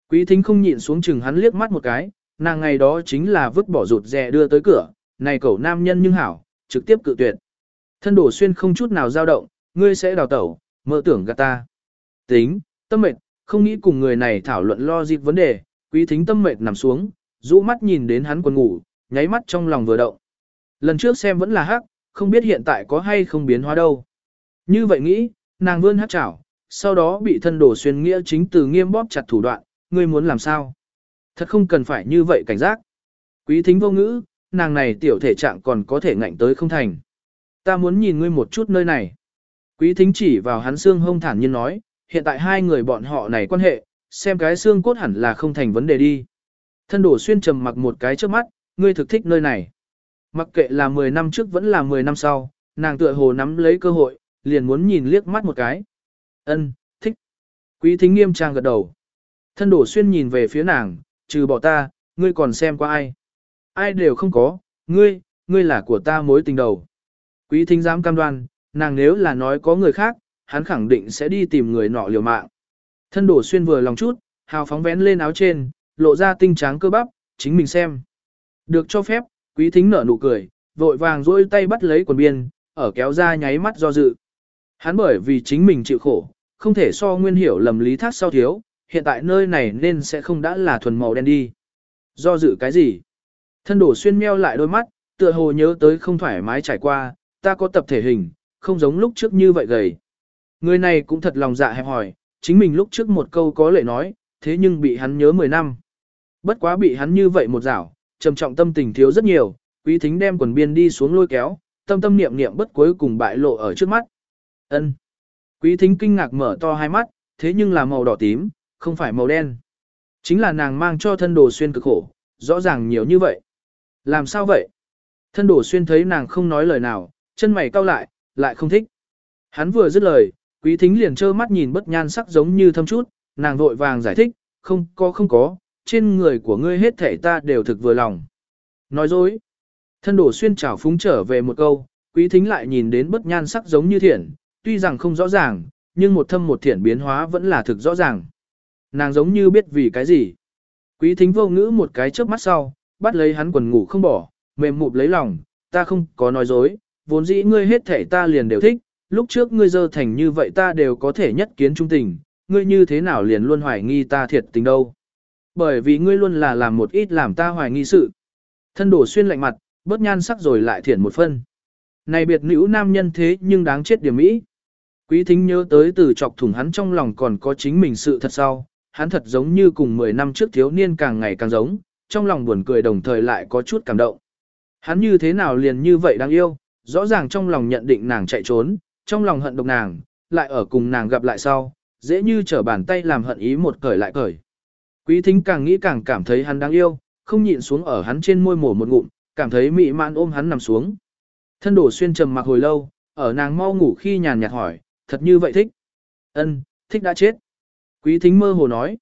Quý thính không nhịn xuống chừng hắn liếc mắt một cái, nàng ngày đó chính là vứt bỏ rụt rè đưa tới cửa, này cậu nam nhân nhưng hảo, trực tiếp cự tuyệt. Thân đổ xuyên không chút nào dao động, ngươi sẽ đào tẩu, mơ tưởng gạt ta. Tính, tâm mệt, không nghĩ cùng người này thảo luận lo dịp vấn đề, quý thính tâm mệt nằm xuống, rũ mắt nhìn đến hắn quần ngủ, nháy mắt trong lòng vừa động. Lần trước xem vẫn là hắc, không biết hiện tại có hay không biến hóa đâu. Như vậy nghĩ, nàng vươn hát chảo, sau đó bị thân đổ xuyên nghĩa chính từ nghiêm bóp chặt thủ đoạn, ngươi muốn làm sao? Thật không cần phải như vậy cảnh giác. Quý thính vô ngữ, nàng này tiểu thể trạng còn có thể ngạnh tới không thành. Ta muốn nhìn ngươi một chút nơi này. Quý thính chỉ vào hắn xương hông thản nhiên nói, hiện tại hai người bọn họ này quan hệ, xem cái xương cốt hẳn là không thành vấn đề đi. Thân đổ xuyên trầm mặc một cái trước mắt, ngươi thực thích nơi này. Mặc kệ là 10 năm trước vẫn là 10 năm sau, nàng tựa hồ nắm lấy cơ hội, liền muốn nhìn liếc mắt một cái. Ân, thích. Quý thính nghiêm trang gật đầu. Thân đổ xuyên nhìn về phía nàng, trừ bỏ ta, ngươi còn xem qua ai. Ai đều không có, ngươi, ngươi là của ta mối tình đầu. Quý thính dám cam đoan, nàng nếu là nói có người khác, hắn khẳng định sẽ đi tìm người nọ liều mạng. Thân đổ xuyên vừa lòng chút, hào phóng vén lên áo trên, lộ ra tinh tráng cơ bắp, chính mình xem. Được cho phép, quý thính nở nụ cười, vội vàng duỗi tay bắt lấy quần biên, ở kéo ra nháy mắt do dự. Hắn bởi vì chính mình chịu khổ, không thể so nguyên hiểu lầm lý thác sau thiếu, hiện tại nơi này nên sẽ không đã là thuần màu đen đi. Do dự cái gì? Thân đổ xuyên meo lại đôi mắt, tựa hồ nhớ tới không thoải mái trải qua, ta có tập thể hình, không giống lúc trước như vậy gầy. Người này cũng thật lòng dạ hẹp hỏi, chính mình lúc trước một câu có lệ nói, thế nhưng bị hắn nhớ 10 năm. Bất quá bị hắn như vậy một rảo, trầm trọng tâm tình thiếu rất nhiều, quý thính đem quần biên đi xuống lôi kéo, tâm tâm niệm niệm bất cuối cùng bại lộ ở trước mắt. ân Quý thính kinh ngạc mở to hai mắt, thế nhưng là màu đỏ tím, không phải màu đen. Chính là nàng mang cho thân đồ xuyên cực khổ, rõ ràng nhiều như vậy. Làm sao vậy? Thân đồ xuyên thấy nàng không nói lời nào, chân mày cau lại, lại không thích. Hắn vừa dứt lời, quý thính liền trơ mắt nhìn bất nhan sắc giống như thâm chút, nàng vội vàng giải thích, không có không có, trên người của ngươi hết thể ta đều thực vừa lòng. Nói dối. Thân đổ xuyên trào phúng trở về một câu, quý thính lại nhìn đến bất nhan sắc giống như thiện, tuy rằng không rõ ràng, nhưng một thâm một thiện biến hóa vẫn là thực rõ ràng. Nàng giống như biết vì cái gì. Quý thính vô ngữ một cái chớp mắt sau, bắt lấy hắn quần ngủ không bỏ, mềm mụp lấy lòng, ta không có nói dối, vốn dĩ ngươi hết thể ta liền đều thích, lúc trước ngươi dơ thành như vậy ta đều có thể nhất kiến trung tình, ngươi như thế nào liền luôn hoài nghi ta thiệt tình đâu. Bởi vì ngươi luôn là làm một ít làm ta hoài nghi sự. Thân đổ xuyên lạnh mặt, bớt nhan sắc rồi lại thiển một phân. Này biệt nữ nam nhân thế nhưng đáng chết điểm mỹ. Quý thính nhớ tới từ chọc thủng hắn trong lòng còn có chính mình sự thật sau, hắn thật giống như cùng 10 năm trước thiếu niên càng ngày càng giống, trong lòng buồn cười đồng thời lại có chút cảm động. Hắn như thế nào liền như vậy đáng yêu, rõ ràng trong lòng nhận định nàng chạy trốn, trong lòng hận độc nàng, lại ở cùng nàng gặp lại sau, dễ như trở bàn tay làm hận ý một cởi lại cởi. Quý thính càng nghĩ càng cảm thấy hắn đáng yêu, không nhịn xuống ở hắn trên môi mổ một ngụm, cảm thấy mị mãn ôm hắn nằm xuống. Thân đổ xuyên trầm mặc hồi lâu, ở nàng mau ngủ khi nhàn nhạt hỏi, thật như vậy thích. Ân, thích đã chết. Quý thính mơ hồ nói.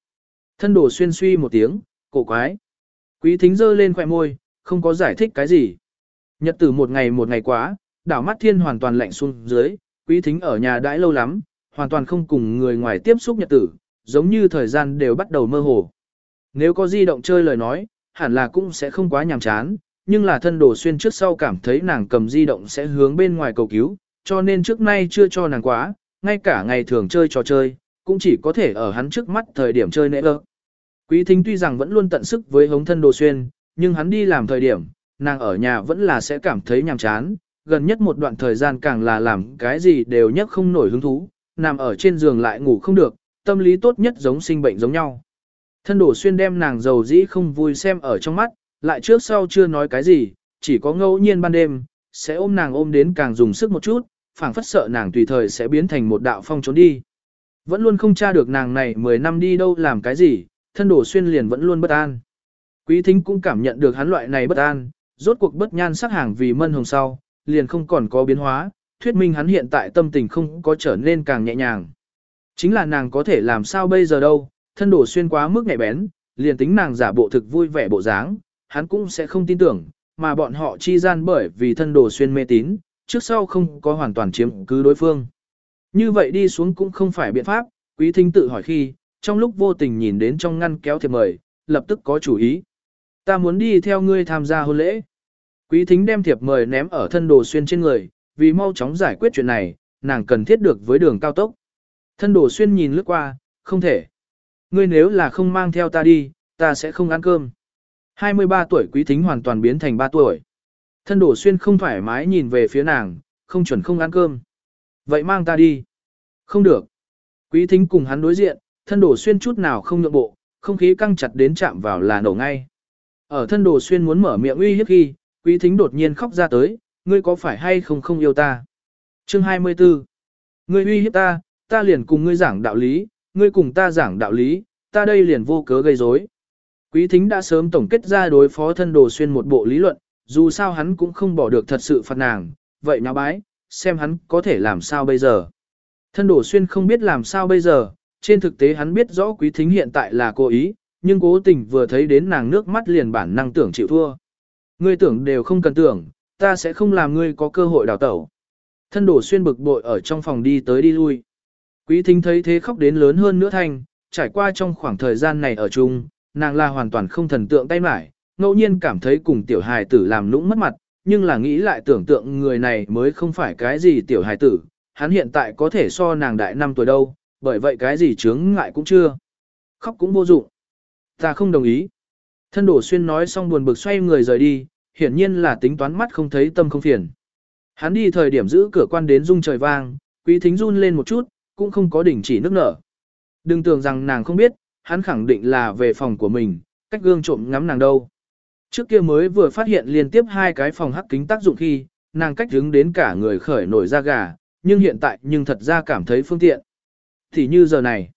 Thân đổ xuyên suy một tiếng, cổ quái. Quý thính giơ lên khỏe môi, không có giải thích cái gì. Nhật tử một ngày một ngày quá, đảo mắt thiên hoàn toàn lạnh xuống dưới, quý thính ở nhà đãi lâu lắm, hoàn toàn không cùng người ngoài tiếp xúc nhật tử, giống như thời gian đều bắt đầu mơ hồ. Nếu có di động chơi lời nói, hẳn là cũng sẽ không quá nhàm chán, nhưng là thân đồ xuyên trước sau cảm thấy nàng cầm di động sẽ hướng bên ngoài cầu cứu, cho nên trước nay chưa cho nàng quá, ngay cả ngày thường chơi trò chơi, cũng chỉ có thể ở hắn trước mắt thời điểm chơi nệ ơ. Quý thính tuy rằng vẫn luôn tận sức với hống thân đồ xuyên, nhưng hắn đi làm thời điểm, nàng ở nhà vẫn là sẽ cảm thấy nhàm chán, gần nhất một đoạn thời gian càng là làm cái gì đều nhất không nổi hứng thú, nằm ở trên giường lại ngủ không được, tâm lý tốt nhất giống sinh bệnh giống nhau. Thân đổ xuyên đem nàng giàu dĩ không vui xem ở trong mắt, lại trước sau chưa nói cái gì, chỉ có ngẫu nhiên ban đêm, sẽ ôm nàng ôm đến càng dùng sức một chút, phảng phất sợ nàng tùy thời sẽ biến thành một đạo phong trốn đi. Vẫn luôn không tra được nàng này 10 năm đi đâu làm cái gì, thân đổ xuyên liền vẫn luôn bất an. Quý thính cũng cảm nhận được hắn loại này bất an, rốt cuộc bất nhan sắc hàng vì mân hồng sau, liền không còn có biến hóa, thuyết minh hắn hiện tại tâm tình không có trở nên càng nhẹ nhàng. Chính là nàng có thể làm sao bây giờ đâu, thân đổ xuyên quá mức nhạy bén, liền tính nàng giả bộ thực vui vẻ bộ dáng, hắn cũng sẽ không tin tưởng, mà bọn họ chi gian bởi vì thân đồ xuyên mê tín, trước sau không có hoàn toàn chiếm cứ đối phương. Như vậy đi xuống cũng không phải biện pháp, quý thính tự hỏi khi, trong lúc vô tình nhìn đến trong ngăn kéo thiệp mời, lập tức có chủ ý. Ta muốn đi theo ngươi tham gia hôn lễ. Quý thính đem thiệp mời ném ở thân đồ xuyên trên người, vì mau chóng giải quyết chuyện này, nàng cần thiết được với đường cao tốc. Thân đồ xuyên nhìn lướt qua, không thể. Ngươi nếu là không mang theo ta đi, ta sẽ không ăn cơm. 23 tuổi quý thính hoàn toàn biến thành 3 tuổi. Thân đồ xuyên không thoải mái nhìn về phía nàng, không chuẩn không ăn cơm. Vậy mang ta đi. Không được. Quý thính cùng hắn đối diện, thân đồ xuyên chút nào không nhượng bộ, không khí căng chặt đến chạm vào là nổ ngay. Ở thân đồ xuyên muốn mở miệng uy hiếp khi, quý thính đột nhiên khóc ra tới, ngươi có phải hay không không yêu ta? Chương 24 Ngươi uy hiếp ta, ta liền cùng ngươi giảng đạo lý, ngươi cùng ta giảng đạo lý, ta đây liền vô cớ gây rối. Quý thính đã sớm tổng kết ra đối phó thân đồ xuyên một bộ lý luận, dù sao hắn cũng không bỏ được thật sự phạt nàng, vậy nào bái, xem hắn có thể làm sao bây giờ. Thân đồ xuyên không biết làm sao bây giờ, trên thực tế hắn biết rõ quý thính hiện tại là cố ý, nhưng cố tình vừa thấy đến nàng nước mắt liền bản năng tưởng chịu thua. Ngươi tưởng đều không cần tưởng, ta sẽ không làm ngươi có cơ hội đào tẩu. Thân đổ xuyên bực bội ở trong phòng đi tới đi lui. Quý thính thấy thế khóc đến lớn hơn nữa thanh, trải qua trong khoảng thời gian này ở chung, nàng là hoàn toàn không thần tượng tay mải, ngẫu nhiên cảm thấy cùng tiểu hài tử làm lũng mất mặt, nhưng là nghĩ lại tưởng tượng người này mới không phải cái gì tiểu hài tử, hắn hiện tại có thể so nàng đại năm tuổi đâu, bởi vậy cái gì chướng ngại cũng chưa. Khóc cũng vô dụng. Ta không đồng ý. Thân đổ xuyên nói xong buồn bực xoay người rời đi, hiển nhiên là tính toán mắt không thấy tâm không phiền. Hắn đi thời điểm giữ cửa quan đến rung trời vang, quý thính run lên một chút, cũng không có đỉnh chỉ nước nở. Đừng tưởng rằng nàng không biết, hắn khẳng định là về phòng của mình, cách gương trộm ngắm nàng đâu. Trước kia mới vừa phát hiện liên tiếp hai cái phòng hắc kính tác dụng khi, nàng cách đứng đến cả người khởi nổi da gà, nhưng hiện tại nhưng thật ra cảm thấy phương tiện. Thì như giờ này,